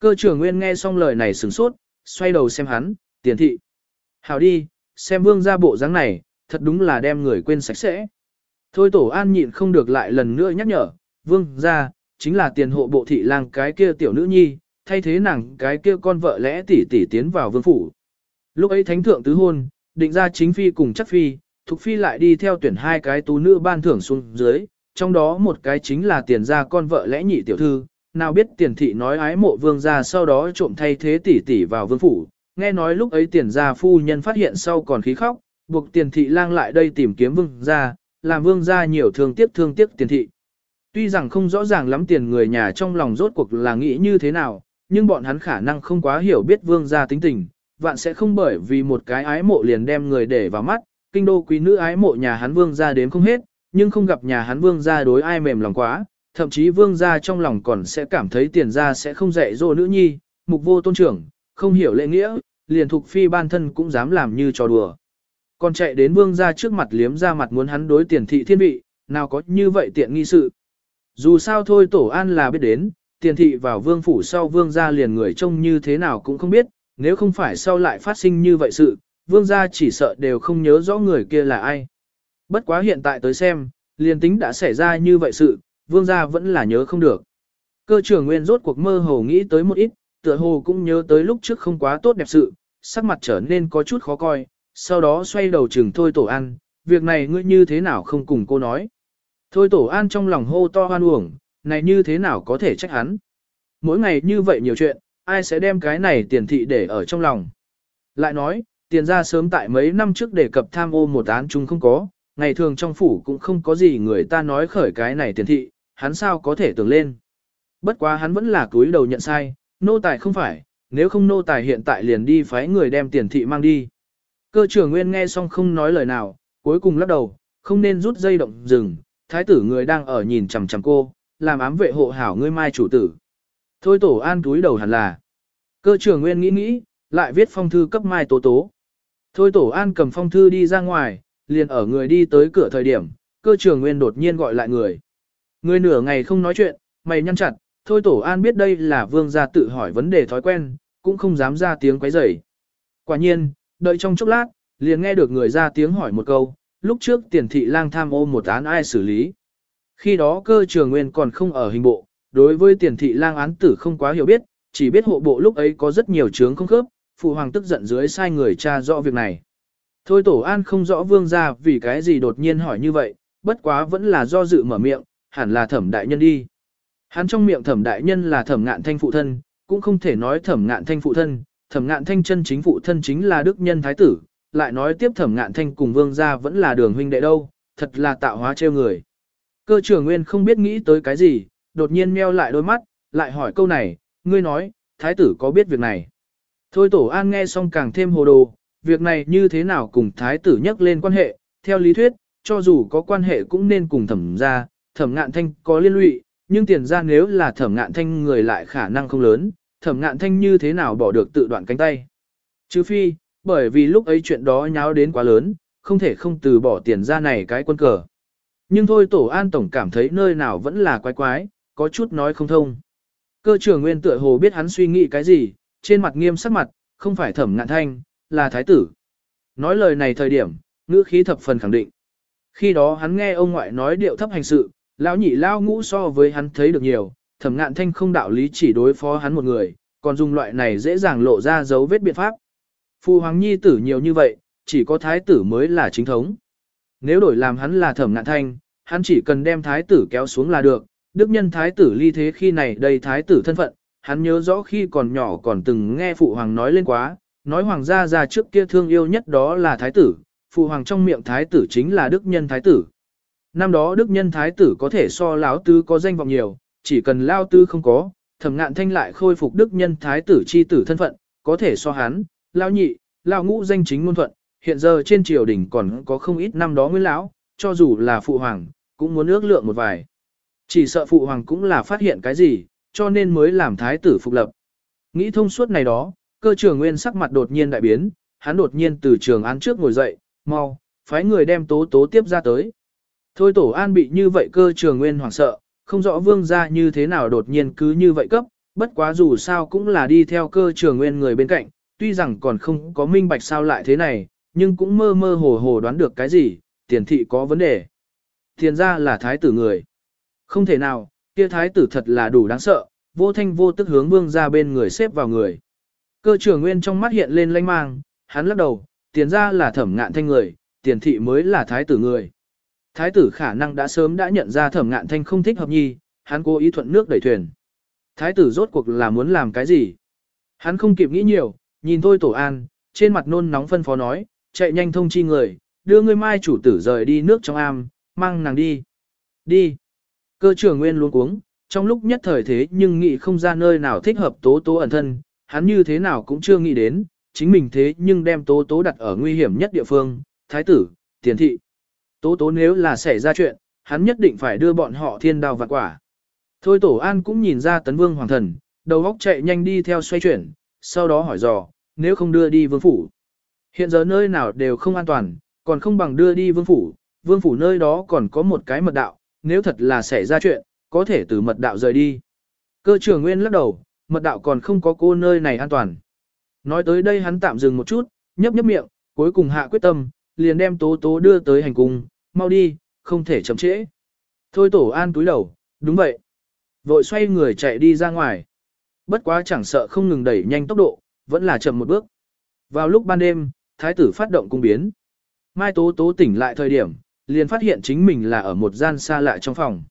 Cơ trưởng nguyên nghe xong lời này sửng sốt, xoay đầu xem hắn, tiền thị. Hảo đi, xem vương gia bộ dáng này, thật đúng là đem người quên sạch sẽ. Thôi tổ an nhịn không được lại lần nữa nhắc nhở, vương gia, chính là tiền hộ bộ thị lang cái kia tiểu nữ nhi, thay thế nàng cái kia con vợ lẽ tỷ tỷ tiến vào vương phủ. Lúc ấy thánh thượng tứ hôn, định ra chính phi cùng chắc phi, thục phi lại đi theo tuyển hai cái tú nữ ban thưởng xuống dưới, trong đó một cái chính là tiền gia con vợ lẽ nhị tiểu thư, nào biết tiền thị nói ái mộ vương gia sau đó trộm thay thế tỷ tỷ vào vương phủ, nghe nói lúc ấy tiền gia phu nhân phát hiện sau còn khí khóc, buộc tiền thị lang lại đây tìm kiếm vương gia, làm vương gia nhiều thương tiếc thương tiếc tiền thị. Tuy rằng không rõ ràng lắm tiền người nhà trong lòng rốt cuộc là nghĩ như thế nào, nhưng bọn hắn khả năng không quá hiểu biết vương gia tính tình, vạn sẽ không bởi vì một cái ái mộ liền đem người để vào mắt, kinh đô quý nữ ái mộ nhà hắn vương gia đến không hết, nhưng không gặp nhà hắn vương gia đối ai mềm lòng quá, thậm chí vương gia trong lòng còn sẽ cảm thấy tiền gia sẽ không dạy dỗ nữ nhi, mục vô tôn trưởng, không hiểu lễ nghĩa, liền thuộc phi ban thân cũng dám làm như trò đùa. Còn chạy đến vương gia trước mặt liếm ra mặt muốn hắn đối tiền thị thiên vị, nào có như vậy tiện nghi sự. Dù sao thôi tổ an là biết đến, tiền thị vào vương phủ sau vương gia liền người trông như thế nào cũng không biết, nếu không phải sau lại phát sinh như vậy sự, vương gia chỉ sợ đều không nhớ rõ người kia là ai. Bất quá hiện tại tới xem, liền tính đã xảy ra như vậy sự, vương gia vẫn là nhớ không được. Cơ trưởng nguyên rốt cuộc mơ hồ nghĩ tới một ít, tựa hồ cũng nhớ tới lúc trước không quá tốt đẹp sự, sắc mặt trở nên có chút khó coi, sau đó xoay đầu chừng thôi tổ an, việc này ngươi như thế nào không cùng cô nói. Thôi tổ an trong lòng hô to hoan uổng, này như thế nào có thể trách hắn. Mỗi ngày như vậy nhiều chuyện, ai sẽ đem cái này tiền thị để ở trong lòng. Lại nói, tiền ra sớm tại mấy năm trước để cập tham ô một án chúng không có, ngày thường trong phủ cũng không có gì người ta nói khởi cái này tiền thị, hắn sao có thể tưởng lên. Bất quá hắn vẫn là cúi đầu nhận sai, nô tài không phải, nếu không nô tài hiện tại liền đi phái người đem tiền thị mang đi. Cơ trưởng nguyên nghe xong không nói lời nào, cuối cùng lắc đầu, không nên rút dây động dừng, thái tử người đang ở nhìn chằm chằm cô, làm ám vệ hộ hảo ngươi mai chủ tử. Thôi tổ an túi đầu hẳn là. Cơ trưởng nguyên nghĩ nghĩ, lại viết phong thư cấp mai tố tố. Thôi tổ an cầm phong thư đi ra ngoài, liền ở người đi tới cửa thời điểm, cơ Trường nguyên đột nhiên gọi lại người. Người nửa ngày không nói chuyện, mày nhăn chặt, thôi tổ an biết đây là vương gia tự hỏi vấn đề thói quen, cũng không dám ra tiếng quấy rầy. Quả nhiên, đợi trong chốc lát, liền nghe được người ra tiếng hỏi một câu, lúc trước tiền thị lang tham ô một án ai xử lý. Khi đó cơ trường nguyên còn không ở hình bộ, đối với tiền thị lang án tử không quá hiểu biết, chỉ biết hộ bộ lúc ấy có rất nhiều chướng không khớp, phụ hoàng tức giận dưới sai người tra rõ việc này. Thôi tổ an không rõ vương gia vì cái gì đột nhiên hỏi như vậy, bất quá vẫn là do dự mở miệng, hẳn là thẩm đại nhân đi. Hắn trong miệng thẩm đại nhân là thẩm ngạn thanh phụ thân, cũng không thể nói thẩm ngạn thanh phụ thân, thẩm ngạn thanh chân chính phụ thân chính là đức nhân thái tử, lại nói tiếp thẩm ngạn thanh cùng vương gia vẫn là đường huynh đệ đâu, thật là tạo hóa trêu người. Cơ trưởng nguyên không biết nghĩ tới cái gì, đột nhiên meo lại đôi mắt, lại hỏi câu này, ngươi nói, thái tử có biết việc này. Thôi tổ an nghe xong càng thêm hồ đồ, việc này như thế nào cùng thái tử nhắc lên quan hệ, theo lý thuyết, cho dù có quan hệ cũng nên cùng thẩm gia, thẩm ngạn thanh có liên lụy, nhưng tiền ra nếu là thẩm ngạn thanh người lại khả năng không lớn, thẩm ngạn thanh như thế nào bỏ được tự đoạn cánh tay. Chứ phi, bởi vì lúc ấy chuyện đó nháo đến quá lớn, không thể không từ bỏ tiền ra này cái quân cờ. Nhưng thôi tổ an tổng cảm thấy nơi nào vẫn là quái quái, có chút nói không thông. Cơ trưởng nguyên tựa hồ biết hắn suy nghĩ cái gì, trên mặt nghiêm sắc mặt, không phải thẩm ngạn thanh, là thái tử. Nói lời này thời điểm, ngữ khí thập phần khẳng định. Khi đó hắn nghe ông ngoại nói điệu thấp hành sự, lão nhị lao ngũ so với hắn thấy được nhiều, thẩm ngạn thanh không đạo lý chỉ đối phó hắn một người, còn dùng loại này dễ dàng lộ ra dấu vết biện pháp. Phu hoàng nhi tử nhiều như vậy, chỉ có thái tử mới là chính thống. Nếu đổi làm hắn là thẩm ngạn thanh, hắn chỉ cần đem thái tử kéo xuống là được, đức nhân thái tử ly thế khi này đầy thái tử thân phận, hắn nhớ rõ khi còn nhỏ còn từng nghe phụ hoàng nói lên quá, nói hoàng gia gia trước kia thương yêu nhất đó là thái tử, phụ hoàng trong miệng thái tử chính là đức nhân thái tử. Năm đó đức nhân thái tử có thể so lão tứ có danh vọng nhiều, chỉ cần lao tư không có, thẩm ngạn thanh lại khôi phục đức nhân thái tử chi tử thân phận, có thể so hắn, lao nhị, lao ngũ danh chính ngôn thuận, hiện giờ trên triều đình còn có không ít năm đó nguyên lão, cho dù là phụ hoàng, cũng muốn ước lượng một vài. Chỉ sợ phụ hoàng cũng là phát hiện cái gì, cho nên mới làm thái tử phục lập. Nghĩ thông suốt này đó, cơ trưởng nguyên sắc mặt đột nhiên đại biến, hắn đột nhiên từ trường án trước ngồi dậy, mau, phái người đem tố tố tiếp ra tới. Thôi tổ an bị như vậy cơ trường nguyên hoảng sợ, không rõ vương gia như thế nào đột nhiên cứ như vậy cấp, bất quá dù sao cũng là đi theo cơ trường nguyên người bên cạnh, tuy rằng còn không có minh bạch sao lại thế này, nhưng cũng mơ mơ hồ hồ đoán được cái gì, tiền thị có vấn đề. Tiền ra là thái tử người. Không thể nào, kia thái tử thật là đủ đáng sợ, vô thanh vô tức hướng vương ra bên người xếp vào người. Cơ trưởng nguyên trong mắt hiện lên lanh mang, hắn lắc đầu, tiền ra là thẩm ngạn thanh người, tiền thị mới là thái tử người. Thái tử khả năng đã sớm đã nhận ra thẩm ngạn thanh không thích hợp nhi, hắn cố ý thuận nước đẩy thuyền. Thái tử rốt cuộc là muốn làm cái gì? Hắn không kịp nghĩ nhiều, nhìn thôi tổ an, trên mặt nôn nóng phân phó nói, chạy nhanh thông chi người, đưa ngươi mai chủ tử rời đi nước trong am, mang nàng đi. Đi. Cơ trưởng nguyên luôn cuống, trong lúc nhất thời thế nhưng nghĩ không ra nơi nào thích hợp tố tố ẩn thân, hắn như thế nào cũng chưa nghĩ đến, chính mình thế nhưng đem tố tố đặt ở nguy hiểm nhất địa phương, thái tử, tiền thị. Tố tố nếu là xảy ra chuyện, hắn nhất định phải đưa bọn họ thiên đào vạn quả. Thôi tổ an cũng nhìn ra tấn vương hoàng thần, đầu góc chạy nhanh đi theo xoay chuyển, sau đó hỏi dò, nếu không đưa đi vương phủ. Hiện giờ nơi nào đều không an toàn, còn không bằng đưa đi vương phủ, vương phủ nơi đó còn có một cái mật đạo, nếu thật là xảy ra chuyện, có thể từ mật đạo rời đi. Cơ trưởng nguyên lắc đầu, mật đạo còn không có cô nơi này an toàn. Nói tới đây hắn tạm dừng một chút, nhấp nhấp miệng, cuối cùng hạ quyết tâm, liền đem tố tố đưa tới hành cung, mau đi, không thể chậm trễ. Thôi tổ an túi đầu, đúng vậy. Vội xoay người chạy đi ra ngoài. Bất quá chẳng sợ không ngừng đẩy nhanh tốc độ, vẫn là chậm một bước. Vào lúc ban đêm, thái tử phát động cung biến. Mai tố tố tỉnh lại thời điểm, liền phát hiện chính mình là ở một gian xa lạ trong phòng.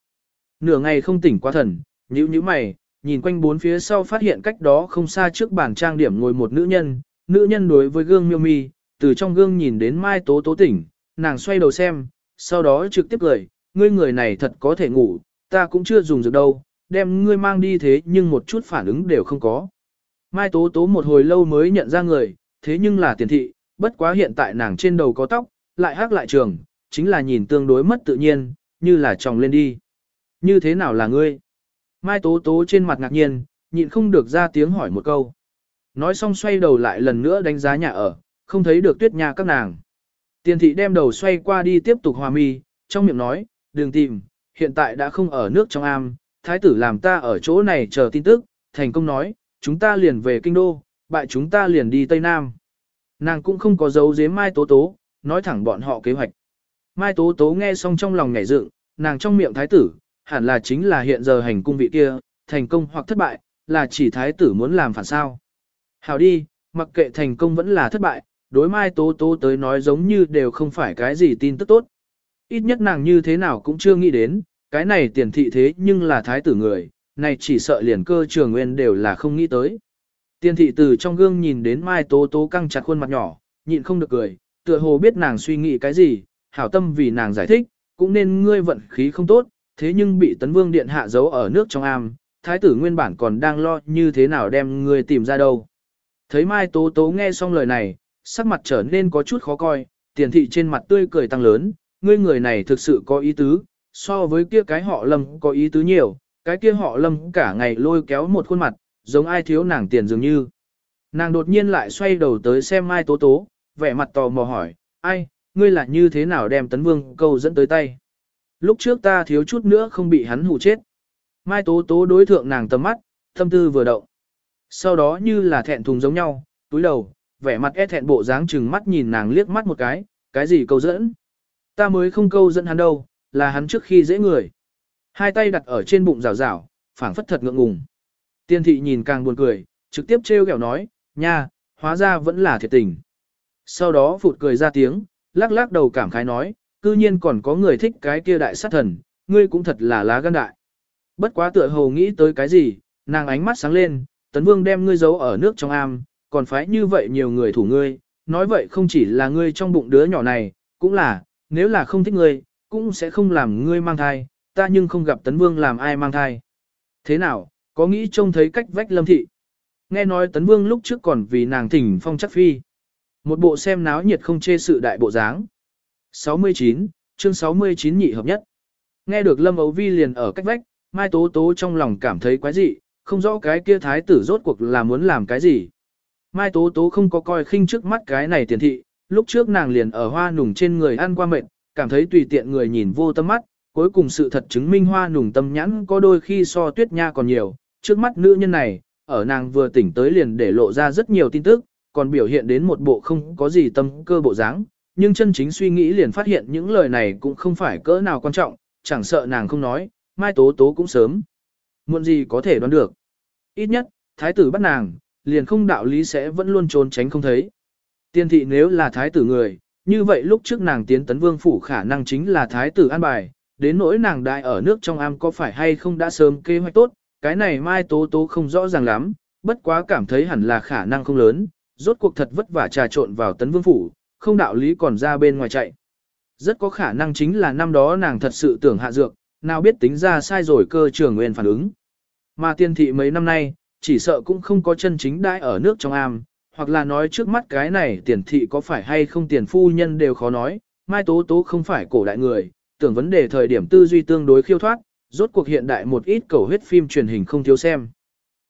Nửa ngày không tỉnh qua thần, nhíu nhíu mày, nhìn quanh bốn phía sau phát hiện cách đó không xa trước bàn trang điểm ngồi một nữ nhân, nữ nhân đối với gương miêu mi, từ trong gương nhìn đến Mai Tố Tố tỉnh, nàng xoay đầu xem, sau đó trực tiếp cười, ngươi người này thật có thể ngủ, ta cũng chưa dùng được đâu, đem ngươi mang đi thế nhưng một chút phản ứng đều không có. Mai Tố Tố một hồi lâu mới nhận ra người, thế nhưng là tiền thị, bất quá hiện tại nàng trên đầu có tóc, lại hắc lại trường, chính là nhìn tương đối mất tự nhiên, như là tròng lên đi. Như thế nào là ngươi? Mai Tố Tố trên mặt ngạc nhiên, nhịn không được ra tiếng hỏi một câu. Nói xong xoay đầu lại lần nữa đánh giá nhà ở, không thấy được tuyết nha các nàng. Tiền thị đem đầu xoay qua đi tiếp tục hòa mi, trong miệng nói, đừng tìm, hiện tại đã không ở nước trong am, thái tử làm ta ở chỗ này chờ tin tức, thành công nói, chúng ta liền về kinh đô, bại chúng ta liền đi Tây Nam. Nàng cũng không có dấu giếm Mai Tố Tố, nói thẳng bọn họ kế hoạch. Mai Tố Tố nghe xong trong lòng nhảy dựng, nàng trong miệng thái tử, hẳn là chính là hiện giờ hành cung vị kia, thành công hoặc thất bại, là chỉ thái tử muốn làm phản sao. Hảo đi, mặc kệ thành công vẫn là thất bại, đối Mai Tố Tố tới nói giống như đều không phải cái gì tin tức tốt. Ít nhất nàng như thế nào cũng chưa nghĩ đến, cái này tiền thị thế nhưng là thái tử người, này chỉ sợ liền cơ trường nguyên đều là không nghĩ tới. Tiền thị từ trong gương nhìn đến Mai Tố Tố căng chặt khuôn mặt nhỏ, nhịn không được cười, tựa hồ biết nàng suy nghĩ cái gì, hảo tâm vì nàng giải thích, cũng nên ngươi vận khí không tốt, thế nhưng bị tấn vương điện hạ giấu ở nước trong am, thái tử nguyên bản còn đang lo như thế nào đem ngươi tìm ra đâu. Thấy Mai Tố Tố nghe xong lời này, sắc mặt trở nên có chút khó coi, tiền thị trên mặt tươi cười tăng lớn, ngươi người này thực sự có ý tứ, so với kia cái họ lâm có ý tứ nhiều, cái kia họ lâm cả ngày lôi kéo một khuôn mặt, giống ai thiếu nàng tiền dường như. Nàng đột nhiên lại xoay đầu tới xem Mai Tố Tố, vẻ mặt tò mò hỏi, ai, ngươi là như thế nào đem tấn vương câu dẫn tới tay. Lúc trước ta thiếu chút nữa không bị hắn hù chết. Mai Tố Tố đối thượng nàng tầm mắt, thâm tư vừa động. Sau đó như là thẹn thùng giống nhau, túi đầu, vẻ mặt e thẹn bộ dáng chừng mắt nhìn nàng liếc mắt một cái, cái gì câu dẫn. Ta mới không câu dẫn hắn đâu, là hắn trước khi dễ người. Hai tay đặt ở trên bụng rào rào, phảng phất thật ngượng ngùng. Tiên thị nhìn càng buồn cười, trực tiếp trêu ghẹo nói, nha, hóa ra vẫn là thiệt tình. Sau đó phụt cười ra tiếng, lắc lắc đầu cảm khái nói, cư nhiên còn có người thích cái kia đại sát thần, ngươi cũng thật là lá gan đại. Bất quá tựa hồ nghĩ tới cái gì, nàng ánh mắt sáng lên, tấn vương đem ngươi giấu ở nước trong am, còn phải như vậy nhiều người thủ ngươi, nói vậy không chỉ là ngươi trong bụng đứa nhỏ này, cũng là, nếu là không thích ngươi, cũng sẽ không làm ngươi mang thai, ta nhưng không gặp tấn vương làm ai mang thai. Thế nào, có nghĩ trông thấy cách vách lâm thị? Nghe nói tấn vương lúc trước còn vì nàng thỉnh phong chắc phi. Một bộ xem náo nhiệt không chê sự đại bộ dáng. 69, chương 69 nhị hợp nhất. Nghe được Lâm Ấu Vi liền ở cách vách, Mai Tố Tố trong lòng cảm thấy quái dị, không rõ cái kia thái tử rốt cuộc là muốn làm cái gì. Mai Tố Tố không có coi khinh trước mắt cái này tiền thị, lúc trước nàng liền ở hoa nùng trên người ăn qua mệt, cảm thấy tùy tiện người nhìn vô tâm mắt, cuối cùng sự thật chứng minh hoa nùng tâm nhãn có đôi khi so tuyết nha còn nhiều, trước mắt nữ nhân này, ở nàng vừa tỉnh tới liền để lộ ra rất nhiều tin tức, còn biểu hiện đến một bộ không có gì tâm cơ bộ dáng, nhưng chân chính suy nghĩ liền phát hiện những lời này cũng không phải cỡ nào quan trọng, chẳng sợ nàng không nói, mai tố tố cũng sớm. Muộn gì có thể đoán được. Ít nhất, thái tử bắt nàng, liền không đạo lý sẽ vẫn luôn trốn tránh không thấy. Tiên thị nếu là thái tử người, như vậy lúc trước nàng tiến tấn vương phủ khả năng chính là thái tử an bài, đến nỗi nàng đại ở nước trong am có phải hay không đã sớm kế hoạch tốt, cái này mai tố tố không rõ ràng lắm, bất quá cảm thấy hẳn là khả năng không lớn, rốt cuộc thật vất vả trà trộn vào tấn vương phủ, không đạo lý còn ra bên ngoài chạy. Rất có khả năng chính là năm đó nàng thật sự tưởng hạ dược, nào biết tính ra sai rồi cơ trường nguyên phản ứng. Mà tiên thị mấy năm nay, chỉ sợ cũng không có chân chính đãi ở nước trong am, hoặc là nói trước mắt cái này tiền thị có phải hay không tiền phu nhân đều khó nói, Mai Tố Tố không phải cổ đại người, tưởng vấn đề thời điểm tư duy tương đối khiêu thoát, rốt cuộc hiện đại một ít cầu huyết phim truyền hình không thiếu xem.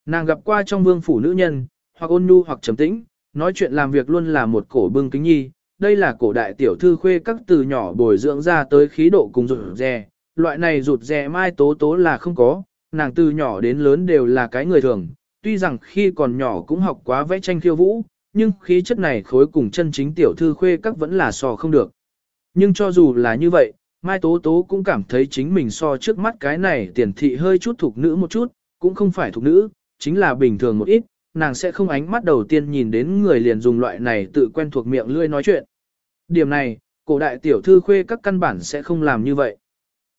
Nàng gặp qua trong vương phủ nữ nhân, hoặc ôn nhu hoặc trầm tĩnh, nói chuyện làm việc luôn là một cổ bưng kính nhi, đây là cổ đại tiểu thư khuê các từ nhỏ bồi dưỡng ra tới khí độ cùng rụt rè, loại này rụt rè mai tố tố là không có, nàng từ nhỏ đến lớn đều là cái người thường, tuy rằng khi còn nhỏ cũng học quá vẽ tranh khiêu vũ, nhưng khí chất này khối cùng chân chính tiểu thư khuê các vẫn là so không được. Nhưng cho dù là như vậy, Mai Tố Tố cũng cảm thấy chính mình so trước mắt cái này tiền thị hơi chút thuộc nữ một chút, cũng không phải thuộc nữ, chính là bình thường một ít, nàng sẽ không ánh mắt đầu tiên nhìn đến người liền dùng loại này tự quen thuộc miệng lươi nói chuyện. Điểm này, cổ đại tiểu thư khuê các căn bản sẽ không làm như vậy.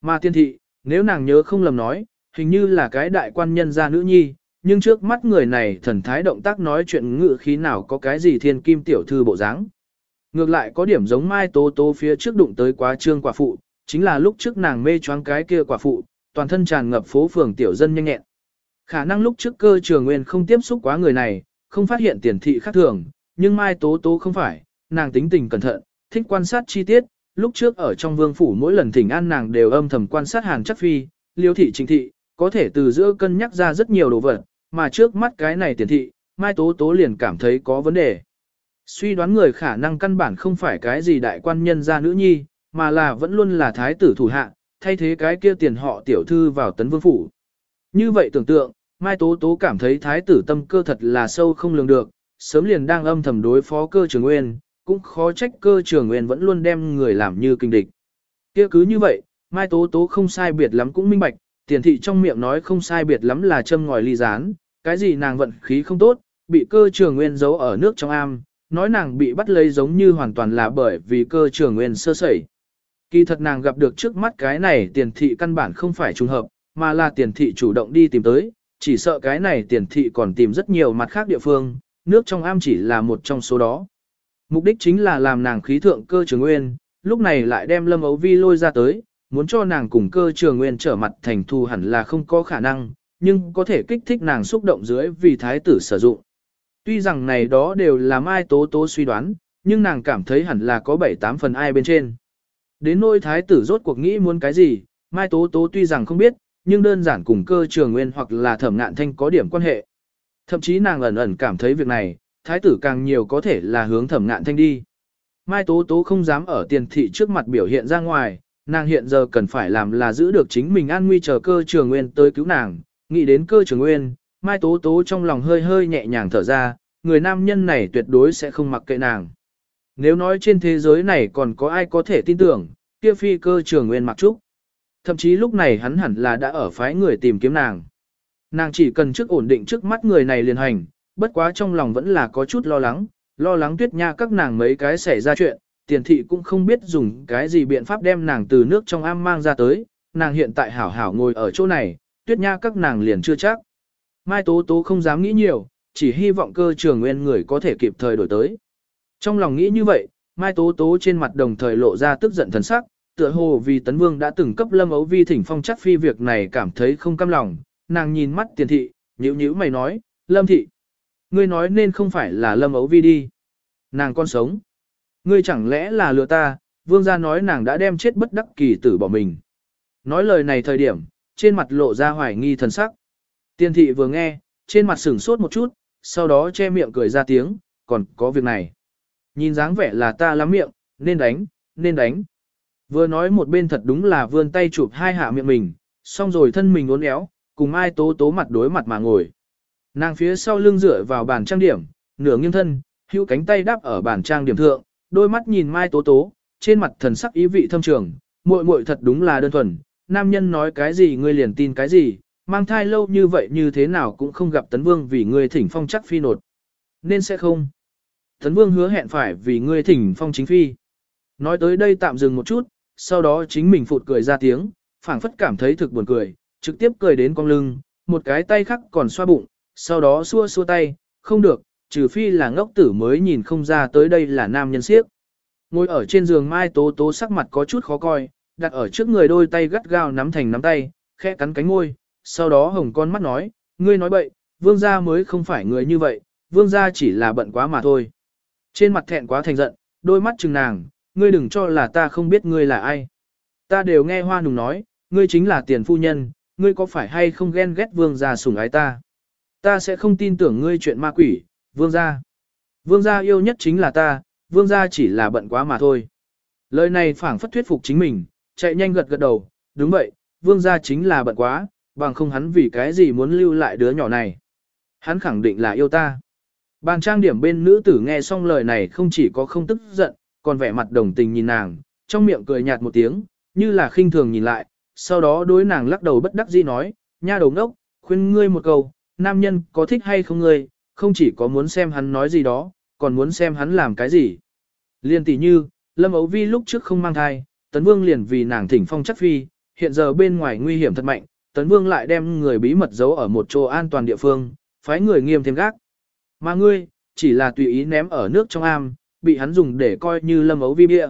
Mà tiên thị, nếu nàng nhớ không lầm nói, hình như là cái đại quan nhân gia nữ nhi, nhưng trước mắt người này thần thái động tác nói chuyện ngự khí nào có cái gì thiên kim tiểu thư bộ dáng. Ngược lại có điểm giống Mai Tố Tố phía trước đụng tới quá trương quả phụ, chính là lúc trước nàng mê choáng cái kia quả phụ, toàn thân tràn ngập phố phường tiểu dân nhanh nhẹn. Khả năng lúc trước cơ trường nguyên không tiếp xúc quá người này, không phát hiện tiền thị khác thường, nhưng Mai Tố Tố không phải, nàng tính tình cẩn thận, thích quan sát chi tiết, lúc trước ở trong vương phủ mỗi lần thỉnh an nàng đều âm thầm quan sát hàng chắc phi, liêu thị trình thị, có thể từ giữa cân nhắc ra rất nhiều đồ vật, mà trước mắt cái này tiền thị, Mai Tố Tố liền cảm thấy có vấn đề. Suy đoán người khả năng căn bản không phải cái gì đại quan nhân gia nữ nhi, mà là vẫn luôn là thái tử thủ hạ, thay thế cái kia tiền họ tiểu thư vào tấn vương phủ. Như vậy tưởng tượng, Mai Tố Tố cảm thấy thái tử tâm cơ thật là sâu không lường được, sớm liền đang âm thầm đối phó cơ trường nguyên, cũng khó trách cơ trường nguyên vẫn luôn đem người làm như kinh địch. kia cứ như vậy, Mai Tố Tố không sai biệt lắm cũng minh bạch, tiền thị trong miệng nói không sai biệt lắm là châm ngòi ly rán, cái gì nàng vận khí không tốt, bị cơ trường nguyên giấu ở nước trong am, nói nàng bị bắt lấy giống như hoàn toàn là bởi vì cơ trường nguyên sơ sẩy. Kỳ thật nàng gặp được trước mắt cái này tiền thị căn bản không phải trùng hợp, mà là tiền thị chủ động đi tìm tới, chỉ sợ cái này tiền thị còn tìm rất nhiều mặt khác địa phương, nước trong am chỉ là một trong số đó. Mục đích chính là làm nàng khí thượng cơ trường nguyên, lúc này lại đem lâm ấu vi lôi ra tới, muốn cho nàng cùng cơ trường nguyên trở mặt thành thù hẳn là không có khả năng, nhưng có thể kích thích nàng xúc động dưới vì thái tử sử dụng. Tuy rằng này đó đều là mai tố tố suy đoán, nhưng nàng cảm thấy hẳn là có 7-8 phần ai bên trên. Đến nôi thái tử rốt cuộc nghĩ muốn cái gì, mai tố tố tuy rằng không biết, nhưng đơn giản cùng cơ trường nguyên hoặc là thẩm ngạn thanh có điểm quan hệ. Thậm chí nàng ẩn ẩn cảm thấy việc này, thái tử càng nhiều có thể là hướng thẩm ngạn thanh đi. Mai tố tố không dám ở tiền thị trước mặt biểu hiện ra ngoài, nàng hiện giờ cần phải làm là giữ được chính mình an nguy chờ cơ trường nguyên tới cứu nàng, nghĩ đến cơ trường nguyên, Mai Tố Tố trong lòng hơi hơi nhẹ nhàng thở ra, người nam nhân này tuyệt đối sẽ không mặc kệ nàng. Nếu nói trên thế giới này còn có ai có thể tin tưởng, kia phi cơ trường nguyên mặc trúc. Thậm chí lúc này hắn hẳn là đã ở phái người tìm kiếm nàng. Nàng chỉ cần trước ổn định trước mắt người này liền hành, bất quá trong lòng vẫn là có chút lo lắng, lo lắng tuyết nha các nàng mấy cái xảy ra chuyện, tiền thị cũng không biết dùng cái gì biện pháp đem nàng từ nước trong am mang ra tới, nàng hiện tại hảo hảo ngồi ở chỗ này, tuyết nha các nàng liền chưa chắc. Mai Tố Tố không dám nghĩ nhiều, chỉ hy vọng cơ trường nguyên người có thể kịp thời đổi tới. Trong lòng nghĩ như vậy, Mai Tố Tố trên mặt đồng thời lộ ra tức giận thần sắc, tựa hồ vì Tấn Vương đã từng cấp Lâm Ấu Vi thỉnh phong chắc phi việc này cảm thấy không cam lòng, nàng nhìn mắt tiền thị, nhíu nhíu mày nói, Lâm thị, ngươi nói nên không phải là Lâm Ấu Vi đi. Nàng con sống. Ngươi chẳng lẽ là lừa ta, vương gia nói nàng đã đem chết bất đắc kỳ tử bỏ mình. Nói lời này thời điểm, trên mặt lộ ra hoài nghi thần sắc. Tiên thị vừa nghe, trên mặt sửng sốt một chút, sau đó che miệng cười ra tiếng, còn có việc này. Nhìn dáng vẻ là ta lắm miệng, nên đánh, nên đánh. Vừa nói một bên thật đúng là vươn tay chụp hai hạ miệng mình, xong rồi thân mình uốn éo, cùng ai tố tố mặt đối mặt mà ngồi. Nàng phía sau lưng dựa vào bàn trang điểm, nửa nghiêng thân, hữu cánh tay đáp ở bàn trang điểm thượng, đôi mắt nhìn Mai Tố Tố, trên mặt thần sắc ý vị thâm trường, muội muội thật đúng là đơn thuần, nam nhân nói cái gì ngươi liền tin cái gì, mang thai lâu như vậy như thế nào cũng không gặp Tấn Vương vì ngươi thỉnh phong chắc phi nột. Nên sẽ không. Tấn Vương hứa hẹn phải vì ngươi thỉnh phong chính phi. Nói tới đây tạm dừng một chút, sau đó chính mình phụt cười ra tiếng, phảng phất cảm thấy thực buồn cười, trực tiếp cười đến cong lưng, một cái tay khác còn xoa bụng, sau đó xua xua tay, không được, trừ phi là ngốc tử mới nhìn không ra tới đây là nam nhân siếc. Ngồi ở trên giường Mai Tố Tố sắc mặt có chút khó coi, đặt ở trước người đôi tay gắt gao nắm thành nắm tay, khẽ cắn cánh môi, sau đó hồng con mắt nói, ngươi nói bậy, vương gia mới không phải người như vậy, vương gia chỉ là bận quá mà thôi. Trên mặt thẹn quá thành giận, đôi mắt chừng nàng, ngươi đừng cho là ta không biết ngươi là ai. Ta đều nghe hoa nùng nói, ngươi chính là tiền phu nhân, ngươi có phải hay không ghen ghét vương gia sủng ái ta. Ta sẽ không tin tưởng ngươi chuyện ma quỷ, vương gia. Vương gia yêu nhất chính là ta, vương gia chỉ là bận quá mà thôi. Lời này phảng phất thuyết phục chính mình, chạy nhanh gật gật đầu, đúng vậy, vương gia chính là bận quá, bằng không hắn vì cái gì muốn lưu lại đứa nhỏ này. Hắn khẳng định là yêu ta. Bàn trang điểm bên nữ tử nghe xong lời này không chỉ có không tức giận, còn vẻ mặt đồng tình nhìn nàng, trong miệng cười nhạt một tiếng, như là khinh thường nhìn lại, sau đó đối nàng lắc đầu bất đắc dĩ nói, nha đầu ngốc, khuyên ngươi một câu, nam nhân có thích hay không ngươi, không chỉ có muốn xem hắn nói gì đó, còn muốn xem hắn làm cái gì. Liên tỷ như, Lâm Ấu Vi lúc trước không mang thai, Tấn Vương liền vì nàng thỉnh phong chắc phi, hiện giờ bên ngoài nguy hiểm thật mạnh, Tấn Vương lại đem người bí mật giấu ở một chỗ an toàn địa phương, phái người nghiêm thêm gác. Mà ngươi, chỉ là tùy ý ném ở nước trong am, bị hắn dùng để coi như Lâm Ấu Vi bia.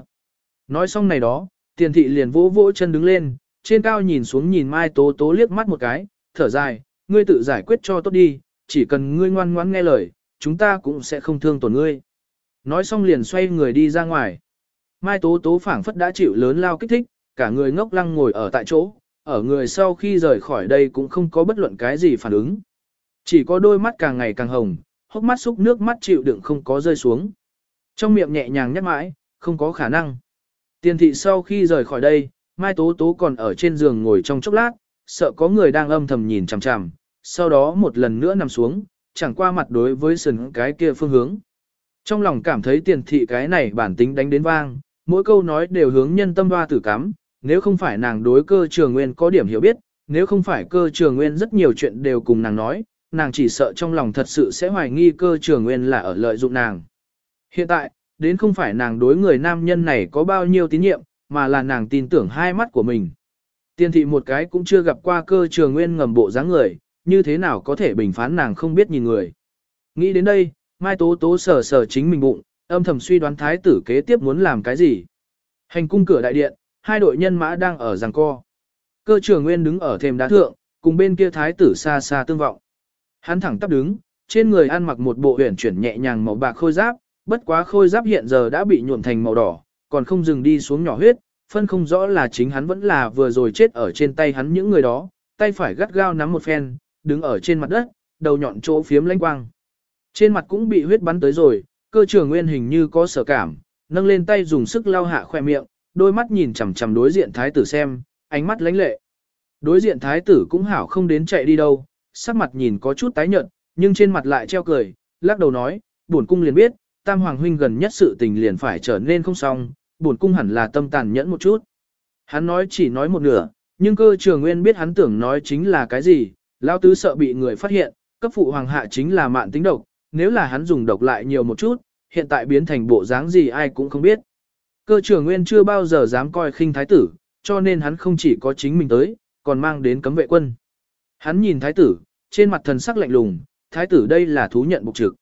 Nói xong này đó, tiền thị liền vỗ vỗ chân đứng lên, trên cao nhìn xuống nhìn Mai Tố Tố liếc mắt một cái, thở dài, ngươi tự giải quyết cho tốt đi, chỉ cần ngươi ngoan ngoãn nghe lời, chúng ta cũng sẽ không thương tổn ngươi. Nói xong liền xoay người đi ra ngoài. Mai Tố Tố phảng phất đã chịu lớn lao kích thích, cả người ngốc lăng ngồi ở tại chỗ, ở người sau khi rời khỏi đây cũng không có bất luận cái gì phản ứng. Chỉ có đôi mắt càng ngày càng hồng, hốc mắt xúc nước mắt chịu đựng không có rơi xuống. Trong miệng nhẹ nhàng nhắc mãi, không có khả năng. Tiền thị sau khi rời khỏi đây, Mai Tố Tố còn ở trên giường ngồi trong chốc lát, sợ có người đang âm thầm nhìn chằm chằm, sau đó một lần nữa nằm xuống, chẳng qua mặt đối với sừng cái kia phương hướng. Trong lòng cảm thấy tiền thị cái này bản tính đánh đến vang, mỗi câu nói đều hướng nhân tâm hoa tử cắm, nếu không phải nàng đối cơ trường nguyên có điểm hiểu biết, nếu không phải cơ trường nguyên rất nhiều chuyện đều cùng nàng nói, nàng chỉ sợ trong lòng thật sự sẽ hoài nghi cơ trường nguyên là ở lợi dụng nàng. Hiện tại, đến không phải nàng đối người nam nhân này có bao nhiêu tín nhiệm, mà là nàng tin tưởng hai mắt của mình. Tiên thị một cái cũng chưa gặp qua cơ trường nguyên ngầm bộ dáng người, như thế nào có thể bình phán nàng không biết nhìn người. Nghĩ đến đây, Mai Tố Tố sờ sờ chính mình bụng, âm thầm suy đoán thái tử kế tiếp muốn làm cái gì. Hành cung cửa đại điện, hai đội nhân mã đang ở giằng co. Cơ Trường nguyên đứng ở thềm đá thượng, cùng bên kia thái tử xa xa tương vọng. Hắn thẳng tắp đứng, trên người ăn mặc một bộ huyền chuyển nhẹ nhàng màu bạc khôi giáp, bất quá khôi giáp hiện giờ đã bị nhuộm thành màu đỏ, còn không dừng đi xuống nhỏ huyết, phân không rõ là chính hắn vẫn là vừa rồi chết ở trên tay hắn những người đó, tay phải gắt gao nắm một phen, đứng ở trên mặt đất, đầu nhọn chỗ phiếm lanh quang. Trên mặt cũng bị huyết bắn tới rồi, cơ trưởng nguyên hình như có sở cảm, nâng lên tay dùng sức lau hạ khoe miệng, đôi mắt nhìn chằm chằm đối diện thái tử xem, ánh mắt lánh lệ. Đối diện thái tử cũng hảo không đến chạy đi đâu, sắc mặt nhìn có chút tái nhợt, nhưng trên mặt lại treo cười, lắc đầu nói, bổn cung liền biết, tam hoàng huynh gần nhất sự tình liền phải trở nên không xong, bổn cung hẳn là tâm tàn nhẫn một chút. Hắn nói chỉ nói một nửa, nhưng cơ trường nguyên biết hắn tưởng nói chính là cái gì, lao tứ sợ bị người phát hiện, cấp phụ hoàng hạ chính là mạn tính độc, nếu là hắn dùng độc lại nhiều một chút, hiện tại biến thành bộ dáng gì ai cũng không biết. Cơ trưởng nguyên chưa bao giờ dám coi khinh thái tử, cho nên hắn không chỉ có chính mình tới, còn mang đến cấm vệ quân. Hắn nhìn thái tử, trên mặt thần sắc lạnh lùng, thái tử đây là thú nhận bục trực.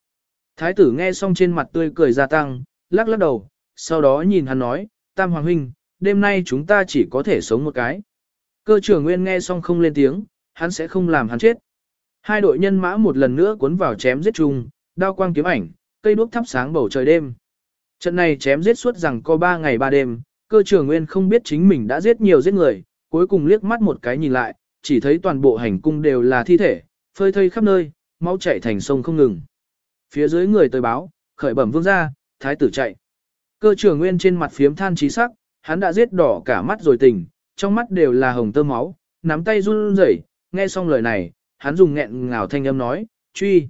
Thái tử nghe xong trên mặt tươi cười gia tăng, lắc lắc đầu, sau đó nhìn hắn nói, Tam Hoàng Huynh, đêm nay chúng ta chỉ có thể sống một cái. Cơ trưởng nguyên nghe xong không lên tiếng, hắn sẽ không làm hắn chết. Hai đội nhân mã một lần nữa cuốn vào chém giết chung, đao quang kiếm ảnh, cây đuốc thắp sáng bầu trời đêm. Trận này chém giết suốt rằng có ba ngày ba đêm, cơ trưởng nguyên không biết chính mình đã giết nhiều giết người, cuối cùng liếc mắt một cái nhìn lại, chỉ thấy toàn bộ hành cung đều là thi thể, phơi thây khắp nơi, máu chảy thành sông không ngừng. Phía dưới người tới báo, khởi bẩm vương gia thái tử chạy. Cơ trưởng nguyên trên mặt phiếm than trí sắc, hắn đã giết đỏ cả mắt rồi tỉnh, trong mắt đều là hồng tơ máu, nắm tay run rẩy, nghe xong lời này, hắn dùng nghẹn ngào thanh âm nói, truy.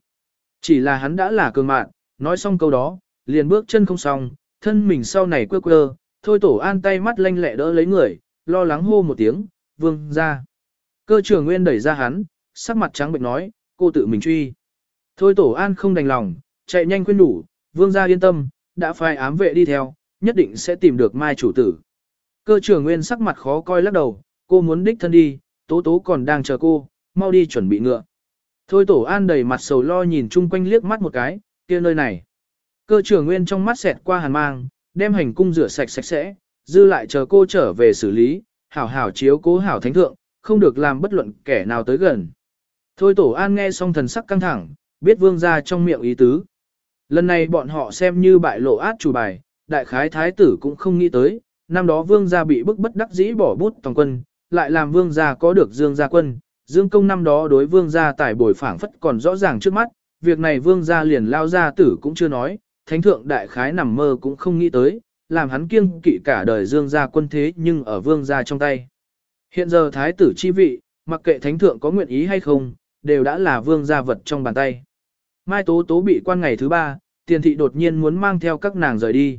Chỉ là hắn đã là cường mạn, nói xong câu đó, liền bước chân không xong, thân mình sau này quơ quơ, thôi tổ an tay mắt lanh lẹ đỡ lấy người, lo lắng hô một tiếng, vương ra. Cơ trưởng nguyên đẩy ra hắn, sắc mặt trắng bệnh nói, cô tự mình truy. Thôi tổ an không đành lòng, chạy nhanh khuyên đủ, vương gia yên tâm, đã phai ám vệ đi theo, nhất định sẽ tìm được mai chủ tử. Cơ trưởng nguyên sắc mặt khó coi lắc đầu, cô muốn đích thân đi, tố tố còn đang chờ cô, mau đi chuẩn bị ngựa. Thôi tổ an đầy mặt sầu lo nhìn chung quanh liếc mắt một cái, kia nơi này. Cơ trưởng nguyên trong mắt xẹt qua hàn mang, đem hành cung rửa sạch sạch sẽ, dư lại chờ cô trở về xử lý, hảo hảo chiếu cố hảo thánh thượng, không được làm bất luận kẻ nào tới gần. Thôi tổ an nghe xong thần sắc căng thẳng, biết vương ra trong miệng ý tứ. Lần này bọn họ xem như bại lộ át chủ bài, đại khái thái tử cũng không nghĩ tới, năm đó vương gia bị bức bất đắc dĩ bỏ bút toàn quân, lại làm vương gia có được dương gia quân. Dương công năm đó đối vương gia tài bồi phảng phất còn rõ ràng trước mắt, việc này vương gia liền lao ra tử cũng chưa nói, thánh thượng đại khái nằm mơ cũng không nghĩ tới, làm hắn kiêng kỵ cả đời dương gia quân thế nhưng ở vương gia trong tay. Hiện giờ thái tử chi vị, mặc kệ thánh thượng có nguyện ý hay không, đều đã là vương gia vật trong bàn tay. Mai Tố Tố bị quan ngày thứ ba, tiền thị đột nhiên muốn mang theo các nàng rời đi.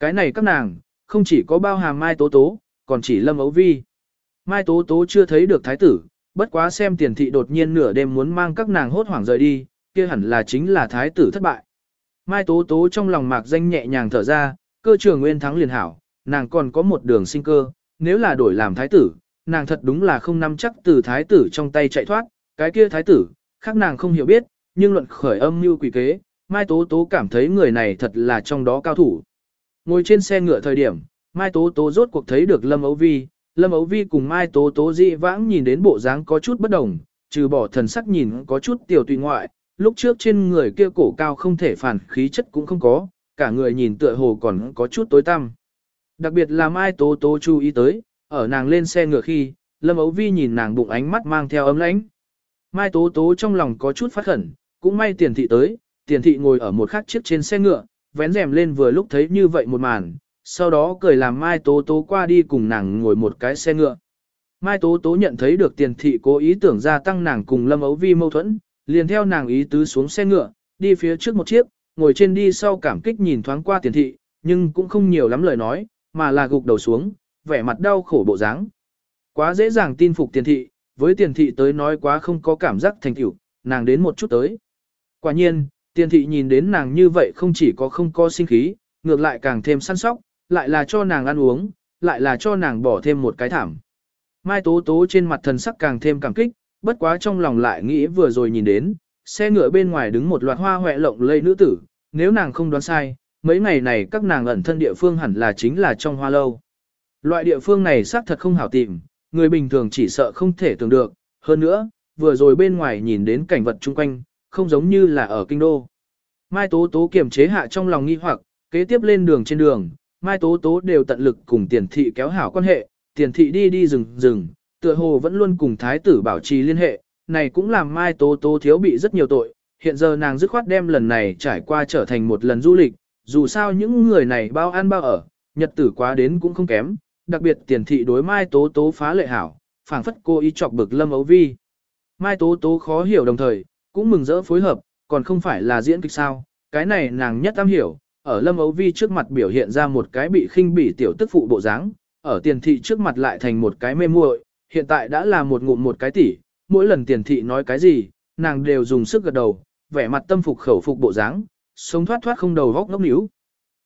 Cái này các nàng, không chỉ có bao hàm Mai Tố Tố, còn chỉ Lâm Ấu Vi. Mai Tố Tố chưa thấy được thái tử, bất quá xem tiền thị đột nhiên nửa đêm muốn mang các nàng hốt hoảng rời đi, kia hẳn là chính là thái tử thất bại. Mai Tố Tố trong lòng mạc danh nhẹ nhàng thở ra, cơ trường nguyên thắng liền hảo, nàng còn có một đường sinh cơ, nếu là đổi làm thái tử, nàng thật đúng là không nắm chắc từ thái tử trong tay chạy thoát, cái kia thái tử, khác nàng không hiểu biết, nhưng luận khởi âm mưu quỷ kế, Mai Tố Tố cảm thấy người này thật là trong đó cao thủ. Ngồi trên xe ngựa thời điểm, Mai Tố Tố rốt cuộc thấy được Lâm Ấu Vi, Lâm Ấu Vi cùng Mai Tố Tố dị vãng nhìn đến bộ dáng có chút bất đồng, trừ bỏ thần sắc nhìn có chút tiểu tùy ngoại, lúc trước trên người kia cổ cao không thể phản khí chất cũng không có, cả người nhìn tựa hồ còn có chút tối tăm. Đặc biệt là Mai Tố Tố chú ý tới, ở nàng lên xe ngựa khi, Lâm Ấu Vi nhìn nàng bụng ánh mắt mang theo ấm lãnh. Mai Tố Tố trong lòng có chút phát khẩn, cũng may tiền thị tới, tiền thị ngồi ở một khắc chiếc trên xe ngựa, vén rèm lên vừa lúc thấy như vậy một màn, sau đó cười làm Mai Tố Tố qua đi cùng nàng ngồi một cái xe ngựa. Mai Tố Tố nhận thấy được tiền thị cố ý tưởng gia tăng nàng cùng Lâm Ấu Vi mâu thuẫn, liền theo nàng ý tứ xuống xe ngựa, đi phía trước một chiếc, ngồi trên đi sau cảm kích nhìn thoáng qua tiền thị, nhưng cũng không nhiều lắm lời nói, mà là gục đầu xuống, vẻ mặt đau khổ bộ dáng. Quá dễ dàng tin phục tiền thị, với tiền thị tới nói quá không có cảm giác thành tựu, nàng đến một chút tới. Quả nhiên, tiền thị nhìn đến nàng như vậy không chỉ có không có sinh khí, ngược lại càng thêm săn sóc, lại là cho nàng ăn uống, lại là cho nàng bỏ thêm một cái thảm. Mai Tố Tố trên mặt thần sắc càng thêm cảm kích, bất quá trong lòng lại nghĩ vừa rồi nhìn đến, xe ngựa bên ngoài đứng một loạt hoa hoẹ lộng lây nữ tử, nếu nàng không đoán sai, mấy ngày này các nàng ẩn thân địa phương hẳn là chính là trong hoa lâu. Loại địa phương này xác thật không hảo tìm, người bình thường chỉ sợ không thể tưởng được, hơn nữa, vừa rồi bên ngoài nhìn đến cảnh vật chung quanh, không giống như là ở kinh đô. Mai Tố Tố kiềm chế hạ trong lòng nghi hoặc, kế tiếp lên đường trên đường, Mai Tố Tố đều tận lực cùng tiền thị kéo hảo quan hệ, tiền thị đi đi rừng rừng, tựa hồ vẫn luôn cùng thái tử bảo trì liên hệ, này cũng làm Mai Tố Tố thiếu bị rất nhiều tội, hiện giờ nàng dứt khoát đem lần này trải qua trở thành một lần du lịch, dù sao những người này bao ăn bao ở, nhật tử quá đến cũng không kém, đặc biệt tiền thị đối Mai Tố Tố phá lệ hảo, phảng phất cô ý chọc bực Lâm Ấu Vi. Mai Tố Tố khó hiểu đồng thời, cũng mừng rỡ phối hợp, còn không phải là diễn kịch sao, cái này nàng nhất am hiểu, ở Lâm Ấu Vi trước mặt biểu hiện ra một cái bị khinh bỉ tiểu tức phụ bộ dáng, ở tiền thị trước mặt lại thành một cái mê muội, hiện tại đã là một ngụm một cái tỷ, mỗi lần tiền thị nói cái gì, nàng đều dùng sức gật đầu, vẻ mặt tâm phục khẩu phục bộ dáng, sống thoát thoát không đầu góc ngốc níu.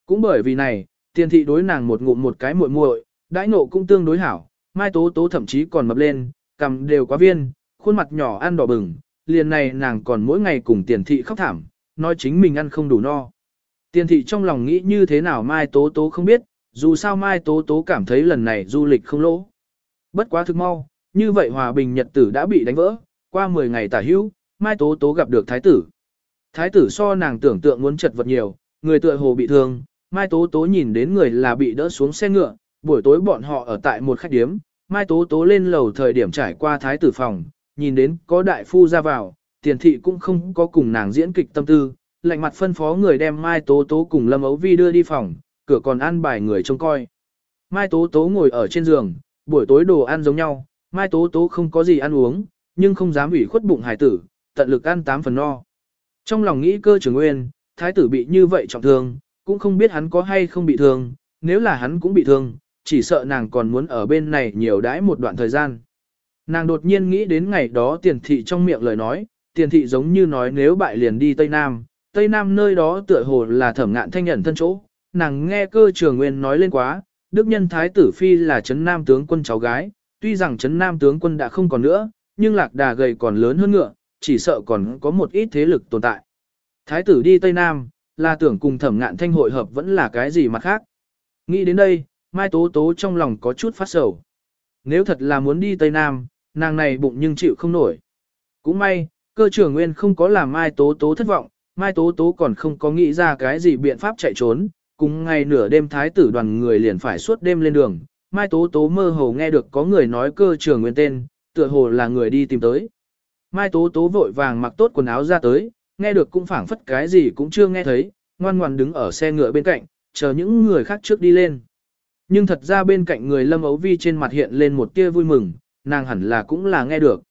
Cũng bởi vì này, tiền thị đối nàng một ngụm một cái muội muội, đãi nộ cũng tương đối hảo, mai tố tố thậm chí còn mập lên, cằm đều quá viên, khuôn mặt nhỏ ăn đỏ bừng, liền này nàng còn mỗi ngày cùng tiền thị khóc thảm, nói chính mình ăn không đủ no. Tiền thị trong lòng nghĩ như thế nào mai tố tố không biết, dù sao mai tố tố cảm thấy lần này du lịch không lỗ. Bất quá thực mau, như vậy hòa bình nhật tử đã bị đánh vỡ, qua 10 ngày tả hữu, mai tố tố gặp được thái tử. Thái tử so nàng tưởng tượng muốn chật vật nhiều, người tựa hồ bị thương, mai tố tố nhìn đến người là bị đỡ xuống xe ngựa, buổi tối bọn họ ở tại một khách điếm, mai tố tố lên lầu thời điểm trải qua thái tử phòng, nhìn đến có đại phu ra vào, tiền thị cũng không có cùng nàng diễn kịch tâm tư, lạnh mặt phân phó người đem mai tố tố cùng lâm ấu vi đưa đi phòng, cửa còn ăn bài người trông coi. Mai tố tố ngồi ở trên giường, buổi tối đồ ăn giống nhau, mai tố tố không có gì ăn uống, nhưng không dám ủy khuất bụng hải tử, tận lực ăn tám phần no. Trong lòng nghĩ cơ trường nguyên, thái tử bị như vậy trọng thương, cũng không biết hắn có hay không bị thương, nếu là hắn cũng bị thương, chỉ sợ nàng còn muốn ở bên này nhiều đãi một đoạn thời gian. Nàng đột nhiên nghĩ đến ngày đó tiền thị trong miệng lời nói, tiền thị giống như nói nếu bại liền đi Tây Nam, Tây Nam nơi đó tựa hồ là thẩm ngạn thanh nhận thân chỗ, nàng nghe cơ trường nguyên nói lên quá, đức nhân thái tử phi là chấn nam tướng quân cháu gái, tuy rằng chấn nam tướng quân đã không còn nữa, nhưng lạc đà gầy còn lớn hơn ngựa, chỉ sợ còn có một ít thế lực tồn tại. Thái tử đi Tây Nam, là tưởng cùng thẩm ngạn thanh hội hợp vẫn là cái gì mặt khác. Nghĩ đến đây, Mai Tố Tố trong lòng có chút phát sầu. Nếu thật là muốn đi Tây Nam, nàng này bụng nhưng chịu không nổi. Cũng may, cơ trưởng nguyên không có làm Mai Tố Tố thất vọng, Mai Tố Tố còn không có nghĩ ra cái gì biện pháp chạy trốn, cùng ngày nửa đêm thái tử đoàn người liền phải suốt đêm lên đường. Mai Tố Tố mơ hồ nghe được có người nói cơ trưởng nguyên tên, tựa hồ là người đi tìm tới. Mai Tố Tố vội vàng mặc tốt quần áo ra tới, nghe được cũng phảng phất cái gì cũng chưa nghe thấy, ngoan ngoan đứng ở xe ngựa bên cạnh, chờ những người khác trước đi lên. Nhưng thật ra bên cạnh người Lâm Ấu Vi trên mặt hiện lên một tia vui mừng, nàng hẳn là cũng là nghe được.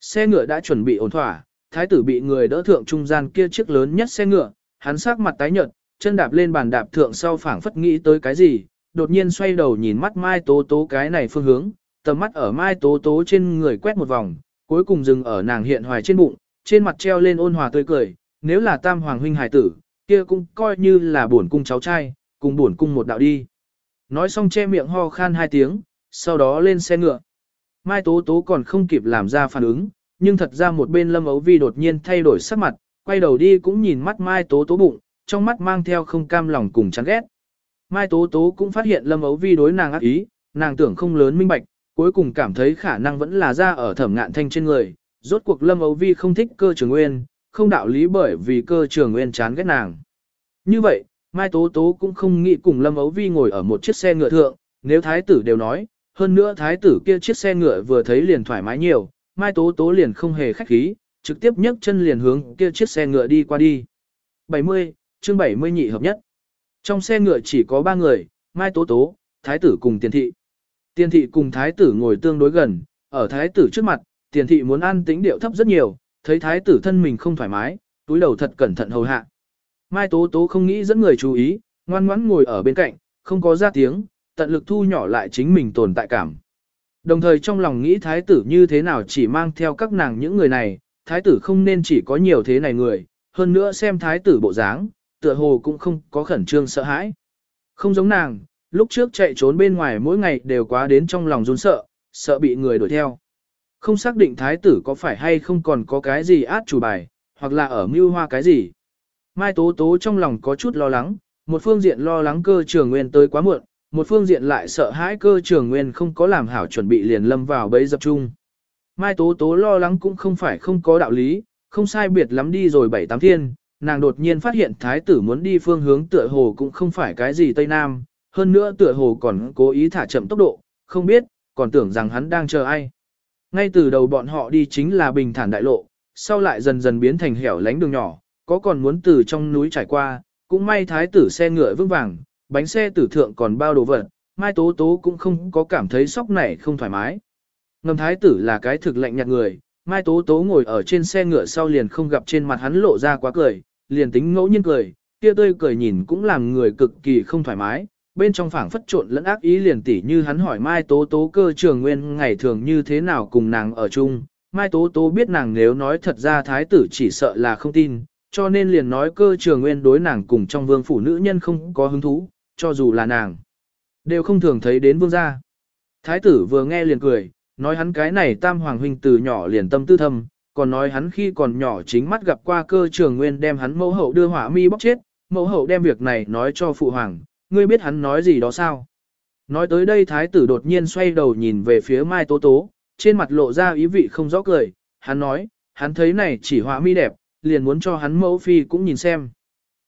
Xe ngựa đã chuẩn bị ổn thỏa, thái tử bị người đỡ thượng trung gian kia chiếc lớn nhất xe ngựa, hắn sắc mặt tái nhợt, chân đạp lên bàn đạp thượng sau phảng phất nghĩ tới cái gì, đột nhiên xoay đầu nhìn mắt Mai Tố Tố cái này phương hướng, tầm mắt ở Mai Tố Tố trên người quét một vòng, cuối cùng dừng ở nàng hiện hoài trên bụng, trên mặt treo lên ôn hòa tươi cười, nếu là tam hoàng huynh hải tử, kia cũng coi như là bổn cung cháu trai, cùng bổn cung một đạo đi. Nói xong che miệng ho khan hai tiếng, sau đó lên xe ngựa. Mai Tố Tố còn không kịp làm ra phản ứng, nhưng thật ra một bên Lâm Ấu Vi đột nhiên thay đổi sắc mặt, quay đầu đi cũng nhìn mắt Mai Tố Tố bụng, trong mắt mang theo không cam lòng cùng chán ghét. Mai Tố Tố cũng phát hiện Lâm Ấu Vi đối nàng ác ý, nàng tưởng không lớn minh bạch, cuối cùng cảm thấy khả năng vẫn là ra ở thẩm ngạn thanh trên người. Rốt cuộc Lâm Ấu Vi không thích cơ trường nguyên, không đạo lý bởi vì cơ trường nguyên chán ghét nàng. Như vậy, Mai Tố Tố cũng không nghĩ cùng Lâm Ấu Vi ngồi ở một chiếc xe ngựa thượng, nếu thái tử đều nói, hơn nữa thái tử kia chiếc xe ngựa vừa thấy liền thoải mái nhiều, Mai Tố Tố liền không hề khách khí, trực tiếp nhấc chân liền hướng kia chiếc xe ngựa đi qua đi. 70, chương 70 nhị hợp nhất. Trong xe ngựa chỉ có ba người, Mai Tố Tố, thái tử cùng tiền thị. Tiền thị cùng thái tử ngồi tương đối gần, ở thái tử trước mặt, tiền thị muốn ăn tính điệu thấp rất nhiều, thấy thái tử thân mình không thoải mái, túi đầu thật cẩn thận hầu hạ. Mai Tố Tố không nghĩ dẫn người chú ý, ngoan ngoãn ngồi ở bên cạnh, không có ra tiếng, tận lực thu nhỏ lại chính mình tồn tại cảm. Đồng thời trong lòng nghĩ thái tử như thế nào chỉ mang theo các nàng những người này, thái tử không nên chỉ có nhiều thế này người, hơn nữa xem thái tử bộ dáng, tựa hồ cũng không có khẩn trương sợ hãi. Không giống nàng, lúc trước chạy trốn bên ngoài mỗi ngày đều quá đến trong lòng run sợ, sợ bị người đuổi theo. Không xác định thái tử có phải hay không còn có cái gì át chủ bài, hoặc là ở mưu hoa cái gì. Mai Tố Tố trong lòng có chút lo lắng, một phương diện lo lắng cơ trường nguyên tới quá muộn, một phương diện lại sợ hãi cơ trường nguyên không có làm hảo chuẩn bị liền lâm vào bấy dập chung. Mai Tố Tố lo lắng cũng không phải không có đạo lý, không sai biệt lắm đi rồi bảy tám thiên, nàng đột nhiên phát hiện thái tử muốn đi phương hướng tựa hồ cũng không phải cái gì Tây Nam, hơn nữa tựa hồ còn cố ý thả chậm tốc độ, không biết, còn tưởng rằng hắn đang chờ ai. Ngay từ đầu bọn họ đi chính là bình thản đại lộ, sau lại dần dần biến thành hẻo lánh đường nhỏ, có còn muốn từ trong núi trải qua, cũng may thái tử xe ngựa vững vàng, bánh xe tử thượng còn bao đồ vật, Mai Tố Tố cũng không có cảm thấy sóc này không thoải mái. Ngầm thái tử là cái thực lạnh nhạt người, Mai Tố Tố ngồi ở trên xe ngựa sau liền không gặp trên mặt hắn lộ ra quá cười, liền tính ngẫu nhiên cười, kia tươi cười nhìn cũng làm người cực kỳ không thoải mái, bên trong phảng phất trộn lẫn ác ý liền tỉ như hắn hỏi Mai Tố Tố cơ trường nguyên ngày thường như thế nào cùng nàng ở chung. Mai Tố Tố biết nàng nếu nói thật ra thái tử chỉ sợ là không tin, cho nên liền nói cơ trường nguyên đối nàng cùng trong vương phủ nữ nhân không có hứng thú, cho dù là nàng. Đều không thường thấy đến vương gia. Thái tử vừa nghe liền cười, nói hắn cái này tam hoàng huynh từ nhỏ liền tâm tư thâm, còn nói hắn khi còn nhỏ chính mắt gặp qua cơ trường nguyên đem hắn mẫu hậu đưa hỏa mi bóc chết, mẫu hậu đem việc này nói cho phụ hoàng, ngươi biết hắn nói gì đó sao? Nói tới đây thái tử đột nhiên xoay đầu nhìn về phía Mai Tố Tố, trên mặt lộ ra ý vị không rõ cười, hắn nói, hắn thấy này chỉ họa mi đẹp, liền muốn cho hắn mẫu phi cũng nhìn xem.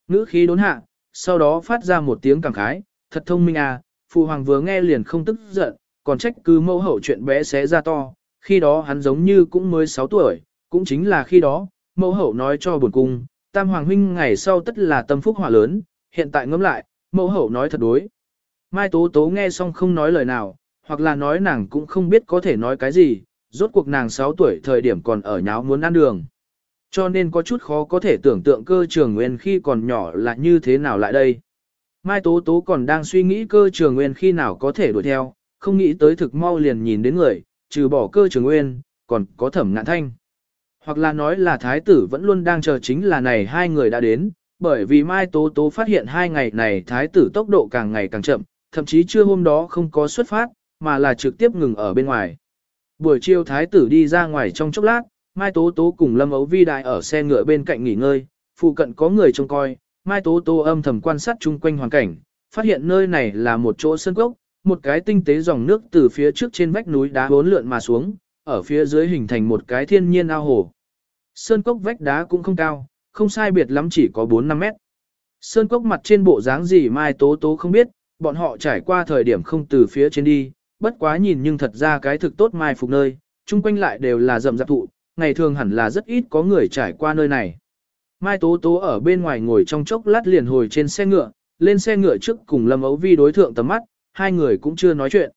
Ngữ khí đốn hạ, sau đó phát ra một tiếng cảm khái, thật thông minh à, phụ hoàng vừa nghe liền không tức giận, còn trách cứ mẫu hậu chuyện bé xé ra to, khi đó hắn giống như cũng mới 6 tuổi, cũng chính là khi đó, mẫu hậu nói cho buồn cung, tam hoàng huynh ngày sau tất là tâm phúc hỏa lớn, hiện tại ngẫm lại, mẫu hậu nói thật đối. Mai Tố Tố nghe xong không nói lời nào, hoặc là nói nàng cũng không biết có thể nói cái gì, rốt cuộc nàng 6 tuổi thời điểm còn ở nháo muốn ăn đường. Cho nên có chút khó có thể tưởng tượng cơ trường nguyên khi còn nhỏ là như thế nào lại đây. Mai Tố Tố còn đang suy nghĩ cơ trường nguyên khi nào có thể đuổi theo, không nghĩ tới thực mau liền nhìn đến người, trừ bỏ cơ trường nguyên, còn có thẩm ngạn thanh. Hoặc là nói là thái tử vẫn luôn đang chờ chính là này hai người đã đến, bởi vì Mai Tố Tố phát hiện hai ngày này thái tử tốc độ càng ngày càng chậm, thậm chí chưa hôm đó không có xuất phát, mà là trực tiếp ngừng ở bên ngoài. Buổi chiều thái tử đi ra ngoài trong chốc lát, Mai Tố Tố cùng Lâm Ấu Vi đại ở xe ngựa bên cạnh nghỉ ngơi, phụ cận có người trông coi, Mai Tố Tố âm thầm quan sát chung quanh hoàn cảnh, phát hiện nơi này là một chỗ sân cốc, một cái tinh tế dòng nước từ phía trước trên vách núi đá bốn lượn mà xuống, ở phía dưới hình thành một cái thiên nhiên ao hồ. Sơn cốc vách đá cũng không cao, không sai biệt lắm chỉ có 4-5 mét. Sơn cốc mặt trên bộ dáng gì Mai Tố Tố không biết, bọn họ trải qua thời điểm không từ phía trên đi, bất quá nhìn nhưng thật ra cái thực tốt mai phục nơi, chung quanh lại đều là rậm rạp thụ, ngày thường hẳn là rất ít có người trải qua nơi này. Mai Tố Tố ở bên ngoài ngồi trong chốc lát liền hồi trên xe ngựa, lên xe ngựa trước cùng Lâm Ấu Vi đối thượng tầm mắt, hai người cũng chưa nói chuyện.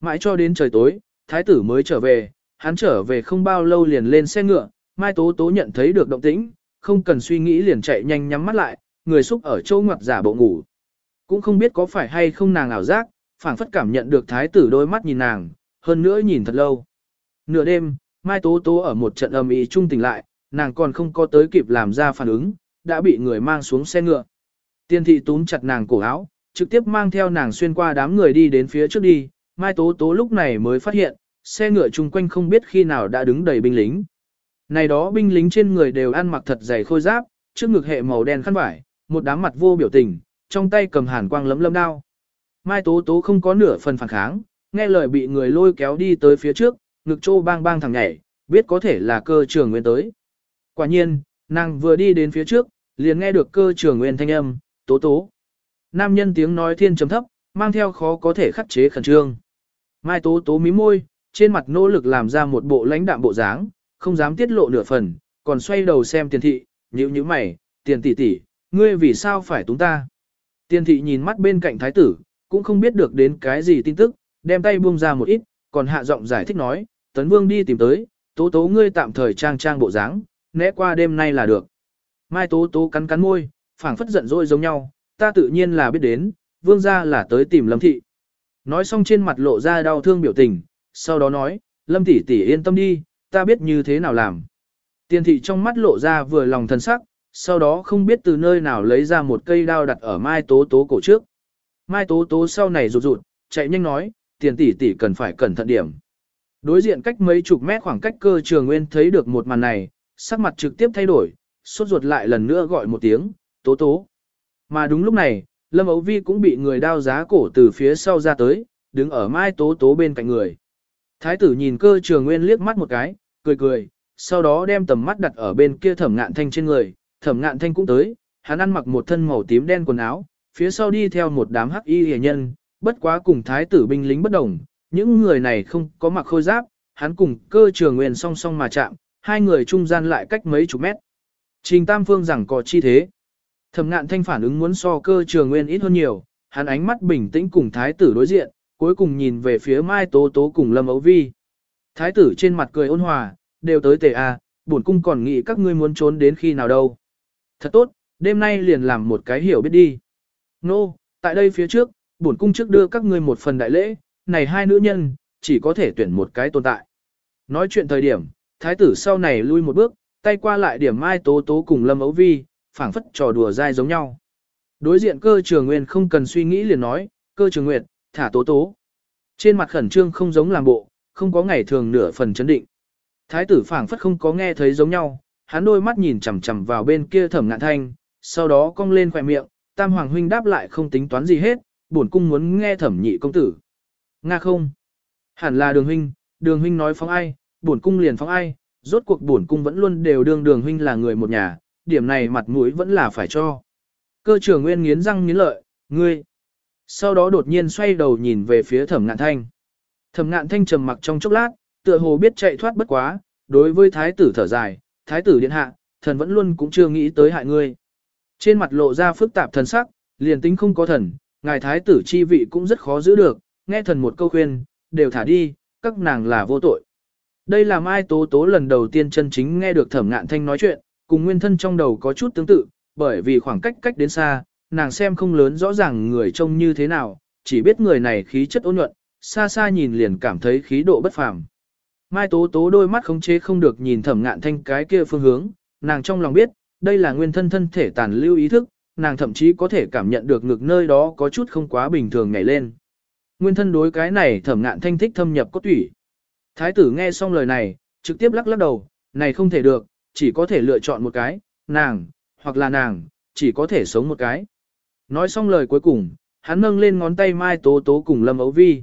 Mãi cho đến trời tối, thái tử mới trở về, hắn trở về không bao lâu liền lên xe ngựa, Mai Tố Tố nhận thấy được động tĩnh, không cần suy nghĩ liền chạy nhanh nhắm mắt lại, người xúc ở chỗ ngoặt giả bộ ngủ. Cũng không biết có phải hay không nàng ảo giác, phảng phất cảm nhận được thái tử đôi mắt nhìn nàng, hơn nữa nhìn thật lâu. Nửa đêm, Mai Tố Tố ở một trận âm ý trung tỉnh lại, nàng còn không có tới kịp làm ra phản ứng, đã bị người mang xuống xe ngựa. Tiên thị túm chặt nàng cổ áo, trực tiếp mang theo nàng xuyên qua đám người đi đến phía trước đi, Mai Tố Tố lúc này mới phát hiện, xe ngựa chung quanh không biết khi nào đã đứng đầy binh lính. Này đó binh lính trên người đều ăn mặc thật dày khôi giáp, trước ngực hệ màu đen khăn vải, một đám mặt vô biểu tình, trong tay cầm hàn quang lấm lấm đao. Mai Tố Tố không có nửa phần phản kháng, nghe lời bị người lôi kéo đi tới phía trước, ngực trô bang bang thẳng nhảy, biết có thể là cơ trường nguyên tới. Quả nhiên, nàng vừa đi đến phía trước, liền nghe được cơ trường nguyên thanh âm, tố tố. Nam nhân tiếng nói thiên trầm thấp, mang theo khó có thể khắc chế khẩn trương. Mai tố tố mí môi, trên mặt nỗ lực làm ra một bộ lãnh đạm bộ dáng, không dám tiết lộ nửa phần, còn xoay đầu xem tiền thị, nhíu nhíu mày, tiền tỷ tỷ, ngươi vì sao phải túng ta? Tiền thị nhìn mắt bên cạnh thái tử, cũng không biết được đến cái gì tin tức, đem tay buông ra một ít, còn hạ giọng giải thích nói, tấn vương đi tìm tới, tố tố ngươi tạm thời trang trang bộ dáng, né qua đêm nay là được. Mai tố tố cắn cắn môi, phảng phất giận dỗi giống nhau, ta tự nhiên là biết đến, vương gia là tới tìm lâm thị. Nói xong trên mặt lộ ra đau thương biểu tình, sau đó nói, lâm tỷ tỷ yên tâm đi, ta biết như thế nào làm. Tiền thị trong mắt lộ ra vừa lòng thân sắc, sau đó không biết từ nơi nào lấy ra một cây đao đặt ở Mai Tố Tố cổ trước. Mai Tố Tố sau này rụt rụt, chạy nhanh nói, tiền tỷ tỷ cần phải cẩn thận điểm. Đối diện cách mấy chục mét khoảng cách cơ trường nguyên thấy được một màn này, sắc mặt trực tiếp thay đổi, sốt ruột lại lần nữa gọi một tiếng, tố tố. Mà đúng lúc này, Lâm Ấu Vi cũng bị người đao giá cổ từ phía sau ra tới, đứng ở mai tố tố bên cạnh người. Thái tử nhìn cơ trường nguyên liếc mắt một cái, cười cười, sau đó đem tầm mắt đặt ở bên kia thẩm ngạn thanh trên người, thẩm ngạn thanh cũng tới, hắn ăn mặc một thân màu tím đen quần áo, phía sau đi theo một đám hắc y hề nhân, bất quá cùng thái tử binh lính bất đồng, những người này không có mặc khôi giáp, hắn cùng cơ trường nguyên song song mà chạm, hai người trung gian lại cách mấy chục mét. Trình Tam Phương rằng có chi thế. Thẩm ngạn thanh phản ứng muốn so cơ trường nguyên ít hơn nhiều, hắn ánh mắt bình tĩnh cùng thái tử đối diện, cuối cùng nhìn về phía Mai Tố Tố cùng Lâm Ấu Vi. Thái tử trên mặt cười ôn hòa, đều tới tề a, à, bổn cung còn nghĩ các ngươi muốn trốn đến khi nào đâu. Thật tốt, đêm nay liền làm một cái hiểu biết đi. Nô, no, tại đây phía trước, bổn cung trước đưa các ngươi một phần đại lễ, này hai nữ nhân, chỉ có thể tuyển một cái tồn tại. Nói chuyện thời điểm, thái tử sau này lui một bước, tay qua lại điểm mai tố tố cùng lâm ấu vi, phảng phất trò đùa dai giống nhau. Đối diện cơ trường nguyên không cần suy nghĩ liền nói, cơ trường nguyệt, thả tố tố. Trên mặt khẩn trương không giống làm bộ, không có ngày thường nửa phần chấn định. Thái tử phảng phất không có nghe thấy giống nhau, hắn đôi mắt nhìn chằm chằm vào bên kia thẩm ngạn thanh, sau đó cong lên khỏe miệng, tam hoàng huynh đáp lại không tính toán gì hết, bổn cung muốn nghe thẩm nhị công tử. Nga không? Hẳn là đường huynh, đường huynh nói phóng ai, bổn cung liền phóng ai, rốt cuộc bổn cung vẫn luôn đều đương đường huynh là người một nhà, điểm này mặt mũi vẫn là phải cho. Cơ trưởng nguyên nghiến răng nghiến lợi, ngươi. Sau đó đột nhiên xoay đầu nhìn về phía thẩm ngạn thanh. Thẩm ngạn thanh trầm mặc trong chốc lát, tựa hồ biết chạy thoát bất quá, đối với thái tử thở dài, thái tử điện hạ, thần vẫn luôn cũng chưa nghĩ tới hại ngươi. Trên mặt lộ ra phức tạp thần sắc, liền tính không có thần, ngài thái tử chi vị cũng rất khó giữ được, nghe thần một câu khuyên, đều thả đi, các nàng là vô tội. Đây là Mai Tố Tố lần đầu tiên chân chính nghe được thẩm ngạn thanh nói chuyện, cùng nguyên thân trong đầu có chút tương tự, bởi vì khoảng cách cách đến xa, nàng xem không lớn rõ ràng người trông như thế nào, chỉ biết người này khí chất ôn nhuận, xa xa nhìn liền cảm thấy khí độ bất phàm. Mai Tố Tố đôi mắt không chế không được nhìn thẩm ngạn thanh cái kia phương hướng, nàng trong lòng biết, đây là nguyên thân thân thể tàn lưu ý thức, nàng thậm chí có thể cảm nhận được ngực nơi đó có chút không quá bình thường nhảy lên. Nguyên thân đối cái này thẩm ngạn thanh thích thâm nhập cốt tủy. Thái tử nghe xong lời này, trực tiếp lắc lắc đầu, này không thể được, chỉ có thể lựa chọn một cái, nàng, hoặc là nàng, chỉ có thể sống một cái. Nói xong lời cuối cùng, hắn nâng lên ngón tay Mai Tố Tố cùng Lâm Ấu Vi.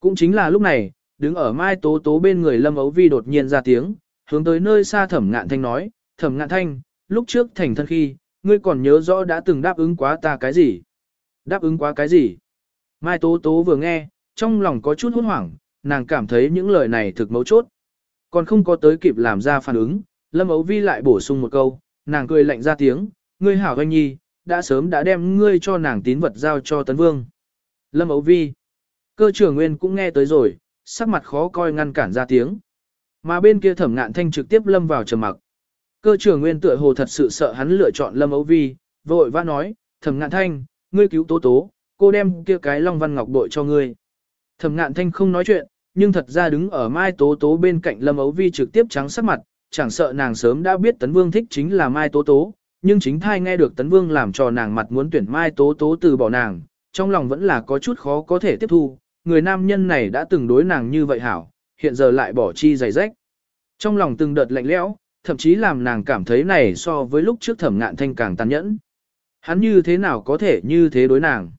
Cũng chính là lúc này, đứng ở Mai Tố Tố bên người Lâm Ấu Vi đột nhiên ra tiếng, hướng tới nơi xa Thẩm Ngạn Thanh nói, Thẩm Ngạn Thanh, lúc trước thành thân khi, ngươi còn nhớ rõ đã từng đáp ứng quá ta cái gì? Đáp ứng quá cái gì? Mai Tố Tố vừa nghe, trong lòng có chút hốt hoảng, nàng cảm thấy những lời này thực mấu chốt. Còn không có tới kịp làm ra phản ứng, Lâm Ấu Vi lại bổ sung một câu, nàng cười lạnh ra tiếng, ngươi hảo anh nhi, đã sớm đã đem ngươi cho nàng tín vật giao cho Tấn Vương. Lâm Ấu Vi, cơ trưởng nguyên cũng nghe tới rồi, sắc mặt khó coi ngăn cản ra tiếng. Mà bên kia thẩm ngạn thanh trực tiếp lâm vào trầm mặc. Cơ trưởng nguyên tựa hồ thật sự sợ hắn lựa chọn Lâm Ấu Vi, vội vã nói, thẩm ngạn thanh, ngươi cứu tố tố, cô đem kia cái long văn ngọc bội cho ngươi. Thẩm ngạn thanh không nói chuyện, nhưng thật ra đứng ở Mai Tố Tố bên cạnh Lâm Ấu Vi trực tiếp trắng sắc mặt, chẳng sợ nàng sớm đã biết Tấn Vương thích chính là Mai Tố Tố, nhưng chính thai nghe được Tấn Vương làm cho nàng mặt muốn tuyển Mai Tố Tố từ bỏ nàng, trong lòng vẫn là có chút khó có thể tiếp thu, người nam nhân này đã từng đối nàng như vậy hảo, hiện giờ lại bỏ chi giày rách. Trong lòng từng đợt lạnh lẽo, thậm chí làm nàng cảm thấy này so với lúc trước thẩm ngạn thanh càng tàn nhẫn. Hắn như thế nào có thể như thế đối nàng?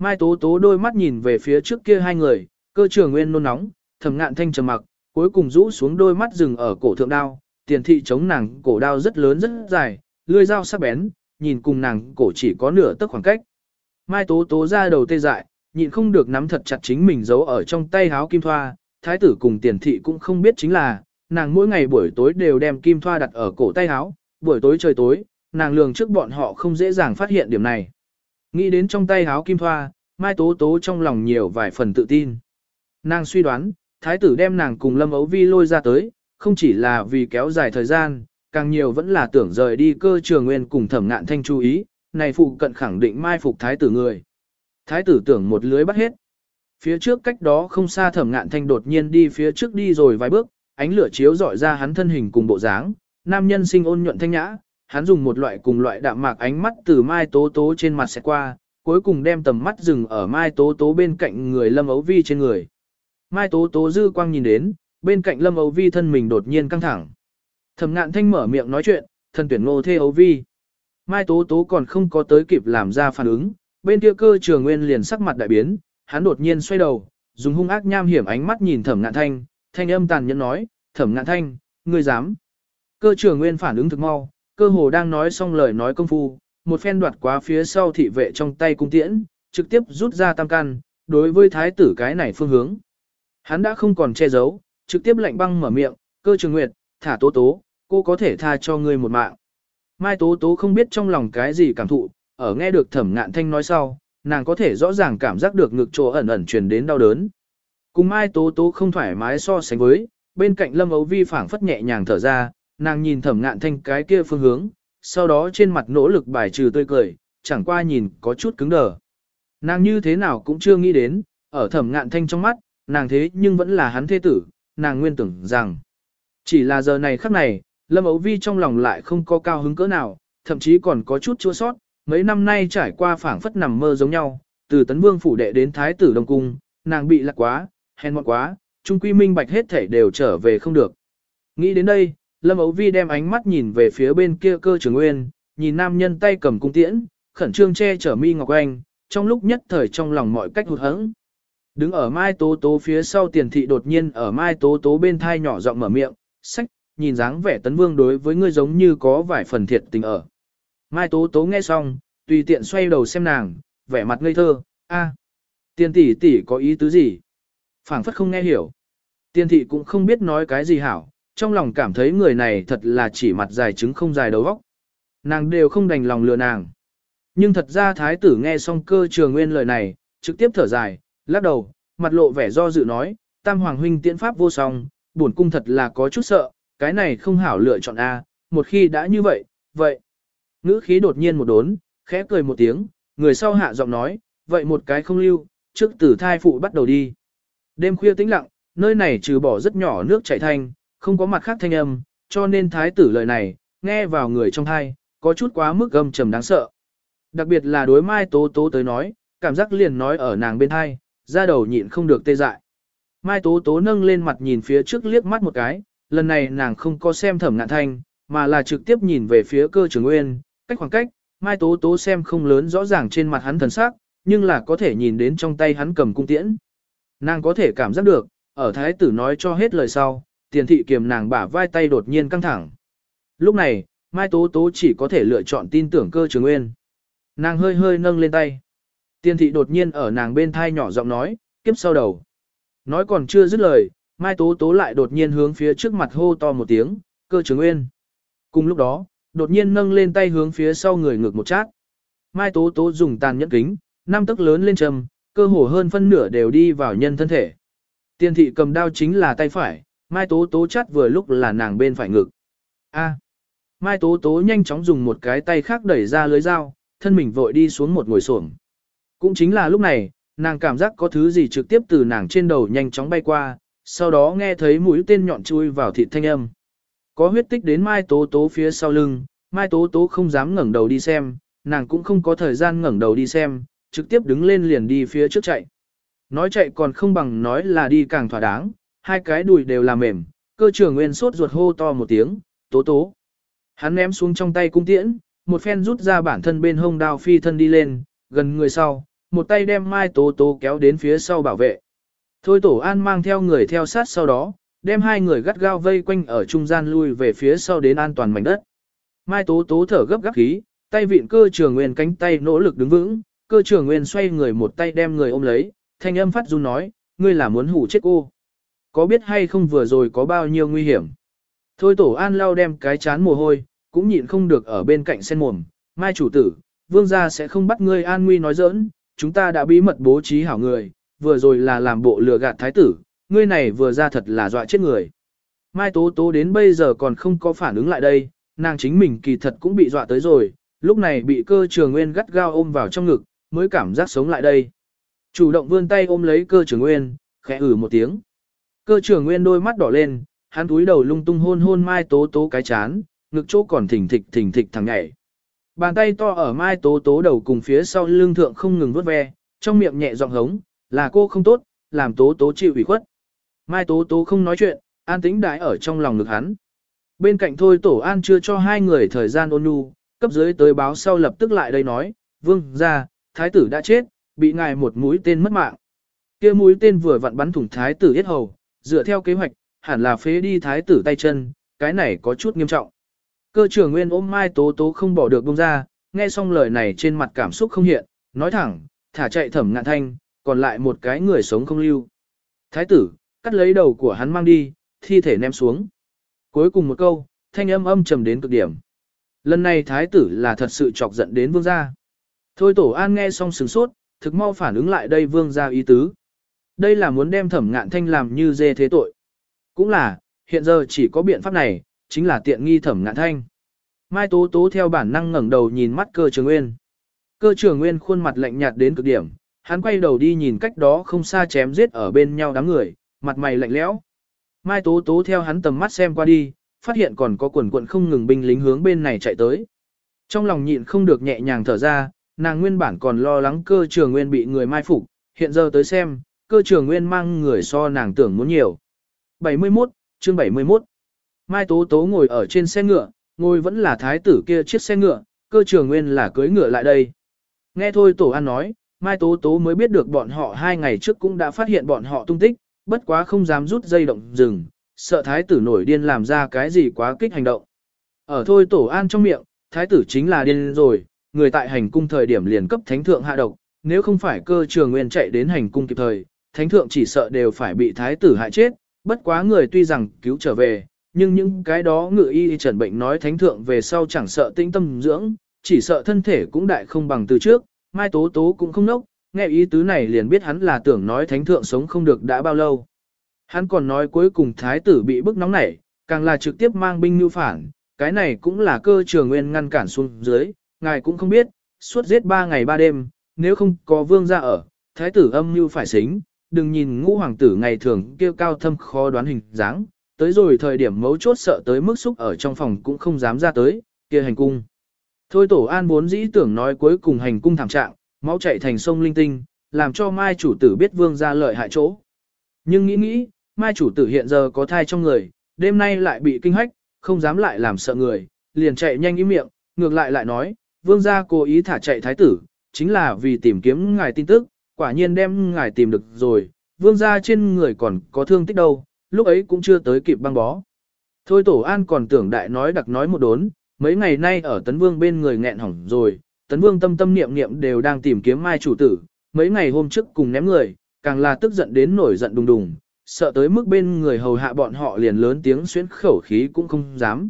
Mai Tố Tố đôi mắt nhìn về phía trước kia hai người, cơ trường nguyên nôn nóng, thầm ngạn thanh trầm mặc, cuối cùng rũ xuống đôi mắt dừng ở cổ thượng đao, tiền thị chống nàng cổ đao rất lớn rất dài, lưỡi dao sắc bén, nhìn cùng nàng cổ chỉ có nửa tấc khoảng cách. Mai Tố Tố ra đầu tê dại, nhịn không được nắm thật chặt chính mình giấu ở trong tay háo kim thoa, thái tử cùng tiền thị cũng không biết chính là, nàng mỗi ngày buổi tối đều đem kim thoa đặt ở cổ tay háo, buổi tối trời tối, nàng lường trước bọn họ không dễ dàng phát hiện điểm này. Nghĩ đến trong tay háo kim thoa, Mai Tố Tố trong lòng nhiều vài phần tự tin. Nàng suy đoán, thái tử đem nàng cùng Lâm Ấu Vi lôi ra tới, không chỉ là vì kéo dài thời gian, càng nhiều vẫn là tưởng rời đi cơ trường nguyên cùng thẩm ngạn thanh chú ý, này phụ cận khẳng định mai phục thái tử người. Thái tử tưởng một lưới bắt hết. Phía trước cách đó không xa thẩm ngạn thanh đột nhiên đi phía trước đi rồi vài bước, ánh lửa chiếu dọi ra hắn thân hình cùng bộ dáng, nam nhân sinh ôn nhuận thanh nhã, hắn dùng một loại cùng loại đạm mạc ánh mắt từ mai tố tố trên mặt sẽ qua, cuối cùng đem tầm mắt dừng ở mai tố tố bên cạnh người lâm ấu vi trên người. Mai tố tố dư quang nhìn đến, bên cạnh lâm ấu vi thân mình đột nhiên căng thẳng. Thẩm ngạn thanh mở miệng nói chuyện, thân tuyển ngô thê ấu vi. Mai tố tố còn không có tới kịp làm ra phản ứng, bên kia cơ trường nguyên liền sắc mặt đại biến, hắn đột nhiên xoay đầu, dùng hung ác nham hiểm ánh mắt nhìn thẩm ngạn thanh, thanh âm tàn nhẫn nói, thẩm ngạn thanh, ngươi dám. Cơ trường nguyên phản ứng thực mau, cơ hồ đang nói xong lời nói công phu, một phen đoạt quá phía sau thị vệ trong tay cung tiễn, trực tiếp rút ra tam căn, đối với thái tử cái này phương hướng. Hắn đã không còn che giấu, trực tiếp lạnh băng mở miệng, cơ trường nguyệt, thả tố tố, cô có thể tha cho ngươi một mạng. Mai tố tố không biết trong lòng cái gì cảm thụ, ở nghe được thẩm ngạn thanh nói sau, nàng có thể rõ ràng cảm giác được ngực chỗ ẩn ẩn truyền đến đau đớn. Cùng Mai tố tố không thoải mái so sánh với, bên cạnh lâm ấu vi phảng phất nhẹ nhàng thở ra, nàng nhìn thẩm ngạn thanh cái kia phương hướng, sau đó trên mặt nỗ lực bài trừ tươi cười, chẳng qua nhìn có chút cứng đờ. Nàng như thế nào cũng chưa nghĩ đến, ở thẩm ngạn thanh trong mắt, nàng thế nhưng vẫn là hắn thế tử, nàng nguyên tưởng rằng. Chỉ là giờ này khắc này, Lâm Ấu Vi trong lòng lại không có cao hứng cỡ nào, thậm chí còn có chút chua sót, mấy năm nay trải qua phảng phất nằm mơ giống nhau, từ tấn vương phủ đệ đến thái tử đông cung, nàng bị lạc quá, hèn mọn quá, trung quy minh bạch hết thể đều trở về không được. Nghĩ đến đây, Lâm Ấu Vi đem ánh mắt nhìn về phía bên kia cơ trường nguyên, nhìn nam nhân tay cầm cung tiễn, khẩn trương che chở mi ngọc anh, trong lúc nhất thời trong lòng mọi cách hụt hẫng. Đứng ở Mai Tố Tố phía sau tiền thị đột nhiên ở Mai Tố Tố bên thai nhỏ giọng mở miệng, sách, nhìn dáng vẻ tấn vương đối với ngươi giống như có vài phần thiệt tình ở. Mai Tố Tố nghe xong, tùy tiện xoay đầu xem nàng, vẻ mặt ngây thơ, a, tiền tỷ tỷ có ý tứ gì? phảng phất không nghe hiểu. Tiền thị cũng không biết nói cái gì hảo, trong lòng cảm thấy người này thật là chỉ mặt dài trứng không dài đầu óc. Nàng đều không đành lòng lừa nàng. Nhưng thật ra thái tử nghe xong cơ trường nguyên lời này, trực tiếp thở dài, lắc đầu, mặt lộ vẻ do dự nói, tam hoàng huynh tiễn pháp vô song, bổn cung thật là có chút sợ, cái này không hảo lựa chọn A, một khi đã như vậy, vậy. Ngữ khí đột nhiên một đốn, khẽ cười một tiếng, người sau hạ giọng nói, vậy một cái không lưu, trước tử thai phụ bắt đầu đi. Đêm khuya tĩnh lặng, nơi này trừ bỏ rất nhỏ nước chảy thanh, không có mặt khác thanh âm, cho nên thái tử lời này, nghe vào người trong thai, có chút quá mức gầm trầm đáng sợ. Đặc biệt là đối mai tố tố tới nói, cảm giác liền nói ở nàng bên thai, ra đầu nhịn không được tê dại. Mai tố tố nâng lên mặt nhìn phía trước liếc mắt một cái, lần này nàng không có xem thẩm ngạn thanh, mà là trực tiếp nhìn về phía cơ trường nguyên, cách khoảng cách, mai tố tố xem không lớn rõ ràng trên mặt hắn thần sắc, nhưng là có thể nhìn đến trong tay hắn cầm cung tiễn. Nàng có thể cảm giác được, ở thái tử nói cho hết lời sau, tiền thị kiềm nàng bả vai tay đột nhiên căng thẳng. Lúc này, Mai Tố Tố chỉ có thể lựa chọn tin tưởng cơ trường nguyên. Nàng hơi hơi nâng lên tay. Tiền thị đột nhiên ở nàng bên thai nhỏ giọng nói, kiếp sau đầu. Nói còn chưa dứt lời, Mai Tố Tố lại đột nhiên hướng phía trước mặt hô to một tiếng, cơ trường nguyên. Cùng lúc đó, đột nhiên nâng lên tay hướng phía sau người ngược một chát. Mai Tố Tố dùng tàn nhẫn kính, năm tấc lớn lên trầm, cơ hồ hơn phân nửa đều đi vào nhân thân thể. Tiền thị cầm đao chính là tay phải, Mai Tố Tố chắt vừa lúc là nàng bên phải ngực. A. Mai Tố Tố nhanh chóng dùng một cái tay khác đẩy ra lưới dao, thân mình vội đi xuống một ngồi xổm. Cũng chính là lúc này, nàng cảm giác có thứ gì trực tiếp từ nàng trên đầu nhanh chóng bay qua, sau đó nghe thấy mũi tên nhọn chui vào thịt thanh âm. Có huyết tích đến Mai Tố Tố phía sau lưng, Mai Tố Tố không dám ngẩng đầu đi xem, nàng cũng không có thời gian ngẩng đầu đi xem, trực tiếp đứng lên liền đi phía trước chạy. Nói chạy còn không bằng nói là đi càng thỏa đáng, hai cái đùi đều là mềm, cơ trưởng nguyên sốt ruột hô to một tiếng, tố tố. Hắn ném xuống trong tay cung tiễn, một phen rút ra bản thân bên hông đao phi thân đi lên, gần người sau, một tay đem mai tố tố kéo đến phía sau bảo vệ. Thôi tổ an mang theo người theo sát sau đó, đem hai người gắt gao vây quanh ở trung gian lui về phía sau đến an toàn mảnh đất. Mai tố tố thở gấp gáp khí, tay vịn cơ trường nguyên cánh tay nỗ lực đứng vững, cơ trường nguyên xoay người một tay đem người ôm lấy, thanh âm phát run nói, ngươi là muốn hủ chết cô. Có biết hay không vừa rồi có bao nhiêu nguy hiểm. Thôi tổ an lao đem cái chán mồ hôi, cũng nhịn không được ở bên cạnh sen mồm, mai chủ tử, vương gia sẽ không bắt ngươi an nguy nói giỡn, chúng ta đã bí mật bố trí hảo người, vừa rồi là làm bộ lừa gạt thái tử, ngươi này vừa ra thật là dọa chết người. Mai tố tố đến bây giờ còn không có phản ứng lại đây, nàng chính mình kỳ thật cũng bị dọa tới rồi, lúc này bị cơ trường nguyên gắt gao ôm vào trong ngực, mới cảm giác sống lại đây. Chủ động vươn tay ôm lấy cơ trường nguyên, khẽ ử một tiếng. Cơ trưởng nguyên đôi mắt đỏ lên, hắn túi đầu lung tung hôn hôn mai tố tố cái chán, ngực chỗ còn thỉnh thịch thỉnh thịch thằng nhảy. Bàn tay to ở mai tố tố đầu cùng phía sau lưng thượng không ngừng vuốt ve, trong miệng nhẹ giọng hống, là cô không tốt, làm tố tố chịu ủy khuất. Mai tố tố không nói chuyện, an tĩnh đại ở trong lòng ngực hắn. Bên cạnh thôi tổ an chưa cho hai người thời gian ôn nhu, cấp dưới tới báo sau lập tức lại đây nói, vương ra, thái tử đã chết, bị ngài một mũi tên mất mạng. kia mũi tên vừa vặn bắn thủng thái tử yết hầu, dựa theo kế hoạch, hẳn là phế đi thái tử tay chân, cái này có chút nghiêm trọng. Cơ trưởng nguyên ôm mai tố tố không bỏ được bông ra, nghe xong lời này trên mặt cảm xúc không hiện, nói thẳng, thả chạy thẩm ngạn thanh, còn lại một cái người sống không lưu. Thái tử, cắt lấy đầu của hắn mang đi, thi thể ném xuống. Cuối cùng một câu, thanh âm âm trầm đến cực điểm. Lần này thái tử là thật sự chọc giận đến vương gia. Thôi tổ an nghe xong sừng sốt, thực mau phản ứng lại đây vương gia ý tứ. Đây là muốn đem thẩm ngạn thanh làm như dê thế tội. Cũng là, hiện giờ chỉ có biện pháp này, chính là tiện nghi thẩm ngạn thanh. Mai Tố Tố theo bản năng ngẩng đầu nhìn mắt cơ trường nguyên. Cơ trường nguyên khuôn mặt lạnh nhạt đến cực điểm, hắn quay đầu đi nhìn cách đó không xa chém giết ở bên nhau đám người, mặt mày lạnh lẽo. Mai Tố Tố theo hắn tầm mắt xem qua đi, phát hiện còn có quần quận không ngừng binh lính hướng bên này chạy tới. Trong lòng nhịn không được nhẹ nhàng thở ra, nàng nguyên bản còn lo lắng cơ trường nguyên bị người mai phục, hiện giờ tới xem, cơ trường nguyên mang người so nàng tưởng muốn nhiều. 71, chương 71 Mai Tố Tố ngồi ở trên xe ngựa, ngồi vẫn là thái tử kia chiếc xe ngựa, cơ trường nguyên là cưới ngựa lại đây. Nghe thôi Tổ An nói, Mai Tố Tố mới biết được bọn họ hai ngày trước cũng đã phát hiện bọn họ tung tích, bất quá không dám rút dây động dừng, sợ thái tử nổi điên làm ra cái gì quá kích hành động. Ở thôi Tổ An trong miệng, thái tử chính là điên rồi, người tại hành cung thời điểm liền cấp thánh thượng hạ độc, nếu không phải cơ trường nguyên chạy đến hành cung kịp thời, thánh thượng chỉ sợ đều phải bị thái tử hại chết, bất quá người tuy rằng cứu trở về, nhưng những cái đó ngự y trần bệnh nói thánh thượng về sau chẳng sợ tĩnh tâm dưỡng, chỉ sợ thân thể cũng đại không bằng từ trước, mai tố tố cũng không nốc, nghe ý tứ này liền biết hắn là tưởng nói thánh thượng sống không được đã bao lâu. Hắn còn nói cuối cùng thái tử bị bức nóng nảy, càng là trực tiếp mang binh mưu phản, cái này cũng là cơ trường nguyên ngăn cản xuống dưới, ngài cũng không biết, suốt giết ba ngày ba đêm, nếu không có vương ra ở, thái tử âm mưu phải xính, đừng nhìn ngũ hoàng tử ngày thường kêu cao thâm khó đoán hình dáng, tới rồi thời điểm mấu chốt sợ tới mức xúc ở trong phòng cũng không dám ra tới, kia hành cung. Thôi tổ an bốn dĩ tưởng nói cuối cùng hành cung thảm trạng, máu chạy thành sông linh tinh, làm cho mai chủ tử biết vương ra lợi hại chỗ. Nhưng nghĩ nghĩ, mai chủ tử hiện giờ có thai trong người, đêm nay lại bị kinh hách, không dám lại làm sợ người, liền chạy nhanh ý miệng, ngược lại lại nói, vương gia cố ý thả chạy thái tử, chính là vì tìm kiếm ngài tin tức, quả nhiên đem ngài tìm được rồi, vương gia trên người còn có thương tích đâu, lúc ấy cũng chưa tới kịp băng bó. Thôi tổ an còn tưởng đại nói đặc nói một đốn, mấy ngày nay ở tấn vương bên người nghẹn hỏng rồi, tấn vương tâm tâm niệm niệm đều đang tìm kiếm mai chủ tử, mấy ngày hôm trước cùng ném người, càng là tức giận đến nổi giận đùng đùng, sợ tới mức bên người hầu hạ bọn họ liền lớn tiếng xuyến khẩu khí cũng không dám.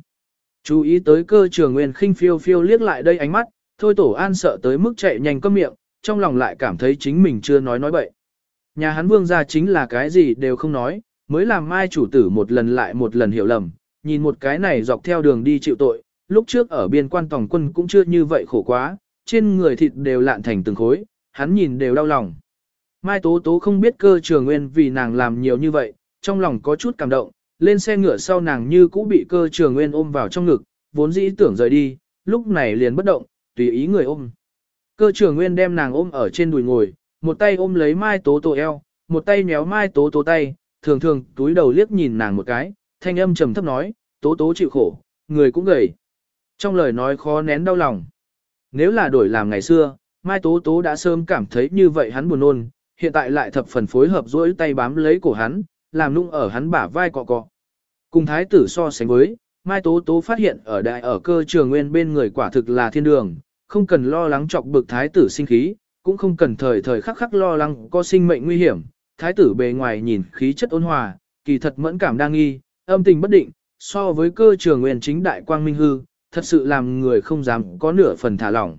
Chú ý tới cơ trường nguyên khinh phiêu phiêu liếc lại đây ánh mắt, thôi tổ an sợ tới mức chạy nhanh cơm miệng, trong lòng lại cảm thấy chính mình chưa nói nói bậy. Nhà hắn vương gia chính là cái gì đều không nói, mới làm mai chủ tử một lần lại một lần hiểu lầm, nhìn một cái này dọc theo đường đi chịu tội, lúc trước ở biên quan tổng quân cũng chưa như vậy khổ quá, trên người thịt đều lạn thành từng khối, hắn nhìn đều đau lòng. Mai Tố Tố không biết cơ trường nguyên vì nàng làm nhiều như vậy, trong lòng có chút cảm động, lên xe ngựa sau nàng như cũ bị cơ trường nguyên ôm vào trong ngực, vốn dĩ tưởng rời đi, lúc này liền bất động, tùy ý người ôm. Cơ trưởng nguyên đem nàng ôm ở trên đùi ngồi, một tay ôm lấy Mai Tố Tố eo, một tay méo Mai Tố Tố tay, thường thường túi đầu liếc nhìn nàng một cái, thanh âm trầm thấp nói, Tố Tố chịu khổ, người cũng gầy. Trong lời nói khó nén đau lòng. Nếu là đổi làm ngày xưa, Mai Tố Tố đã sớm cảm thấy như vậy hắn buồn nôn, hiện tại lại thập phần phối hợp dỗi tay bám lấy cổ hắn, làm nung ở hắn bả vai cọ cọ. Cùng thái tử so sánh với, Mai Tố Tố phát hiện ở đại ở cơ trường nguyên bên người quả thực là thiên đường, không cần lo lắng chọc bực thái tử sinh khí, cũng không cần thời thời khắc khắc lo lắng có sinh mệnh nguy hiểm. Thái tử bề ngoài nhìn khí chất ôn hòa, kỳ thật mẫn cảm đang nghi, âm tình bất định, so với cơ trường nguyên chính đại quang minh hư, thật sự làm người không dám có nửa phần thả lỏng.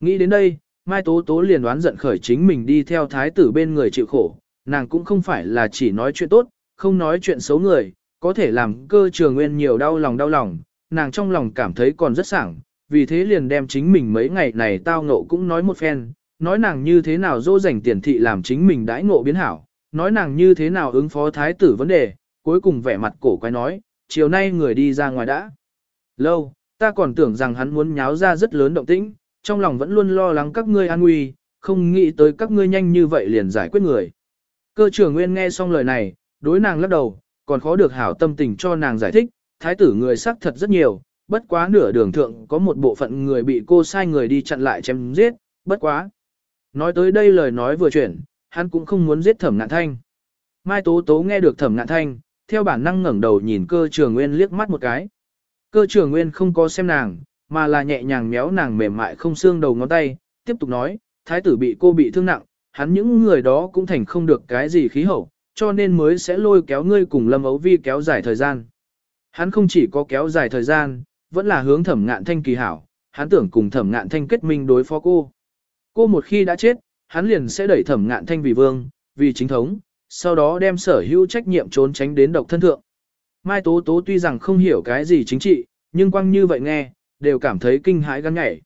Nghĩ đến đây, Mai Tố Tố liền đoán giận khởi chính mình đi theo thái tử bên người chịu khổ, nàng cũng không phải là chỉ nói chuyện tốt, không nói chuyện xấu người, có thể làm cơ trường nguyên nhiều đau lòng đau lòng, nàng trong lòng cảm thấy còn rất sảng, vì thế liền đem chính mình mấy ngày này tao ngộ cũng nói một phen, nói nàng như thế nào dỗ dành tiền thị làm chính mình đãi ngộ biến hảo, nói nàng như thế nào ứng phó thái tử vấn đề, cuối cùng vẻ mặt cổ quái nói, chiều nay người đi ra ngoài đã. Lâu, ta còn tưởng rằng hắn muốn nháo ra rất lớn động tĩnh, trong lòng vẫn luôn lo lắng các ngươi an nguy, không nghĩ tới các ngươi nhanh như vậy liền giải quyết người. Cơ trưởng Nguyên nghe xong lời này, đối nàng lắc đầu, còn khó được hảo tâm tình cho nàng giải thích, thái tử người sắc thật rất nhiều, bất quá nửa đường thượng có một bộ phận người bị cô sai người đi chặn lại chém giết, bất quá. Nói tới đây lời nói vừa chuyển, hắn cũng không muốn giết thẩm ngạn thanh. Mai Tố Tố nghe được thẩm ngạn thanh, theo bản năng ngẩng đầu nhìn cơ trường nguyên liếc mắt một cái. Cơ trường nguyên không có xem nàng, mà là nhẹ nhàng méo nàng mềm mại không xương đầu ngón tay, tiếp tục nói, thái tử bị cô bị thương nặng, hắn những người đó cũng thành không được cái gì khí hậu, cho nên mới sẽ lôi kéo ngươi cùng Lâm Ấu Vi kéo dài thời gian. Hắn không chỉ có kéo dài thời gian, vẫn là hướng thẩm ngạn thanh kỳ hảo, hắn tưởng cùng thẩm ngạn thanh kết minh đối phó cô. Cô một khi đã chết, hắn liền sẽ đẩy thẩm ngạn thanh vì vương, vì chính thống, sau đó đem sở hữu trách nhiệm trốn tránh đến độc thân thượng. Mai Tố Tố tuy rằng không hiểu cái gì chính trị, nhưng quăng như vậy nghe, đều cảm thấy kinh hãi gan nhảy.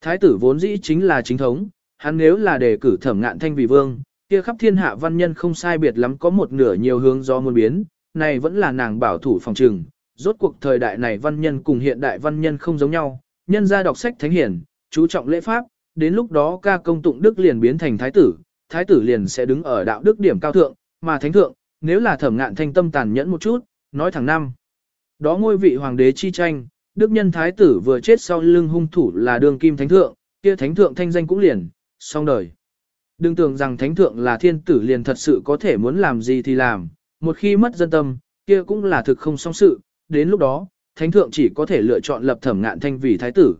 Thái tử vốn dĩ chính là chính thống, hắn nếu là đề cử thẩm ngạn thanh vì vương, kia khắp thiên hạ văn nhân không sai biệt lắm có một nửa nhiều hướng do muốn biến, này vẫn là nàng bảo thủ phòng trừng. Rốt cuộc thời đại này văn nhân cùng hiện đại văn nhân không giống nhau, nhân ra đọc sách thánh hiển, chú trọng lễ pháp, đến lúc đó ca công tụng đức liền biến thành thái tử, thái tử liền sẽ đứng ở đạo đức điểm cao thượng, mà thánh thượng, nếu là thẩm ngạn thanh tâm tàn nhẫn một chút, nói thẳng năm. Đó ngôi vị hoàng đế chi tranh, đức nhân thái tử vừa chết sau lưng hung thủ là đường kim thánh thượng, kia thánh thượng thanh danh cũng liền, xong đời. Đừng tưởng rằng thánh thượng là thiên tử liền thật sự có thể muốn làm gì thì làm, một khi mất dân tâm, kia cũng là thực không song sự, đến lúc đó, thánh thượng chỉ có thể lựa chọn lập thẩm ngạn thanh vì thái tử.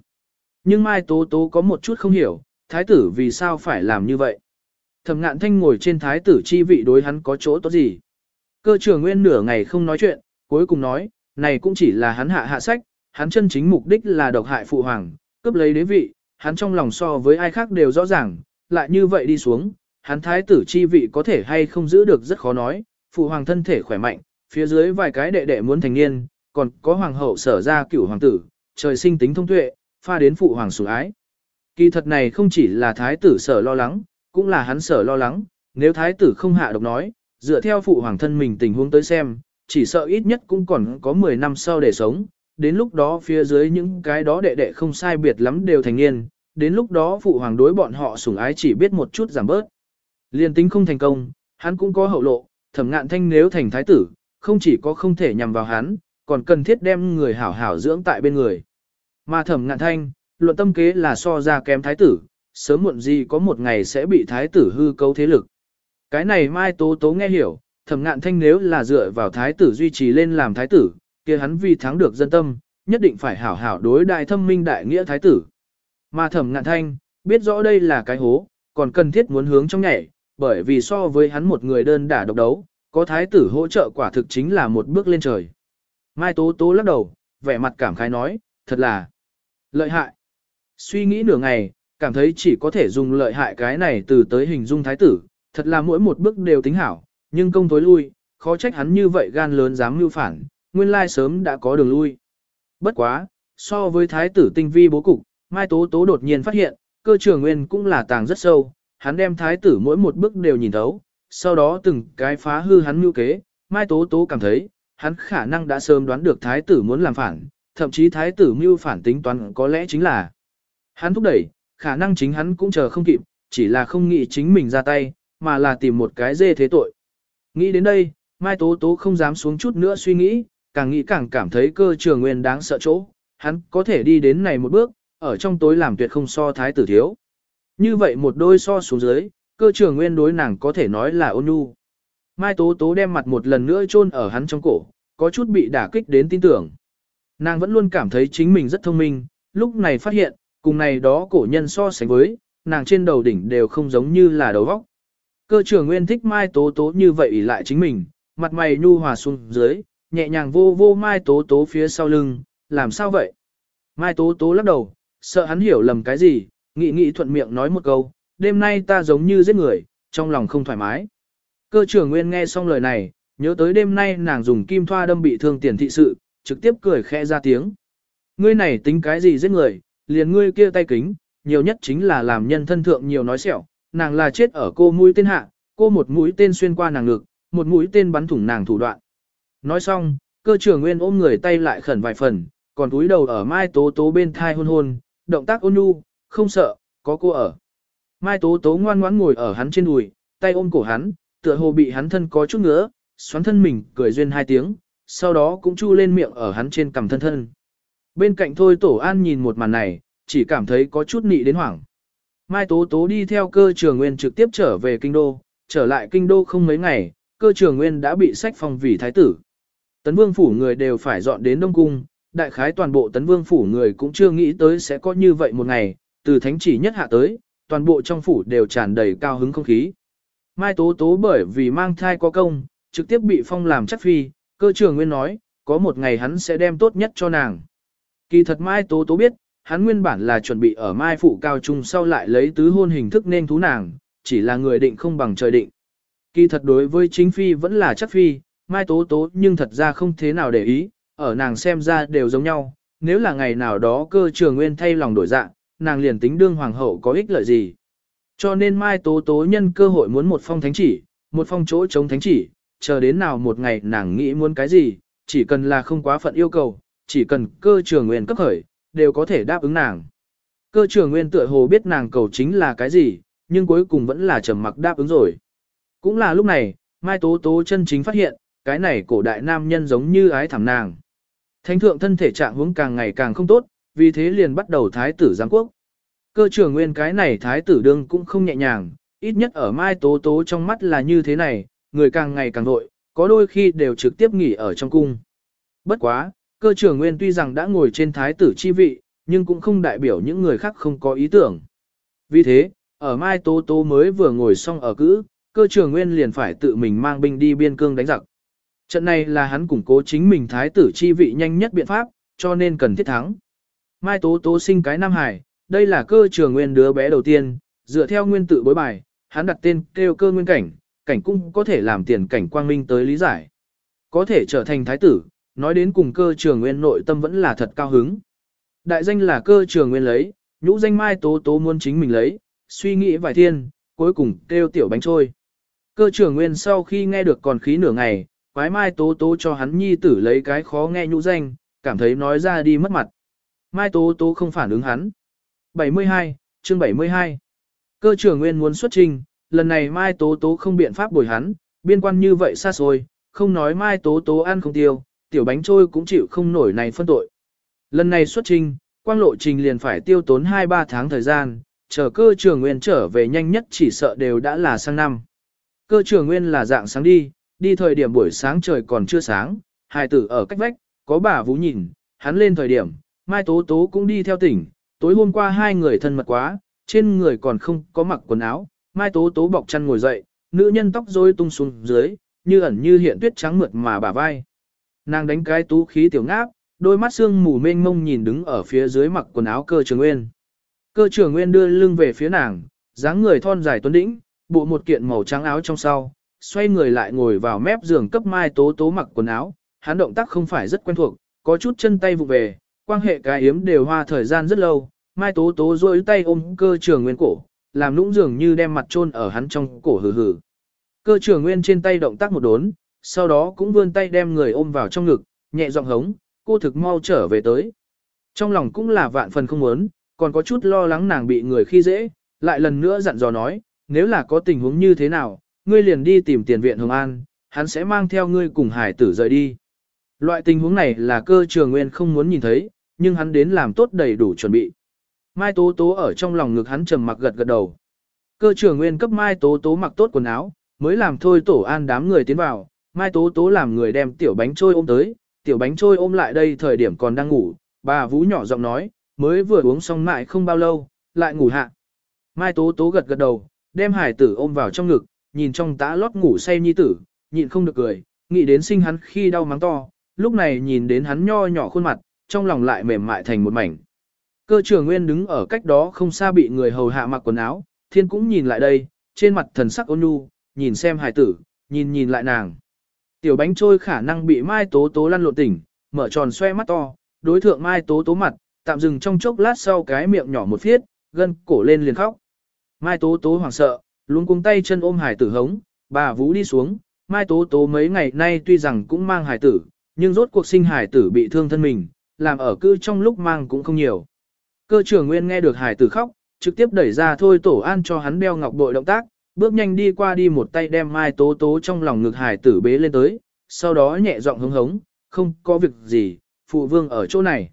Nhưng Mai Tố Tố có một chút không hiểu, thái tử vì sao phải làm như vậy. Thẩm ngạn thanh ngồi trên thái tử chi vị đối hắn có chỗ tốt gì. Cơ trưởng nguyên nửa ngày không nói chuyện, cuối cùng nói, này cũng chỉ là hắn hạ hạ sách, hắn chân chính mục đích là độc hại phụ hoàng, cướp lấy đế vị, hắn trong lòng so với ai khác đều rõ ràng, lại như vậy đi xuống, hắn thái tử chi vị có thể hay không giữ được rất khó nói, phụ hoàng thân thể khỏe mạnh, phía dưới vài cái đệ đệ muốn thành niên, còn có hoàng hậu sở ra cửu hoàng tử, trời sinh tính thông tuệ, pha đến phụ hoàng sủng ái. Kỳ thật này không chỉ là thái tử sở lo lắng, cũng là hắn sở lo lắng, nếu thái tử không hạ độc nói, dựa theo phụ hoàng thân mình tình huống tới xem, chỉ sợ ít nhất cũng còn có 10 năm sau để sống, đến lúc đó phía dưới những cái đó đệ đệ không sai biệt lắm đều thành niên, đến lúc đó phụ hoàng đối bọn họ sủng ái chỉ biết một chút giảm bớt. Liên tính không thành công, hắn cũng có hậu lộ, thẩm ngạn thanh nếu thành thái tử, không chỉ có không thể nhằm vào hắn, còn cần thiết đem người hảo hảo dưỡng tại bên người. Mà thẩm ngạn thanh, luận tâm kế là so ra kém thái tử, sớm muộn gì có một ngày sẽ bị thái tử hư cấu thế lực. Cái này Mai Tố Tố nghe hiểu, thẩm ngạn thanh nếu là dựa vào thái tử duy trì lên làm thái tử, kia hắn vì thắng được dân tâm, nhất định phải hảo hảo đối đại thâm minh đại nghĩa thái tử. Mà thẩm ngạn thanh, biết rõ đây là cái hố, còn cần thiết muốn hướng trong nhảy, bởi vì so với hắn một người đơn đả độc đấu, có thái tử hỗ trợ quả thực chính là một bước lên trời. Mai Tố Tố lắc đầu, vẻ mặt cảm khái nói, thật là lợi hại. Suy nghĩ nửa ngày, cảm thấy chỉ có thể dùng lợi hại cái này từ tới hình dung thái tử, thật là mỗi một bước đều tính hảo, nhưng công tối lui, khó trách hắn như vậy gan lớn dám mưu phản, nguyên lai sớm đã có đường lui. Bất quá, so với thái tử tinh vi bố cục, Mai Tố Tố đột nhiên phát hiện, cơ trường nguyên cũng là tàng rất sâu, hắn đem thái tử mỗi một bước đều nhìn thấu, sau đó từng cái phá hư hắn mưu kế, Mai Tố Tố cảm thấy, hắn khả năng đã sớm đoán được thái tử muốn làm phản, thậm chí thái tử mưu phản tính toán có lẽ chính là hắn thúc đẩy, khả năng chính hắn cũng chờ không kịp, chỉ là không nghĩ chính mình ra tay, mà là tìm một cái dê thế tội. Nghĩ đến đây, Mai Tố Tố không dám xuống chút nữa suy nghĩ, càng nghĩ càng cảm thấy cơ trường nguyên đáng sợ chỗ, hắn có thể đi đến này một bước, ở trong tối làm tuyệt không so thái tử thiếu. Như vậy một đôi so xuống dưới, cơ trường nguyên đối nàng có thể nói là ôn nhu. Mai Tố Tố đem mặt một lần nữa chôn ở hắn trong cổ, có chút bị đả kích đến tin tưởng. Nàng vẫn luôn cảm thấy chính mình rất thông minh, lúc này phát hiện, cùng này đó cổ nhân so sánh với, nàng trên đầu đỉnh đều không giống như là đầu vóc. Cơ trưởng nguyên thích Mai Tố Tố như vậy ỷ lại chính mình, mặt mày nhu hòa xuống dưới, nhẹ nhàng vô vô Mai Tố Tố phía sau lưng, làm sao vậy? Mai Tố Tố lắc đầu, sợ hắn hiểu lầm cái gì, nghị nghị thuận miệng nói một câu, đêm nay ta giống như giết người, trong lòng không thoải mái. Cơ trưởng nguyên nghe xong lời này, nhớ tới đêm nay nàng dùng kim thoa đâm bị thương tiền thị sự, trực tiếp cười khẽ ra tiếng. Ngươi này tính cái gì giết người, liền ngươi kia tay kính, nhiều nhất chính là làm nhân thân thượng nhiều nói sẹo, nàng là chết ở cô mũi tên hạ, cô một mũi tên xuyên qua nàng ngực, một mũi tên bắn thủng nàng thủ đoạn. Nói xong, cơ trưởng nguyên ôm người tay lại khẩn vài phần, còn túi đầu ở Mai Tố Tố bên thai hôn hôn, động tác ôn nhu, không sợ, có cô ở. Mai Tố Tố ngoan ngoãn ngồi ở hắn trên đùi, tay ôm cổ hắn, tựa hồ bị hắn thân có chút ngứa, xoắn thân mình, cười duyên hai tiếng, sau đó cũng chu lên miệng ở hắn trên cằm thân thân. Bên cạnh thôi Tổ An nhìn một màn này, chỉ cảm thấy có chút nị đến hoảng. Mai Tố Tố đi theo cơ trường nguyên trực tiếp trở về kinh đô, trở lại kinh đô không mấy ngày, cơ trường nguyên đã bị sách phong vì thái tử. Tấn vương phủ người đều phải dọn đến Đông Cung, đại khái toàn bộ tấn vương phủ người cũng chưa nghĩ tới sẽ có như vậy một ngày, từ thánh chỉ nhất hạ tới, toàn bộ trong phủ đều tràn đầy cao hứng không khí. Mai Tố Tố bởi vì mang thai có công, trực tiếp bị phong làm chắc phi, cơ trường nguyên nói, có một ngày hắn sẽ đem tốt nhất cho nàng. Kỳ thật Mai Tố Tố biết, hắn nguyên bản là chuẩn bị ở Mai Phụ cao trung sau lại lấy tứ hôn hình thức nên thú nàng, chỉ là người định không bằng trời định. Kỳ thật đối với chính phi vẫn là chắc phi, Mai Tố Tố nhưng thật ra không thế nào để ý, ở nàng xem ra đều giống nhau, nếu là ngày nào đó cơ trường nguyên thay lòng đổi dạng, nàng liền tính đương hoàng hậu có ích lợi gì. Cho nên Mai Tố Tố nhân cơ hội muốn một phong thánh chỉ, một phong chỗ chống thánh chỉ, chờ đến nào một ngày nàng nghĩ muốn cái gì, chỉ cần là không quá phận yêu cầu, chỉ cần cơ trường nguyên cấp khởi, đều có thể đáp ứng nàng. Cơ trường nguyên tựa hồ biết nàng cầu chính là cái gì, nhưng cuối cùng vẫn là trầm mặc đáp ứng rồi. Cũng là lúc này, Mai Tố Tố chân chính phát hiện, cái này cổ đại nam nhân giống như ái thảm nàng. Thánh thượng thân thể trạng huống càng ngày càng không tốt, vì thế liền bắt đầu thái tử giáng quốc. Cơ trưởng nguyên cái này thái tử đương cũng không nhẹ nhàng, ít nhất ở Mai Tố Tố trong mắt là như thế này, người càng ngày càng vội, có đôi khi đều trực tiếp nghỉ ở trong cung. Bất quá, cơ trưởng nguyên tuy rằng đã ngồi trên thái tử chi vị, nhưng cũng không đại biểu những người khác không có ý tưởng. Vì thế, ở Mai Tố Tố mới vừa ngồi xong ở cữ, cơ trưởng nguyên liền phải tự mình mang binh đi biên cương đánh giặc. Trận này là hắn củng cố chính mình thái tử chi vị nhanh nhất biện pháp, cho nên cần thiết thắng. Mai Tố Tố sinh cái Nam Hải, đây là cơ trường nguyên đứa bé đầu tiên, dựa theo nguyên tự bối bài, hắn đặt tên kêu cơ nguyên cảnh, cảnh cũng có thể làm tiền cảnh quang minh tới lý giải. Có thể trở thành thái tử, nói đến cùng cơ trường nguyên nội tâm vẫn là thật cao hứng. Đại danh là cơ trường nguyên lấy, nhũ danh Mai Tố Tố muốn chính mình lấy, suy nghĩ vài thiên, cuối cùng kêu tiểu bánh trôi. Cơ trường nguyên sau khi nghe được còn khí nửa ngày, quái Mai Tố Tố cho hắn nhi tử lấy cái khó nghe nhũ danh, cảm thấy nói ra đi mất mặt. Mai Tố Tố không phản ứng hắn. 72, chương 72. Cơ trưởng nguyên muốn xuất trình, lần này Mai Tố Tố không biện pháp bồi hắn, biên quan như vậy xa xôi, không nói Mai Tố Tố ăn không tiêu, tiểu bánh trôi cũng chịu không nổi này phân tội. Lần này xuất trình, quang lộ trình liền phải tiêu tốn 2-3 tháng thời gian, chờ cơ trưởng nguyên trở về nhanh nhất chỉ sợ đều đã là sang năm. Cơ trưởng nguyên là dạng sáng đi, đi thời điểm buổi sáng trời còn chưa sáng, hài tử ở cách vách, có bà vũ nhìn, hắn lên thời điểm, Mai Tố Tố cũng đi theo tỉnh, tối hôm qua hai người thân mật quá, trên người còn không có mặc quần áo, Mai Tố Tố bọc chăn ngồi dậy, nữ nhân tóc rối tung xuống dưới, như ẩn như hiện tuyết trắng mượt mà bả vai. Nàng đánh cái tú khí tiểu ngáp, đôi mắt xương mù mênh mông nhìn đứng ở phía dưới mặc quần áo cơ trường nguyên. Cơ trường nguyên đưa lưng về phía nàng, dáng người thon dài tuấn đĩnh, bộ một kiện màu trắng áo trong sau, xoay người lại ngồi vào mép giường cấp mai tố tố mặc quần áo, hắn động tác không phải rất quen thuộc, có chút chân tay vụ về, quan hệ cái yếm đều hoa thời gian rất lâu, mai tố tố rôi tay ôm cơ trường nguyên cổ, làm nũng dường như đem mặt chôn ở hắn trong cổ hừ hừ. Cơ trường nguyên trên tay động tác một đốn, sau đó cũng vươn tay đem người ôm vào trong ngực, nhẹ giọng hống, cô thực mau trở về tới. Trong lòng cũng là vạn phần không muốn, còn có chút lo lắng nàng bị người khi dễ, lại lần nữa dặn dò nói, nếu là có tình huống như thế nào, ngươi liền đi tìm tiền viện Hồng An, hắn sẽ mang theo ngươi cùng hải tử rời đi. Loại tình huống này là cơ trường nguyên không muốn nhìn thấy, nhưng hắn đến làm tốt đầy đủ chuẩn bị. Mai Tố Tố ở trong lòng ngực hắn trầm mặc gật gật đầu. Cơ trưởng nguyên cấp Mai Tố Tố mặc tốt quần áo, mới làm thôi tổ an đám người tiến vào, Mai Tố Tố làm người đem tiểu bánh trôi ôm tới, tiểu bánh trôi ôm lại đây thời điểm còn đang ngủ, bà Vũ nhỏ giọng nói, mới vừa uống xong mại không bao lâu, lại ngủ hạ. Mai Tố Tố gật gật đầu, đem hải tử ôm vào trong ngực, nhìn trong tã lót ngủ say nhi tử, nhịn không được cười, nghĩ đến sinh hắn khi đau mắng to, lúc này nhìn đến hắn nho nhỏ khuôn mặt, trong lòng lại mềm mại thành một mảnh. Cơ trưởng nguyên đứng ở cách đó không xa bị người hầu hạ mặc quần áo, thiên cũng nhìn lại đây, trên mặt thần sắc ôn nhu, nhìn xem hải tử, nhìn nhìn lại nàng. Tiểu bánh trôi khả năng bị mai tố tố lăn lộn tỉnh, mở tròn xoe mắt to, đối thượng mai tố tố mặt, tạm dừng trong chốc lát sau cái miệng nhỏ một phiết, gân cổ lên liền khóc. Mai tố tố hoảng sợ, luôn cuống tay chân ôm hải tử hống, bà vũ đi xuống, mai tố tố mấy ngày nay tuy rằng cũng mang hải tử, nhưng rốt cuộc sinh hải tử bị thương thân mình, làm ở cư trong lúc mang cũng không nhiều. Cơ trưởng nguyên nghe được hải tử khóc, trực tiếp đẩy ra thôi tổ an cho hắn đeo ngọc bội động tác, bước nhanh đi qua đi một tay đem mai tố tố trong lòng ngực hải tử bế lên tới, sau đó nhẹ giọng hống hống, không có việc gì, phụ vương ở chỗ này.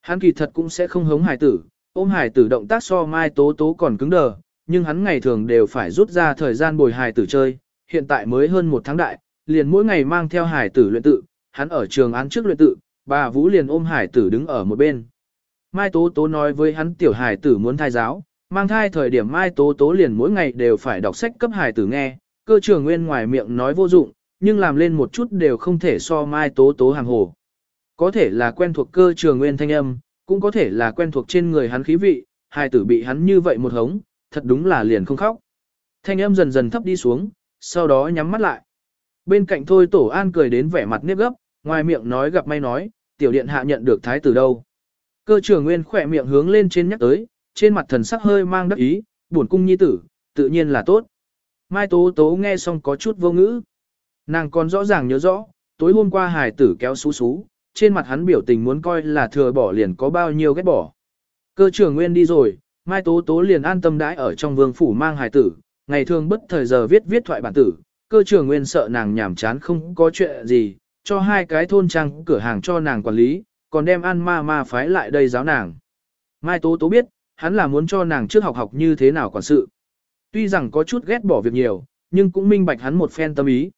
Hắn kỳ thật cũng sẽ không hống hải tử, ôm hải tử động tác so mai tố tố còn cứng đờ, nhưng hắn ngày thường đều phải rút ra thời gian bồi hải tử chơi, hiện tại mới hơn một tháng đại, liền mỗi ngày mang theo hải tử luyện tự, hắn ở trường án trước luyện tự, bà Vũ liền ôm hải tử đứng ở một bên. Mai Tố Tố nói với hắn tiểu hải tử muốn thai giáo, mang thai thời điểm Mai Tố Tố liền mỗi ngày đều phải đọc sách cấp hải tử nghe, cơ trường nguyên ngoài miệng nói vô dụng, nhưng làm lên một chút đều không thể so Mai Tố Tố hàng hồ. Có thể là quen thuộc cơ trường nguyên thanh âm, cũng có thể là quen thuộc trên người hắn khí vị, hải tử bị hắn như vậy một hống, thật đúng là liền không khóc. Thanh âm dần dần thấp đi xuống, sau đó nhắm mắt lại. Bên cạnh thôi tổ an cười đến vẻ mặt nếp gấp, ngoài miệng nói gặp may nói, tiểu điện hạ nhận được thái tử đâu. Cơ trưởng nguyên khỏe miệng hướng lên trên nhắc tới, trên mặt thần sắc hơi mang đắc ý, buồn cung nhi tử, tự nhiên là tốt. Mai tố tố nghe xong có chút vô ngữ. Nàng còn rõ ràng nhớ rõ, tối hôm qua hải tử kéo xú xú, trên mặt hắn biểu tình muốn coi là thừa bỏ liền có bao nhiêu ghét bỏ. Cơ trưởng nguyên đi rồi, Mai tố tố liền an tâm đãi ở trong vương phủ mang hải tử, ngày thường bất thời giờ viết viết thoại bản tử, cơ trưởng nguyên sợ nàng nhảm chán không có chuyện gì, cho hai cái thôn trang cửa hàng cho nàng quản lý, còn đem ăn ma ma phái lại đây giáo nàng. Mai Tố Tố biết, hắn là muốn cho nàng trước học học như thế nào quản sự. Tuy rằng có chút ghét bỏ việc nhiều, nhưng cũng minh bạch hắn một phen tâm ý.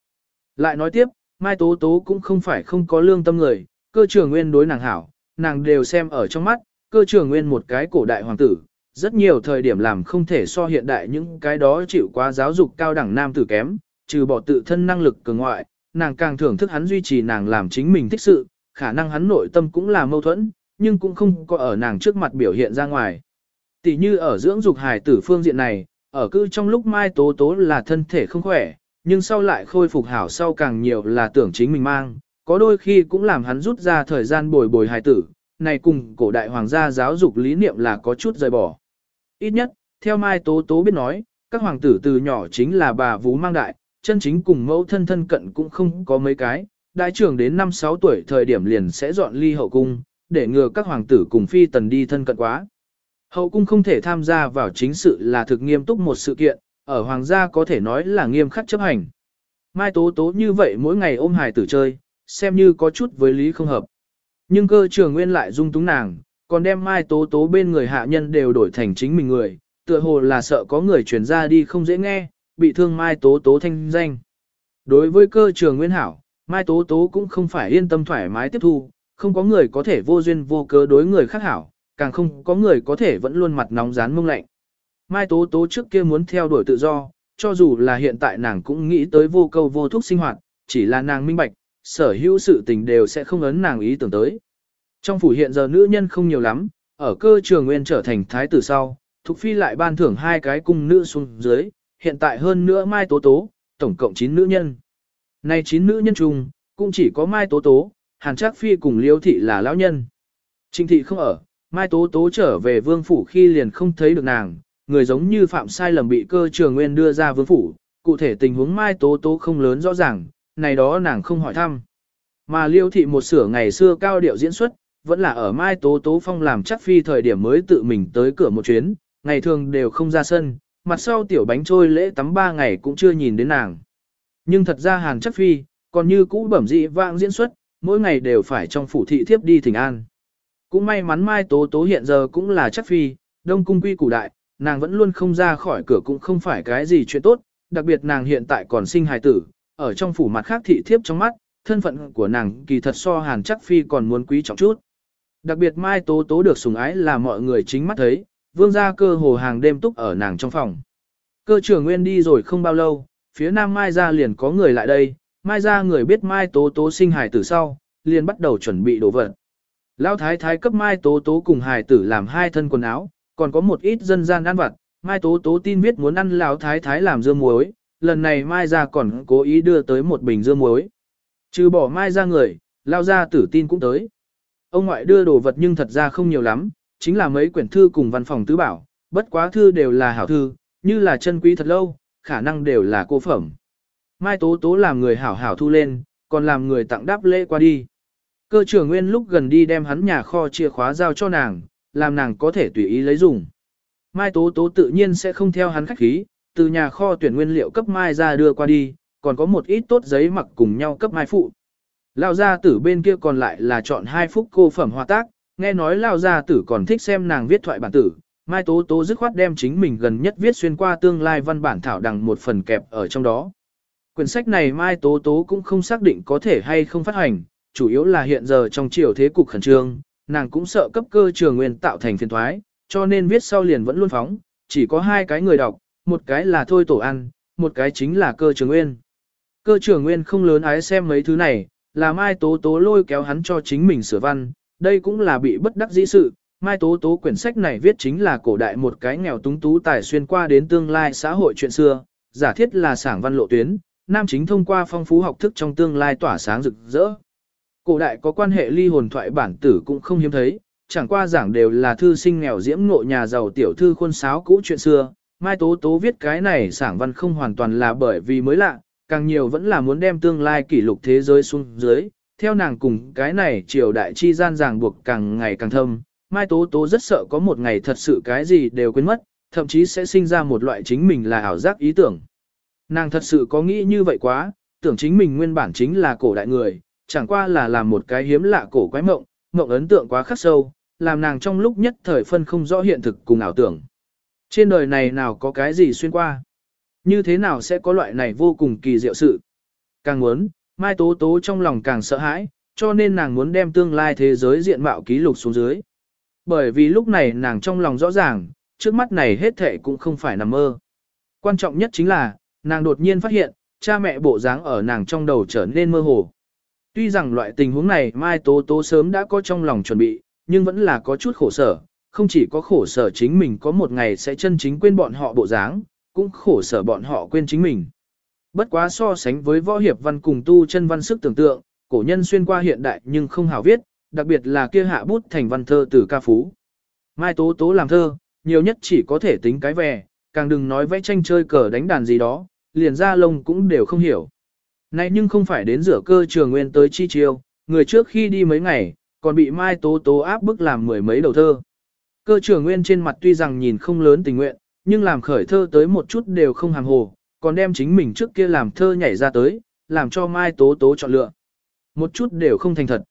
Lại nói tiếp, Mai Tố Tố cũng không phải không có lương tâm người, cơ trưởng nguyên đối nàng hảo, nàng đều xem ở trong mắt, cơ trưởng nguyên một cái cổ đại hoàng tử, rất nhiều thời điểm làm không thể so hiện đại những cái đó chịu quá giáo dục cao đẳng nam tử kém, trừ bỏ tự thân năng lực cường ngoại, nàng càng thưởng thức hắn duy trì nàng làm chính mình thích sự, khả năng hắn nội tâm cũng là mâu thuẫn, nhưng cũng không có ở nàng trước mặt biểu hiện ra ngoài. Tỷ như ở dưỡng dục hài tử phương diện này, ở cư trong lúc mai tố tố là thân thể không khỏe, nhưng sau lại khôi phục hảo sau càng nhiều là tưởng chính mình mang, có đôi khi cũng làm hắn rút ra thời gian bồi bồi hài tử, này cùng cổ đại hoàng gia giáo dục lý niệm là có chút rời bỏ. Ít nhất, theo mai tố tố biết nói, các hoàng tử từ nhỏ chính là bà vú mang đại, chân chính cùng mẫu thân thân cận cũng không có mấy cái, đại trưởng đến 5-6 tuổi thời điểm liền sẽ dọn ly hậu cung, để ngừa các hoàng tử cùng phi tần đi thân cận quá. Hậu cung không thể tham gia vào chính sự là thực nghiêm túc một sự kiện, ở hoàng gia có thể nói là nghiêm khắc chấp hành. Mai tố tố như vậy mỗi ngày ôm hài tử chơi, xem như có chút với lý không hợp. Nhưng cơ trường nguyên lại dung túng nàng, còn đem mai tố tố bên người hạ nhân đều đổi thành chính mình người, tựa hồ là sợ có người truyền ra đi không dễ nghe, bị thương Mai Tố Tố thanh danh. Đối với cơ trường Nguyên Hảo, Mai Tố Tố cũng không phải yên tâm thoải mái tiếp thu, không có người có thể vô duyên vô cớ đối người khác hảo, càng không có người có thể vẫn luôn mặt nóng rán mông lạnh. Mai Tố Tố trước kia muốn theo đuổi tự do, cho dù là hiện tại nàng cũng nghĩ tới vô câu vô thúc sinh hoạt, chỉ là nàng minh bạch, sở hữu sự tình đều sẽ không ấn nàng ý tưởng tới. Trong phủ hiện giờ nữ nhân không nhiều lắm, ở cơ trường nguyên trở thành thái tử sau, Thục Phi lại ban thưởng hai cái cung nữ xuống dưới, hiện tại hơn nữa Mai Tố Tố, tổng cộng 9 nữ nhân. Này 9 nữ nhân chung, cũng chỉ có Mai Tố Tố, Hàn Trác Phi cùng Liêu Thị là lão nhân. Trinh Thị không ở, Mai Tố Tố trở về vương phủ khi liền không thấy được nàng, người giống như phạm sai lầm bị cơ trường nguyên đưa ra vương phủ, cụ thể tình huống Mai Tố Tố không lớn rõ ràng, này đó nàng không hỏi thăm. Mà Liêu Thị một sửa ngày xưa cao điệu diễn xuất, vẫn là ở Mai Tố Tố Phong làm chắc phi thời điểm mới tự mình tới cửa một chuyến, ngày thường đều không ra sân, mặt sau tiểu bánh trôi lễ tắm ba ngày cũng chưa nhìn đến nàng. Nhưng thật ra Hàn chắc phi, còn như cũ bẩm dị vãng diễn xuất, mỗi ngày đều phải trong phủ thị thiếp đi thỉnh an. Cũng may mắn Mai Tố Tố hiện giờ cũng là chắc phi, đông cung quy củ đại, nàng vẫn luôn không ra khỏi cửa cũng không phải cái gì chuyện tốt, đặc biệt nàng hiện tại còn sinh hài tử, ở trong phủ mặt khác thị thiếp trong mắt, thân phận của nàng kỳ thật so hàn chắc phi còn muốn quý trọng chút. Đặc biệt Mai Tố Tố được sủng ái là mọi người chính mắt thấy, vương gia cơ hồ hàng đêm túc ở nàng trong phòng. Cơ trưởng nguyên đi rồi không bao lâu, phía nam Mai ra liền có người lại đây, Mai ra người biết Mai Tố Tố sinh hài tử sau, liền bắt đầu chuẩn bị đồ vật. Lão thái thái cấp Mai Tố Tố cùng hài tử làm hai thân quần áo, còn có một ít dân gian ăn vặt, Mai Tố Tố tin viết muốn ăn lão thái thái làm dưa muối, lần này Mai ra còn cố ý đưa tới một bình dưa muối. Trừ bỏ Mai ra người, lao ra tử tin cũng tới. Ông ngoại đưa đồ vật nhưng thật ra không nhiều lắm, chính là mấy quyển thư cùng văn phòng tứ bảo, bất quá thư đều là hảo thư, như là chân quý thật lâu, khả năng đều là cô phẩm. Mai Tố Tố làm người hảo hảo thu lên, còn làm người tặng đáp lễ qua đi. Cơ trưởng nguyên lúc gần đi đem hắn nhà kho chìa khóa giao cho nàng, làm nàng có thể tùy ý lấy dùng. Mai Tố Tố tự nhiên sẽ không theo hắn khách khí, từ nhà kho tuyển nguyên liệu cấp Mai ra đưa qua đi, còn có một ít tốt giấy mặc cùng nhau cấp Mai phụ. Lao gia tử bên kia còn lại là chọn hai phúc cô phẩm hòa tác, nghe nói Lao gia tử còn thích xem nàng viết thoại bản tử, Mai Tố Tố dứt khoát đem chính mình gần nhất viết xuyên qua tương lai văn bản thảo đằng một phần kẹp ở trong đó. Quyển sách này Mai Tố Tố cũng không xác định có thể hay không phát hành, chủ yếu là hiện giờ trong chiều thế cục khẩn trương, nàng cũng sợ cấp cơ trường nguyên tạo thành phiền thoái, cho nên viết sau liền vẫn luôn phóng, chỉ có hai cái người đọc, một cái là Thôi Tổ Ăn, một cái chính là cơ trường nguyên. Cơ trường nguyên không lớn ái xem mấy thứ này, là Mai Tố Tố lôi kéo hắn cho chính mình sửa văn, đây cũng là bị bất đắc dĩ sự. Mai Tố Tố quyển sách này viết chính là cổ đại một cái nghèo túng tú tài xuyên qua đến tương lai xã hội chuyện xưa, giả thiết là sảng văn lộ tuyến, nam chính thông qua phong phú học thức trong tương lai tỏa sáng rực rỡ. Cổ đại có quan hệ ly hồn thoại bản tử cũng không hiếm thấy, chẳng qua giảng đều là thư sinh nghèo diễm ngộ nhà giàu tiểu thư khuôn sáo cũ chuyện xưa. Mai Tố Tố viết cái này sảng văn không hoàn toàn là bởi vì mới lạ, càng nhiều vẫn là muốn đem tương lai kỷ lục thế giới xuống dưới. Theo nàng cùng cái này triều đại chi gian ràng buộc càng ngày càng thâm, Mai Tố Tố rất sợ có một ngày thật sự cái gì đều quên mất, thậm chí sẽ sinh ra một loại chính mình là ảo giác ý tưởng. Nàng thật sự có nghĩ như vậy quá, tưởng chính mình nguyên bản chính là cổ đại người, chẳng qua là làm một cái hiếm lạ cổ quái mộng, mộng ấn tượng quá khắc sâu, làm nàng trong lúc nhất thời phân không rõ hiện thực cùng ảo tưởng. Trên đời này nào có cái gì xuyên qua? Như thế nào sẽ có loại này vô cùng kỳ diệu sự? Càng muốn, Mai Tố Tố trong lòng càng sợ hãi, cho nên nàng muốn đem tương lai thế giới diện mạo ký lục xuống dưới. Bởi vì lúc này nàng trong lòng rõ ràng, trước mắt này hết thệ cũng không phải nằm mơ. Quan trọng nhất chính là, nàng đột nhiên phát hiện, cha mẹ bộ dáng ở nàng trong đầu trở nên mơ hồ. Tuy rằng loại tình huống này Mai Tố Tố sớm đã có trong lòng chuẩn bị, nhưng vẫn là có chút khổ sở, không chỉ có khổ sở chính mình có một ngày sẽ chân chính quên bọn họ bộ dáng, cũng khổ sở bọn họ quên chính mình. Bất quá so sánh với võ hiệp văn cùng tu chân văn sức tưởng tượng, cổ nhân xuyên qua hiện đại nhưng không hảo viết, đặc biệt là kia hạ bút thành văn thơ từ ca phú. Mai Tố Tố làm thơ, nhiều nhất chỉ có thể tính cái vẻ, càng đừng nói vẽ tranh chơi cờ đánh đàn gì đó, liền ra lông cũng đều không hiểu. Này nhưng không phải đến rửa cơ trường nguyên tới chi chiêu, người trước khi đi mấy ngày, còn bị Mai Tố Tố áp bức làm mười mấy đầu thơ. Cơ trường nguyên trên mặt tuy rằng nhìn không lớn tình nguyện, nhưng làm khởi thơ tới một chút đều không hàng hồ, còn đem chính mình trước kia làm thơ nhảy ra tới, làm cho Mai Tố Tố chọn lựa. Một chút đều không thành thật.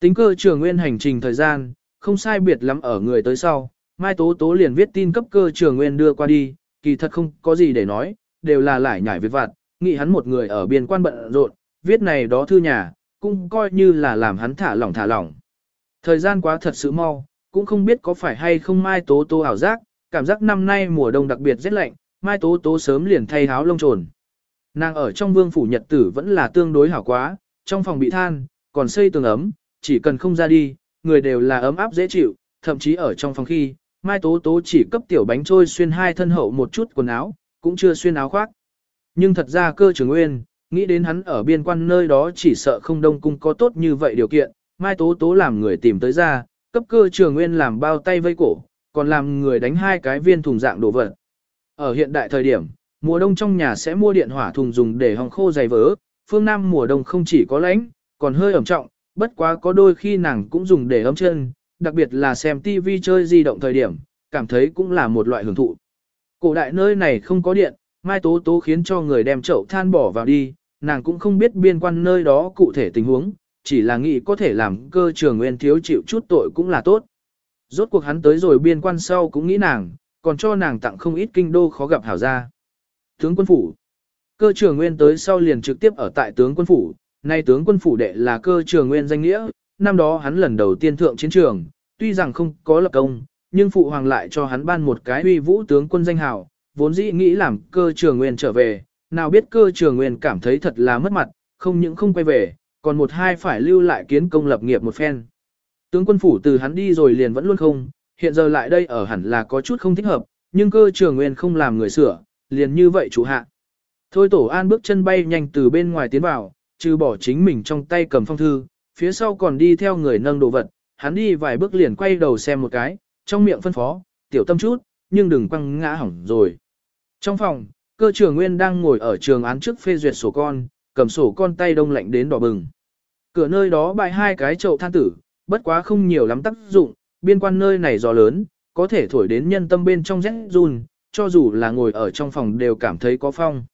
Tính cơ trường nguyên hành trình thời gian, không sai biệt lắm ở người tới sau, Mai Tố Tố liền viết tin cấp cơ trường nguyên đưa qua đi, kỳ thật không có gì để nói, đều là lải nhải việc vặt, nghĩ hắn một người ở biên quan bận rộn, viết này đó thư nhà, cũng coi như là làm hắn thả lỏng thả lỏng. Thời gian quá thật sự mau, cũng không biết có phải hay không Mai Tố Tố ảo giác, cảm giác năm nay mùa đông đặc biệt rất lạnh, Mai Tố Tố sớm liền thay háo lông trồn. Nàng ở trong vương phủ nhật tử vẫn là tương đối hảo quá, trong phòng bị than, còn xây tường ấm, chỉ cần không ra đi, người đều là ấm áp dễ chịu, thậm chí ở trong phòng khi, Mai Tố Tố chỉ cấp tiểu bánh trôi xuyên hai thân hậu một chút quần áo, cũng chưa xuyên áo khoác. Nhưng thật ra cơ trường nguyên, nghĩ đến hắn ở biên quan nơi đó chỉ sợ không đông cung có tốt như vậy điều kiện, Mai Tố Tố làm người tìm tới ra, cấp cơ trường nguyên làm bao tay vây cổ, còn làm người đánh hai cái viên thùng dạng đồ vật. Ở hiện đại thời điểm, mùa đông trong nhà sẽ mua điện hỏa thùng dùng để hòng khô giày vỡ, phương Nam mùa đông không chỉ có lạnh, còn hơi ẩm trọng, bất quá có đôi khi nàng cũng dùng để ấm chân, đặc biệt là xem TV chơi di động thời điểm, cảm thấy cũng là một loại hưởng thụ. Cổ đại nơi này không có điện, Mai Tố Tố khiến cho người đem chậu than bỏ vào đi, nàng cũng không biết biên quan nơi đó cụ thể tình huống, chỉ là nghĩ có thể làm cơ trường nguyên thiếu chịu chút tội cũng là tốt. Rốt cuộc hắn tới rồi biên quan sau cũng nghĩ nàng, còn cho nàng tặng không ít kinh đô khó gặp hảo gia. Tướng quân phủ. Cơ trưởng nguyên tới sau liền trực tiếp ở tại tướng quân phủ, nay tướng quân phủ đệ là cơ trưởng nguyên danh nghĩa, năm đó hắn lần đầu tiên thượng chiến trường, tuy rằng không có lập công, nhưng phụ hoàng lại cho hắn ban một cái uy vũ tướng quân danh hào, vốn dĩ nghĩ làm cơ trưởng nguyên trở về, nào biết cơ trưởng nguyên cảm thấy thật là mất mặt, không những không quay về, còn một hai phải lưu lại kiến công lập nghiệp một phen. Tướng quân phủ từ hắn đi rồi liền vẫn luôn không, hiện giờ lại đây ở hẳn là có chút không thích hợp, nhưng cơ trường nguyên không làm người sửa, liền như vậy chủ hạ. Thôi tổ an bước chân bay nhanh từ bên ngoài tiến vào, trừ bỏ chính mình trong tay cầm phong thư, phía sau còn đi theo người nâng đồ vật, hắn đi vài bước liền quay đầu xem một cái, trong miệng phân phó, tiểu tâm chút, nhưng đừng quăng ngã hỏng rồi. Trong phòng, cơ trường nguyên đang ngồi ở trường án trước phê duyệt sổ con, cầm sổ con tay đông lạnh đến đỏ bừng. Cửa nơi đó bày hai cái chậu than tử, bất quá không nhiều lắm tác dụng, biên quan nơi này gió lớn, có thể thổi đến nhân tâm bên trong rét run, cho dù là ngồi ở trong phòng đều cảm thấy có phong.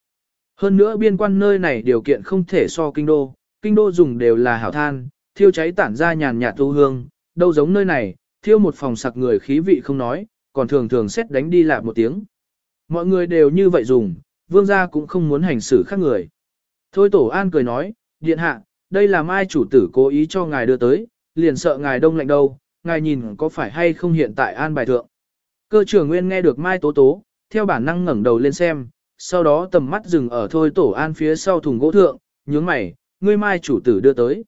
Hơn nữa biên quan nơi này điều kiện không thể so kinh đô, kinh đô dùng đều là hảo than, thiêu cháy tản ra nhàn nhạt tu hương, đâu giống nơi này, thiêu một phòng sặc người khí vị không nói, còn thường thường xét đánh đi lại một tiếng. Mọi người đều như vậy dùng, vương gia cũng không muốn hành xử khác người. Thôi tổ an cười nói, điện hạ, đây là mai chủ tử cố ý cho ngài đưa tới, liền sợ ngài đông lạnh đâu, ngài nhìn có phải hay không hiện tại an bài thượng. Cơ trưởng nguyên nghe được mai tố tố, theo bản năng ngẩng đầu lên xem, sau đó tầm mắt dừng ở thôi tổ an phía sau thùng gỗ thượng, nhướng mày, ngươi mai chủ tử đưa tới.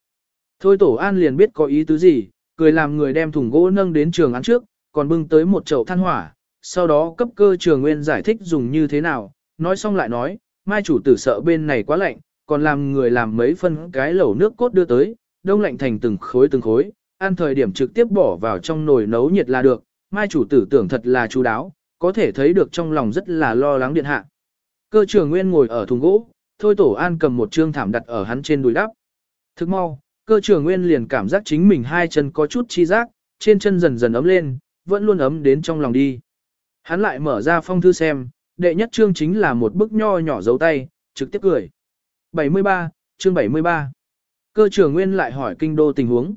Thôi tổ an liền biết có ý tứ gì, cười làm người đem thùng gỗ nâng đến trường án trước, còn bưng tới một chậu than hỏa, sau đó cấp cơ trường nguyên giải thích dùng như thế nào, nói xong lại nói, mai chủ tử sợ bên này quá lạnh, còn làm người làm mấy phân cái lẩu nước cốt đưa tới, đông lạnh thành từng khối từng khối, ăn thời điểm trực tiếp bỏ vào trong nồi nấu nhiệt là được, mai chủ tử tưởng thật là chú đáo, có thể thấy được trong lòng rất là lo lắng điện hạ. Cơ trường nguyên ngồi ở thùng gỗ, thôi tổ an cầm một trương thảm đặt ở hắn trên đùi đắp. Thức mau, cơ trường nguyên liền cảm giác chính mình hai chân có chút chi giác, trên chân dần dần ấm lên, vẫn luôn ấm đến trong lòng đi. Hắn lại mở ra phong thư xem, đệ nhất chương chính là một bức nho nhỏ dấu tay, trực tiếp cười. 73, chương 73. Cơ trưởng nguyên lại hỏi kinh đô tình huống.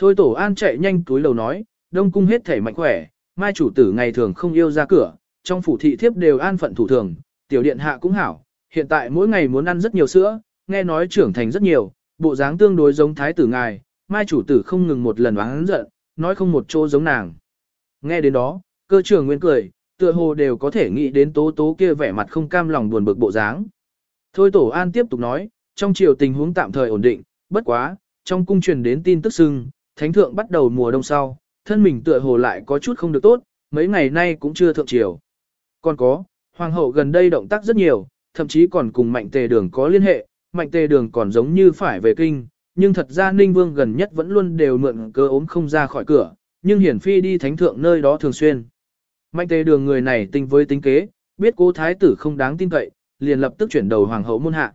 Thôi tổ an chạy nhanh túi lầu nói, đông cung hết thể mạnh khỏe, mai chủ tử ngày thường không yêu ra cửa, trong phủ thị thiếp đều an phận thủ thường, tiểu điện hạ cũng hảo, hiện tại mỗi ngày muốn ăn rất nhiều sữa, nghe nói trưởng thành rất nhiều, bộ dáng tương đối giống thái tử ngài, mai chủ tử không ngừng một lần oán giận, nói không một chỗ giống nàng. Nghe đến đó, cơ trưởng nguyên cười, tựa hồ đều có thể nghĩ đến tố tố kia vẻ mặt không cam lòng buồn bực bộ dáng. Thôi tổ an tiếp tục nói, trong triều tình huống tạm thời ổn định, bất quá, trong cung truyền đến tin tức sưng, thánh thượng bắt đầu mùa đông sau, thân mình tựa hồ lại có chút không được tốt, mấy ngày nay cũng chưa thượng triều. Còn có, hoàng hậu gần đây động tác rất nhiều, thậm chí còn cùng mạnh tề đường có liên hệ, mạnh tề đường còn giống như phải về kinh, nhưng thật ra Ninh Vương gần nhất vẫn luôn đều mượn cơ ốm không ra khỏi cửa, nhưng hiển phi đi thánh thượng nơi đó thường xuyên. Mạnh tề đường người này tinh với tính kế, biết cố thái tử không đáng tin cậy, liền lập tức chuyển đầu hoàng hậu môn hạ.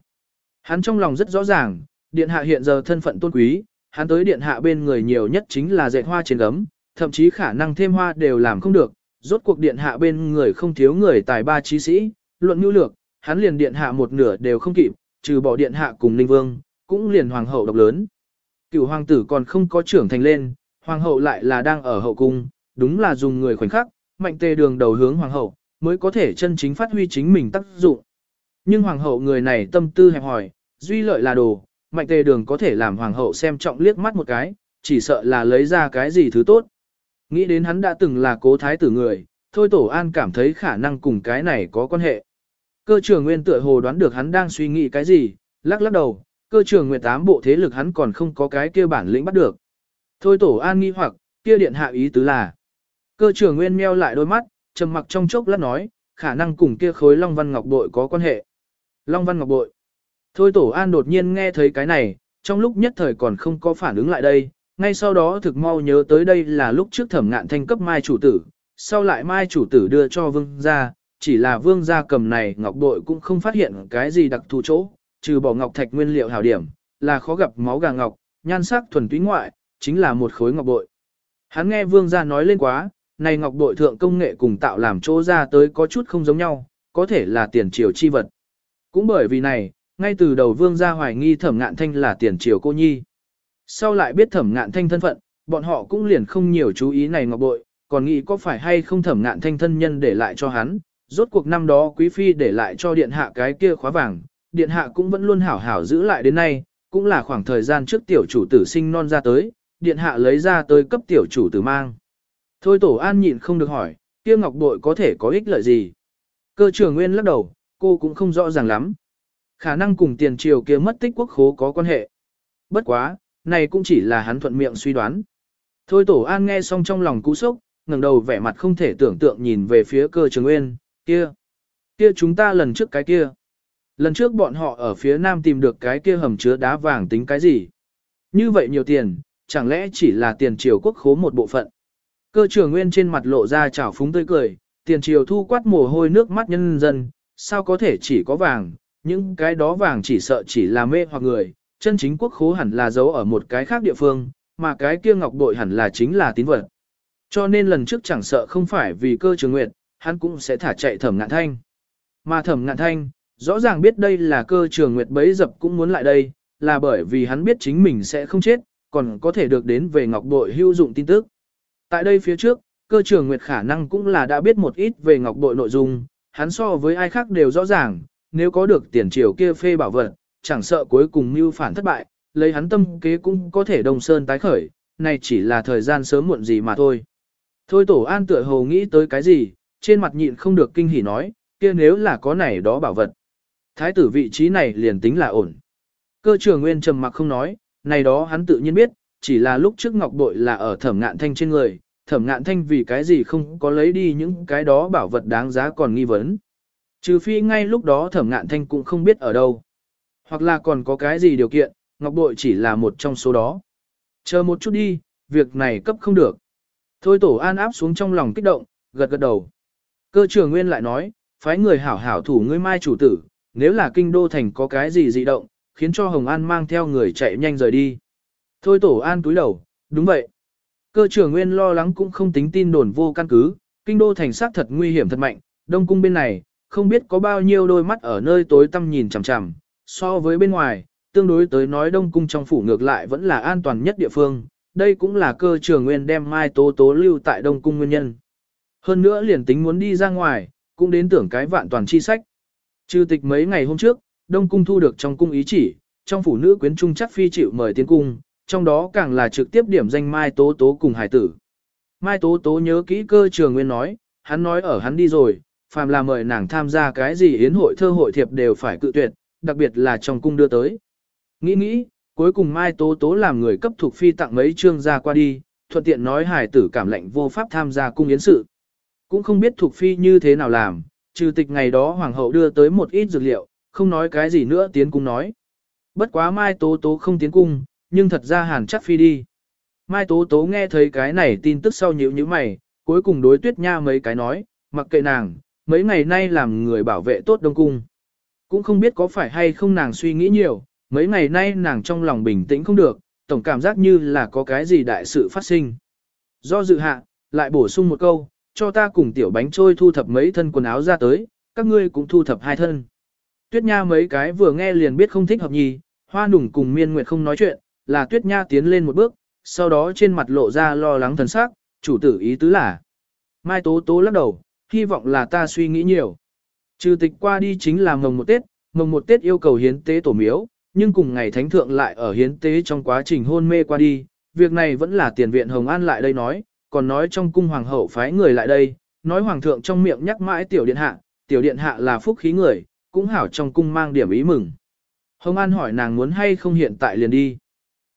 Hắn trong lòng rất rõ ràng, điện hạ hiện giờ thân phận tôn quý, hắn tới điện hạ bên người nhiều nhất chính là dệt hoa trên gấm, thậm chí khả năng thêm hoa đều làm không được, rốt cuộc điện hạ bên người không thiếu người tài ba trí sĩ, luận nhu lược, hắn liền điện hạ một nửa đều không kịp, trừ bỏ điện hạ cùng ninh vương, cũng liền hoàng hậu độc lớn. Cựu hoàng tử còn không có trưởng thành lên, hoàng hậu lại là đang ở hậu cung, đúng là dùng người khoảnh khắc, mạnh tề đường đầu hướng hoàng hậu, mới có thể chân chính phát huy chính mình tác dụng. Nhưng hoàng hậu người này tâm tư hẹp hỏi, duy lợi là đồ, mạnh tề đường có thể làm hoàng hậu xem trọng liếc mắt một cái, chỉ sợ là lấy ra cái gì thứ tốt. Nghĩ đến hắn đã từng là cố thái tử người, thôi tổ an cảm thấy khả năng cùng cái này có quan hệ. Cơ trưởng nguyên tựa hồ đoán được hắn đang suy nghĩ cái gì, lắc lắc đầu, cơ trưởng nguyệt tám bộ thế lực hắn còn không có cái kia bản lĩnh bắt được. Thôi tổ an nghi hoặc, kia điện hạ ý tứ là. Cơ trưởng nguyên meo lại đôi mắt, trầm mặc trong chốc lát nói, khả năng cùng kia khối Long Văn Ngọc Bội có quan hệ. Long Văn Ngọc Bội. Thôi tổ an đột nhiên nghe thấy cái này, trong lúc nhất thời còn không có phản ứng lại đây, ngay sau đó thực mau nhớ tới đây là lúc trước thẩm ngạn thanh cấp mai chủ tử, sau lại mai chủ tử đưa cho vương gia, chỉ là vương gia cầm này ngọc bội cũng không phát hiện cái gì đặc thù chỗ, trừ bỏ ngọc thạch nguyên liệu hảo điểm, là khó gặp máu gà ngọc, nhan sắc thuần túy ngoại, chính là một khối ngọc bội. Hắn nghe vương gia nói lên quá, này ngọc bội thượng công nghệ cùng tạo làm chỗ ra tới có chút không giống nhau, có thể là tiền triều chi vật. Cũng bởi vì này, ngay từ đầu vương gia hoài nghi thẩm ngạn thanh là tiền triều cô nhi. Sau lại biết thẩm ngạn thanh thân phận, bọn họ cũng liền không nhiều chú ý này ngọc bội, còn nghĩ có phải hay không thẩm ngạn thanh thân nhân để lại cho hắn. Rốt cuộc năm đó quý phi để lại cho điện hạ cái kia khóa vàng, điện hạ cũng vẫn luôn hảo hảo giữ lại đến nay, cũng là khoảng thời gian trước tiểu chủ tử sinh non ra tới, điện hạ lấy ra tới cấp tiểu chủ tử mang. Thôi tổ an nhịn không được hỏi, kia ngọc bội có thể có ích lợi gì? Cơ trưởng nguyên lắc đầu, cô cũng không rõ ràng lắm. Khả năng cùng tiền triều kia mất tích quốc khố có quan hệ. Bất quá, này cũng chỉ là hắn thuận miệng suy đoán. Thôi tổ an nghe xong trong lòng cú sốc, ngẩng đầu vẻ mặt không thể tưởng tượng nhìn về phía cơ trường nguyên, kia, kia chúng ta lần trước cái kia. Lần trước bọn họ ở phía nam tìm được cái kia hầm chứa đá vàng tính cái gì? Như vậy nhiều tiền, chẳng lẽ chỉ là tiền triều quốc khố một bộ phận? Cơ trường nguyên trên mặt lộ ra chảo phúng tươi cười, tiền triều thu quát mồ hôi nước mắt nhân dân, sao có thể chỉ có vàng, những cái đó vàng chỉ sợ chỉ là mê hoặc người, chân chính quốc khố hẳn là giấu ở một cái khác địa phương, mà cái kia ngọc bội hẳn là chính là tín vật. Cho nên lần trước chẳng sợ không phải vì cơ trường nguyệt, hắn cũng sẽ thả chạy thẩm ngạn thanh. Mà thẩm ngạn thanh, rõ ràng biết đây là cơ trường nguyệt bấy dập cũng muốn lại đây, là bởi vì hắn biết chính mình sẽ không chết, còn có thể được đến về ngọc bội hữu dụng tin tức. Tại đây phía trước, cơ trường nguyệt khả năng cũng là đã biết một ít về ngọc bội nội dung, hắn so với ai khác đều rõ ràng, nếu có được tiền triều kia phê bảo vật, chẳng sợ cuối cùng mưu phản thất bại, lấy hắn tâm kế cũng có thể đồng sơn tái khởi, này chỉ là thời gian sớm muộn gì mà thôi. Thôi tổ an tựa hồ nghĩ tới cái gì, trên mặt nhịn không được kinh hỉ nói, kia nếu là có này đó bảo vật. Thái tử vị trí này liền tính là ổn. Cơ trưởng nguyên trầm mặc không nói, này đó hắn tự nhiên biết, chỉ là lúc trước ngọc bội là ở thẩm ngạn thanh trên người, thẩm ngạn thanh vì cái gì không có lấy đi những cái đó bảo vật đáng giá còn nghi vấn. Trừ phi ngay lúc đó thẩm ngạn thanh cũng không biết ở đâu. Hoặc là còn có cái gì điều kiện, ngọc bội chỉ là một trong số đó. Chờ một chút đi, việc này cấp không được. Thôi tổ an áp xuống trong lòng kích động, gật gật đầu. Cơ trưởng nguyên lại nói, phái người hảo hảo thủ ngươi mai chủ tử, nếu là kinh đô thành có cái gì dị động, khiến cho Hồng An mang theo người chạy nhanh rời đi. Thôi tổ an túi đầu, đúng vậy. Cơ trưởng nguyên lo lắng cũng không tính tin đồn vô căn cứ, kinh đô thành xác thật nguy hiểm thật mạnh, đông cung bên này, không biết có bao nhiêu đôi mắt ở nơi tối tăm nhìn chằm chằm, so với bên ngoài, tương đối tới nói đông cung trong phủ ngược lại vẫn là an toàn nhất địa phương, đây cũng là cơ trường nguyên đem Mai Tố Tố lưu tại đông cung nguyên nhân. Hơn nữa liền tính muốn đi ra ngoài, cũng đến tưởng cái vạn toàn chi sách. Trừ tịch mấy ngày hôm trước, đông cung thu được trong cung ý chỉ, trong phủ nữ quyến trung chắc phi chịu mời tiến cung, trong đó càng là trực tiếp điểm danh Mai Tố Tố cùng hải tử. Mai Tố Tố nhớ kỹ cơ trường nguyên nói, hắn nói ở hắn đi rồi, phàm là mời nàng tham gia cái gì yến hội thơ hội thiệp đều phải cự tuyệt, đặc biệt là trong cung đưa tới. Nghĩ nghĩ, cuối cùng Mai Tố Tố làm người cấp thuộc phi tặng mấy chương ra qua đi, thuận tiện nói hải tử cảm lệnh vô pháp tham gia cung yến sự. Cũng không biết thuộc phi như thế nào làm, trừ tịch ngày đó hoàng hậu đưa tới một ít dược liệu, không nói cái gì nữa tiến cung nói. Bất quá Mai Tố Tố không tiến cung, nhưng thật ra hàn chắc phi đi. Mai Tố Tố nghe thấy cái này tin tức sau nhíu như mày, cuối cùng đối tuyết nha mấy cái nói, mặc kệ nàng, mấy ngày nay làm người bảo vệ tốt đông cung. Cũng không biết có phải hay không nàng suy nghĩ nhiều, mấy ngày nay nàng trong lòng bình tĩnh không được, tổng cảm giác như là có cái gì đại sự phát sinh. Do dự hạ, lại bổ sung một câu, cho ta cùng tiểu bánh trôi thu thập mấy thân quần áo ra tới, các ngươi cũng thu thập hai thân. Tuyết Nha mấy cái vừa nghe liền biết không thích hợp nhì, hoa nùng cùng miên nguyệt không nói chuyện, là Tuyết Nha tiến lên một bước, sau đó trên mặt lộ ra lo lắng thần sắc, chủ tử ý tứ là. Mai Tố Tố lắc đầu, hy vọng là ta suy nghĩ nhiều. Trừ tịch qua đi chính là mồng một Tết, mồng một Tết yêu cầu hiến tế tổ miếu, nhưng cùng ngày thánh thượng lại ở hiến tế trong quá trình hôn mê qua đi, việc này vẫn là tiền viện Hồng An lại đây nói, còn nói trong cung hoàng hậu phái người lại đây, nói hoàng thượng trong miệng nhắc mãi tiểu điện hạ, tiểu điện hạ là phúc khí người, cũng hảo trong cung mang điểm ý mừng. Hồng An hỏi nàng muốn hay không hiện tại liền đi.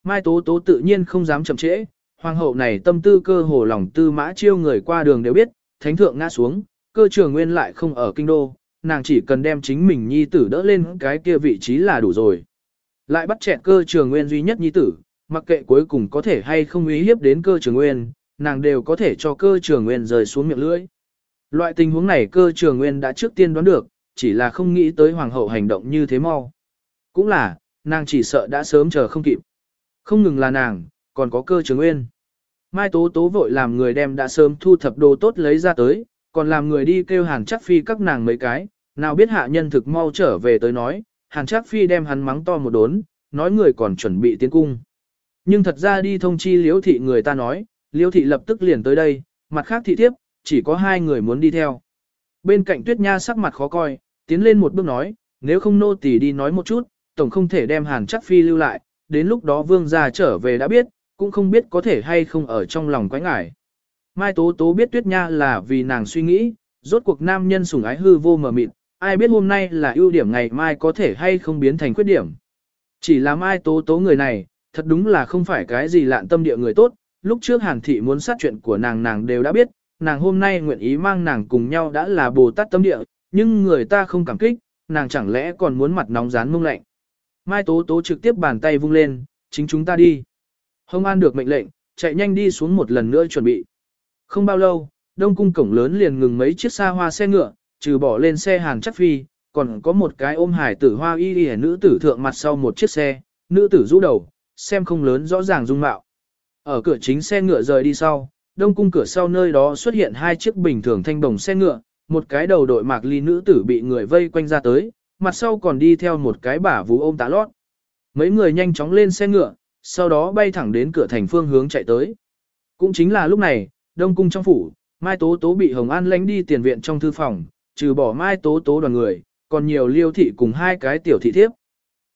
Mai Tố Tố tự nhiên không dám chậm trễ, hoàng hậu này tâm tư cơ hồ lòng tư mã chiêu người qua đường đều biết, thánh thượng ngã xuống, cơ trường nguyên lại không ở kinh đô, nàng chỉ cần đem chính mình nhi tử đỡ lên cái kia vị trí là đủ rồi. Lại bắt chẹn cơ trường nguyên duy nhất nhi tử, mặc kệ cuối cùng có thể hay không ý hiếp đến cơ trường nguyên, nàng đều có thể cho cơ trường nguyên rời xuống miệng lưỡi. Loại tình huống này cơ trường nguyên đã trước tiên đoán được, chỉ là không nghĩ tới hoàng hậu hành động như thế mau. Cũng là, nàng chỉ sợ đã sớm chờ không kịp. Không ngừng là nàng, còn có cơ trường nguyên. Mai Tố Tố vội làm người đem đã sớm thu thập đồ tốt lấy ra tới, còn làm người đi kêu Hàn Chắc Phi các nàng mấy cái, nào biết hạ nhân thực mau trở về tới nói, Hàn Trác Phi đem hắn mắng to một đốn, nói người còn chuẩn bị tiến cung. Nhưng thật ra đi thông chi liễu thị người ta nói, liễu thị lập tức liền tới đây, mặt khác thị thiếp, chỉ có hai người muốn đi theo. Bên cạnh tuyết nha sắc mặt khó coi, tiến lên một bước nói, nếu không nô tỳ đi nói một chút, tổng không thể đem hàn Trác phi lưu lại, đến lúc đó vương gia trở về đã biết, cũng không biết có thể hay không ở trong lòng quái ngải Mai Tố Tố biết tuyết nha là vì nàng suy nghĩ, rốt cuộc nam nhân sủng ái hư vô mờ mịt, ai biết hôm nay là ưu điểm ngày mai có thể hay không biến thành khuyết điểm. Chỉ là Mai Tố Tố người này, thật đúng là không phải cái gì lạn tâm địa người tốt, lúc trước Hàn Thị muốn sát chuyện của nàng nàng đều đã biết, nàng hôm nay nguyện ý mang nàng cùng nhau đã là Bồ Tát tâm địa, nhưng người ta không cảm kích, nàng chẳng lẽ còn muốn mặt nóng rán mông lạnh. Mai Tố Tố trực tiếp bàn tay vung lên, chính chúng ta đi. Hồng An được mệnh lệnh, chạy nhanh đi xuống một lần nữa chuẩn bị. Không bao lâu, đông cung cổng lớn liền ngừng mấy chiếc xa hoa xe ngựa, trừ bỏ lên xe hàng chắc phi, còn có một cái ôm hải tử hoa y y nữ tử thượng mặt sau một chiếc xe, nữ tử rũ đầu, xem không lớn rõ ràng dung mạo. Ở cửa chính xe ngựa rời đi sau, đông cung cửa sau nơi đó xuất hiện hai chiếc bình thường thanh đồng xe ngựa, một cái đầu đội mạc ly nữ tử bị người vây quanh ra tới, mặt sau còn đi theo một cái bả vú ôm tá lót. Mấy người nhanh chóng lên xe ngựa, sau đó bay thẳng đến cửa thành phương hướng chạy tới. Cũng chính là lúc này, đông cung trong phủ, Mai Tố Tố bị Hồng An lánh đi tiền viện trong thư phòng, trừ bỏ Mai Tố Tố đoàn người, còn nhiều liêu thị cùng hai cái tiểu thị thiếp.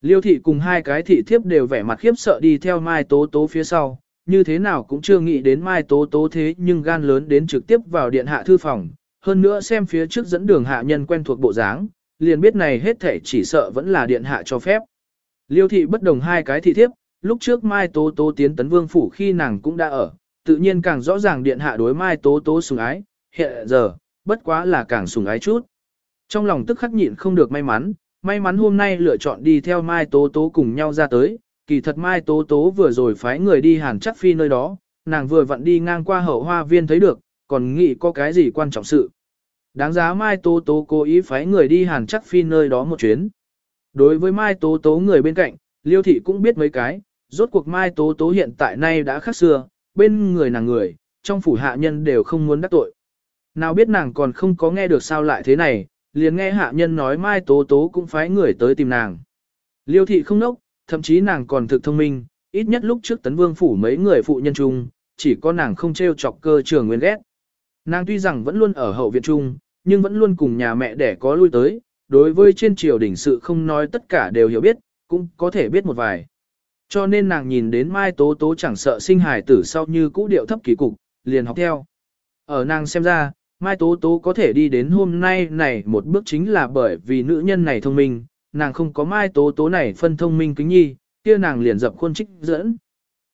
Liêu thị cùng hai cái thị thiếp đều vẻ mặt khiếp sợ đi theo Mai Tố Tố phía sau, như thế nào cũng chưa nghĩ đến Mai Tố Tố thế nhưng gan lớn đến trực tiếp vào điện hạ thư phòng, hơn nữa xem phía trước dẫn đường hạ nhân quen thuộc bộ dáng, liền biết này hết thể chỉ sợ vẫn là điện hạ cho phép. Liêu thị bất đồng hai cái thị thiếp, lúc trước Mai Tố Tố tiến tấn vương phủ khi nàng cũng đã ở, tự nhiên càng rõ ràng điện hạ đối Mai Tố Tố sùng ái, hiện giờ, bất quá là càng sùng ái chút. Trong lòng tức khắc nhịn không được may mắn, may mắn hôm nay lựa chọn đi theo Mai Tố Tố cùng nhau ra tới, kỳ thật Mai Tố Tố vừa rồi phái người đi hàn chắc phi nơi đó, nàng vừa vặn đi ngang qua hậu hoa viên thấy được, còn nghĩ có cái gì quan trọng sự. Đáng giá Mai Tố Tố cố ý phái người đi hàn chắc phi nơi đó một chuyến. Đối với Mai Tố Tố người bên cạnh, Liêu Thị cũng biết mấy cái, rốt cuộc Mai Tố Tố hiện tại nay đã khác xưa, bên người nàng người, trong phủ hạ nhân đều không muốn đắc tội. Nào biết nàng còn không có nghe được sao lại thế này, liền nghe hạ nhân nói Mai Tố Tố cũng phái người tới tìm nàng. Liêu Thị không nốc, thậm chí nàng còn thực thông minh, ít nhất lúc trước tấn vương phủ mấy người phụ nhân chung, chỉ có nàng không treo chọc cơ trường nguyên ghét. Nàng tuy rằng vẫn luôn ở hậu viện chung, nhưng vẫn luôn cùng nhà mẹ để có lui tới, đối với trên triều đỉnh sự không nói tất cả đều hiểu biết, cũng có thể biết một vài. Cho nên nàng nhìn đến Mai Tố Tố chẳng sợ sinh hài tử sau như cũ điệu thấp kỳ cục, liền học theo. Ở nàng xem ra, Mai Tố Tố có thể đi đến hôm nay này một bước chính là bởi vì nữ nhân này thông minh, nàng không có Mai Tố Tố này phân thông minh kính nhi, kia nàng liền dập khuôn trích dẫn.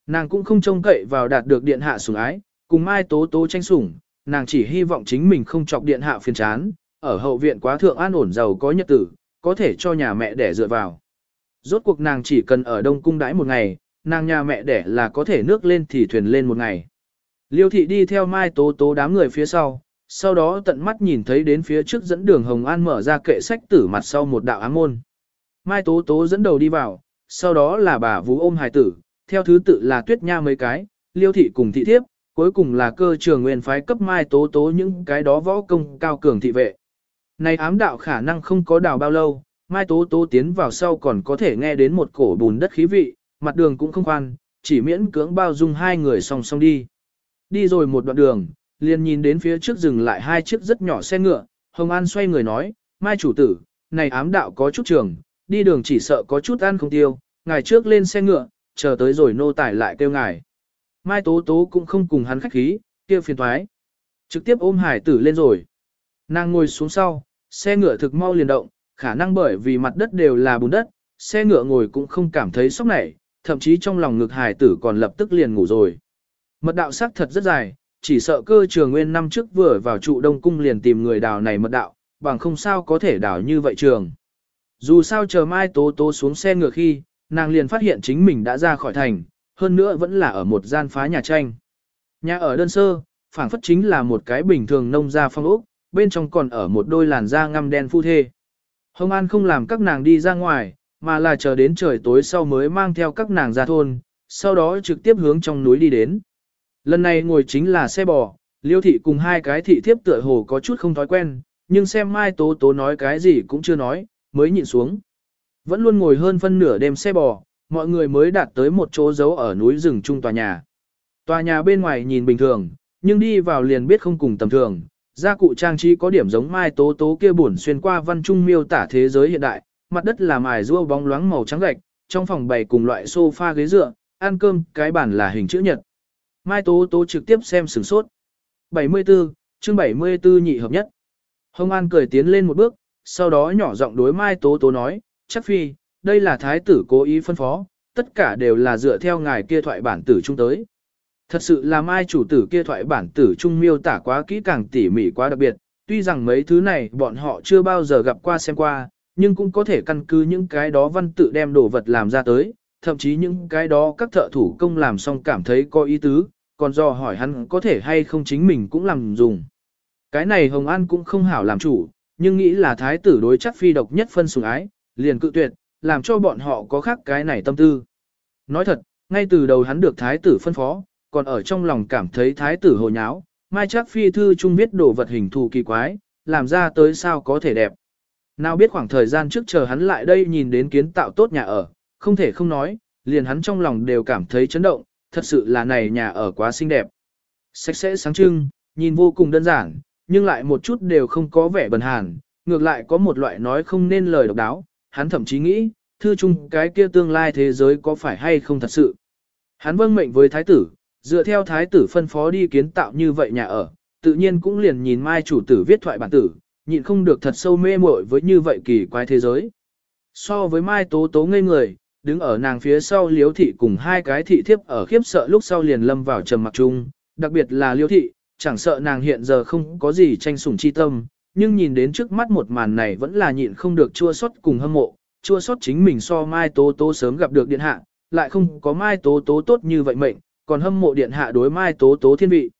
Nàng cũng không trông cậy vào đạt được điện hạ sủng ái, cùng Mai Tố Tố tranh sủng, nàng chỉ hy vọng chính mình không chọc điện hạ phiền chán, ở hậu viện quá thượng an ổn giàu có nhật tử, có thể cho nhà mẹ để dựa vào. Rốt cuộc nàng chỉ cần ở Đông Cung đãi một ngày, nàng nhà mẹ đẻ là có thể nước lên thì thuyền lên một ngày. Liêu thị đi theo Mai Tố Tố đám người phía sau, sau đó tận mắt nhìn thấy đến phía trước dẫn đường Hồng An mở ra kệ sách tử mặt sau một đạo ám môn. Mai Tố Tố dẫn đầu đi vào, sau đó là bà Vũ ôm hài tử, theo thứ tự là Tuyết Nha mấy cái, Liêu thị cùng thị thiếp, cuối cùng là cơ trường nguyên phái cấp Mai Tố Tố những cái đó võ công cao cường thị vệ. Này ám đạo khả năng không có đào bao lâu, Mai Tố Tố tiến vào sau còn có thể nghe đến một cổ bùn đất khí vị, mặt đường cũng không khoan, chỉ miễn cưỡng bao dung hai người song song đi. Đi rồi một đoạn đường, liền nhìn đến phía trước dừng lại hai chiếc rất nhỏ xe ngựa, Hồng An xoay người nói, Mai chủ tử, này ám đạo có chút trường, đi đường chỉ sợ có chút ăn không tiêu, ngài trước lên xe ngựa, chờ tới rồi nô tải lại kêu ngài. Mai Tố Tố cũng không cùng hắn khách khí, kêu phiền thoái. Trực tiếp ôm hải tử lên rồi. Nàng ngồi xuống sau, xe ngựa thực mau liền động, khả năng bởi vì mặt đất đều là bùn đất, xe ngựa ngồi cũng không cảm thấy sốc nảy, thậm chí trong lòng ngực hải tử còn lập tức liền ngủ rồi. Mật đạo sắc thật rất dài, chỉ sợ cơ trường nguyên năm trước vừa vào trụ đông cung liền tìm người đào này mật đạo, bằng không sao có thể đào như vậy trường. Dù sao chờ mai tố tố xuống xe ngựa khi, nàng liền phát hiện chính mình đã ra khỏi thành, hơn nữa vẫn là ở một gian phá nhà tranh. Nhà ở đơn sơ, phảng phất chính là một cái bình thường nông gia phong ốc, bên trong còn ở một đôi làn da ngăm đen phu thê. Hồng An không làm các nàng đi ra ngoài, mà là chờ đến trời tối sau mới mang theo các nàng ra thôn, sau đó trực tiếp hướng trong núi đi đến. Lần này ngồi chính là xe bò, liêu thị cùng hai cái thị thiếp tựa hồ có chút không thói quen, nhưng xem Mai Tố Tố nói cái gì cũng chưa nói, mới nhịn xuống. Vẫn luôn ngồi hơn phân nửa đêm xe bò, mọi người mới đạt tới một chỗ giấu ở núi rừng trung tòa nhà. Tòa nhà bên ngoài nhìn bình thường, nhưng đi vào liền biết không cùng tầm thường. Gia cụ trang trí có điểm giống mai tố tố kia buồn xuyên qua văn trung miêu tả thế giới hiện đại, mặt đất là mài rua bóng loáng màu trắng gạch, trong phòng bày cùng loại sofa ghế dựa, ăn cơm, cái bàn là hình chữ nhật. Mai tố tố trực tiếp xem sửng sốt. 74, chương 74 nhị hợp nhất. Hồng An cười tiến lên một bước, sau đó nhỏ giọng đối Mai Tố Tố nói, chắc phi, đây là thái tử cố ý phân phó, tất cả đều là dựa theo ngài kia thoại bản tử trung tới. Thật sự là Mai chủ tử kia thoại bản tử trung miêu tả quá kỹ càng tỉ mỉ quá đặc biệt, tuy rằng mấy thứ này bọn họ chưa bao giờ gặp qua xem qua, nhưng cũng có thể căn cứ những cái đó văn tự đem đồ vật làm ra tới, thậm chí những cái đó các thợ thủ công làm xong cảm thấy có ý tứ, còn do hỏi hắn có thể hay không chính mình cũng làm dùng. Cái này Hồng An cũng không hảo làm chủ, nhưng nghĩ là thái tử đối chắc phi độc nhất phân sủng ái, liền cự tuyệt, làm cho bọn họ có khác cái này tâm tư. Nói thật, ngay từ đầu hắn được thái tử phân phó, còn ở trong lòng cảm thấy thái tử hồ nháo, mai chắc phi thư trung viết đồ vật hình thù kỳ quái, làm ra tới sao có thể đẹp. Nào biết khoảng thời gian trước chờ hắn lại đây nhìn đến kiến tạo tốt nhà ở, không thể không nói, liền hắn trong lòng đều cảm thấy chấn động, thật sự là này nhà ở quá xinh đẹp. Sạch sẽ sáng trưng, nhìn vô cùng đơn giản, nhưng lại một chút đều không có vẻ bần hàn, ngược lại có một loại nói không nên lời độc đáo, hắn thậm chí nghĩ, thư chung cái kia tương lai thế giới có phải hay không thật sự. Hắn vâng mệnh với thái tử, dựa theo thái tử phân phó đi kiến tạo như vậy nhà ở, tự nhiên cũng liền nhìn mai chủ tử viết thoại bản tử, nhịn không được thật sâu mê muội với như vậy kỳ quái thế giới. So với mai tố tố ngây người, đứng ở nàng phía sau liếu thị cùng hai cái thị thiếp ở khiếp sợ lúc sau liền lâm vào trầm mặc chung, đặc biệt là liếu thị, chẳng sợ nàng hiện giờ không có gì tranh sủng chi tâm, nhưng nhìn đến trước mắt một màn này vẫn là nhịn không được chua xót cùng hâm mộ, chua xót chính mình so Mai Tố Tố sớm gặp được điện hạ, lại không có Mai Tố Tố tốt như vậy mệnh, còn hâm mộ điện hạ đối Mai Tố Tố thiên vị.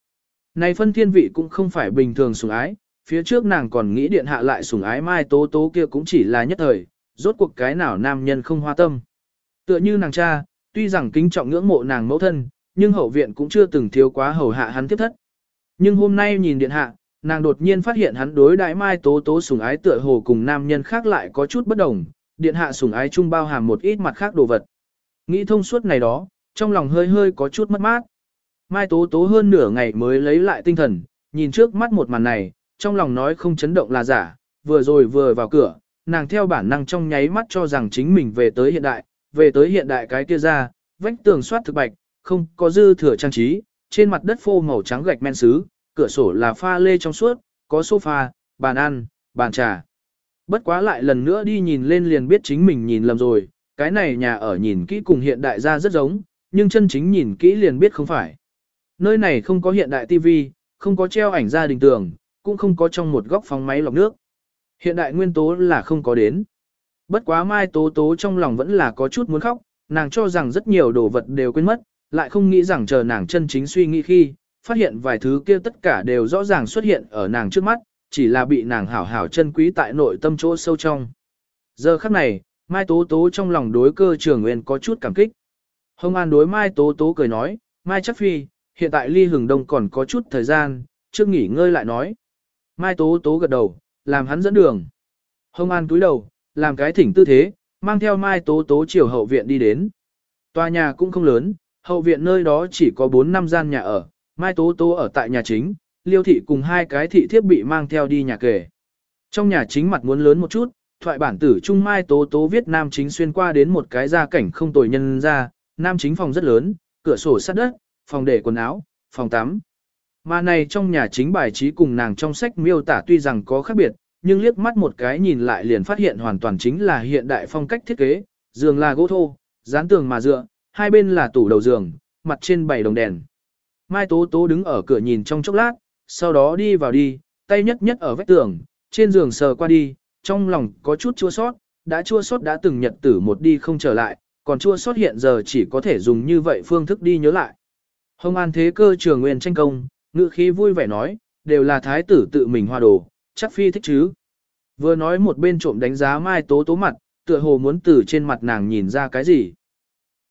Này phân thiên vị cũng không phải bình thường sủng ái, phía trước nàng còn nghĩ điện hạ lại sủng ái Mai Tố Tố kia cũng chỉ là nhất thời, rốt cuộc cái nào nam nhân không hoa tâm. Tựa như nàng cha, tuy rằng kính trọng ngưỡng mộ nàng mẫu thân, nhưng hậu viện cũng chưa từng thiếu quá hầu hạ hắn tiếp thất. Nhưng hôm nay nhìn điện hạ, nàng đột nhiên phát hiện hắn đối đãi mai tố tố sủng ái tựa hồ cùng nam nhân khác lại có chút bất đồng, điện hạ sủng ái chung bao hàm một ít mặt khác đồ vật. Nghĩ thông suốt này đó, trong lòng hơi hơi có chút mất mát. Mai tố tố hơn nửa ngày mới lấy lại tinh thần, nhìn trước mắt một màn này, trong lòng nói không chấn động là giả, vừa rồi vừa vào cửa, nàng theo bản năng trong nháy mắt cho rằng chính mình về tới hiện đại, về tới hiện đại cái kia ra, vách tường soát thực bạch, không có dư thừa trang trí, trên mặt đất phô màu trắng gạch men sứ, cửa sổ là pha lê trong suốt, có sofa, bàn ăn, bàn trà. Bất quá lại lần nữa đi nhìn lên liền biết chính mình nhìn lầm rồi, cái này nhà ở nhìn kỹ cùng hiện đại ra rất giống, nhưng chân chính nhìn kỹ liền biết không phải. Nơi này không có hiện đại TV, không có treo ảnh gia đình tường, cũng không có trong một góc phòng máy lọc nước. Hiện đại nguyên tố là không có đến. Bất quá Mai Tố Tố trong lòng vẫn là có chút muốn khóc, nàng cho rằng rất nhiều đồ vật đều quên mất, lại không nghĩ rằng chờ nàng chân chính suy nghĩ khi, phát hiện vài thứ kia tất cả đều rõ ràng xuất hiện ở nàng trước mắt, chỉ là bị nàng hảo hảo chân quý tại nội tâm chỗ sâu trong. Giờ khắc này, Mai Tố Tố trong lòng đối cơ trường nguyên có chút cảm kích. Hồng An đối Mai Tố Tố cười nói, Mai chắc phi, hiện tại ly hừng đông còn có chút thời gian, trước nghỉ ngơi lại nói. Mai Tố Tố gật đầu, làm hắn dẫn đường. Hồng An cúi đầu, làm cái thỉnh tư thế, mang theo Mai Tố Tố chiều hậu viện đi đến. Tòa nhà cũng không lớn, hậu viện nơi đó chỉ có 4 năm gian nhà ở, Mai Tố Tố ở tại nhà chính, Liêu thị cùng hai cái thị thiết bị mang theo đi nhà kề. Trong nhà chính mặt muốn lớn một chút, thoại bản tử Trung Mai Tố Tố viết nam chính xuyên qua đến một cái gia cảnh không tồi nhân ra, nam chính phòng rất lớn, cửa sổ sát đất, phòng để quần áo, phòng tắm. Mà này trong nhà chính bài trí cùng nàng trong sách miêu tả tuy rằng có khác biệt, nhưng liếc mắt một cái nhìn lại liền phát hiện hoàn toàn chính là hiện đại phong cách thiết kế, giường là gỗ thô, dán tường mà dựa, hai bên là tủ đầu giường, mặt trên bảy đồng đèn. Mai Tố Tố đứng ở cửa nhìn trong chốc lát, sau đó đi vào đi, tay nhất nhất ở vách tường, trên giường sờ qua đi, trong lòng có chút chua sót, đã chua sót đã từng nhật tử một đi không trở lại, còn chua sót hiện giờ chỉ có thể dùng như vậy phương thức đi nhớ lại. Hồng An Thế Cơ trường nguyên tranh công, ngữ khí vui vẻ nói, đều là thái tử tự mình hoa đồ, chắc phi thích chứ. Vừa nói một bên trộm đánh giá Mai Tố Tố mặt, tựa hồ muốn từ trên mặt nàng nhìn ra cái gì.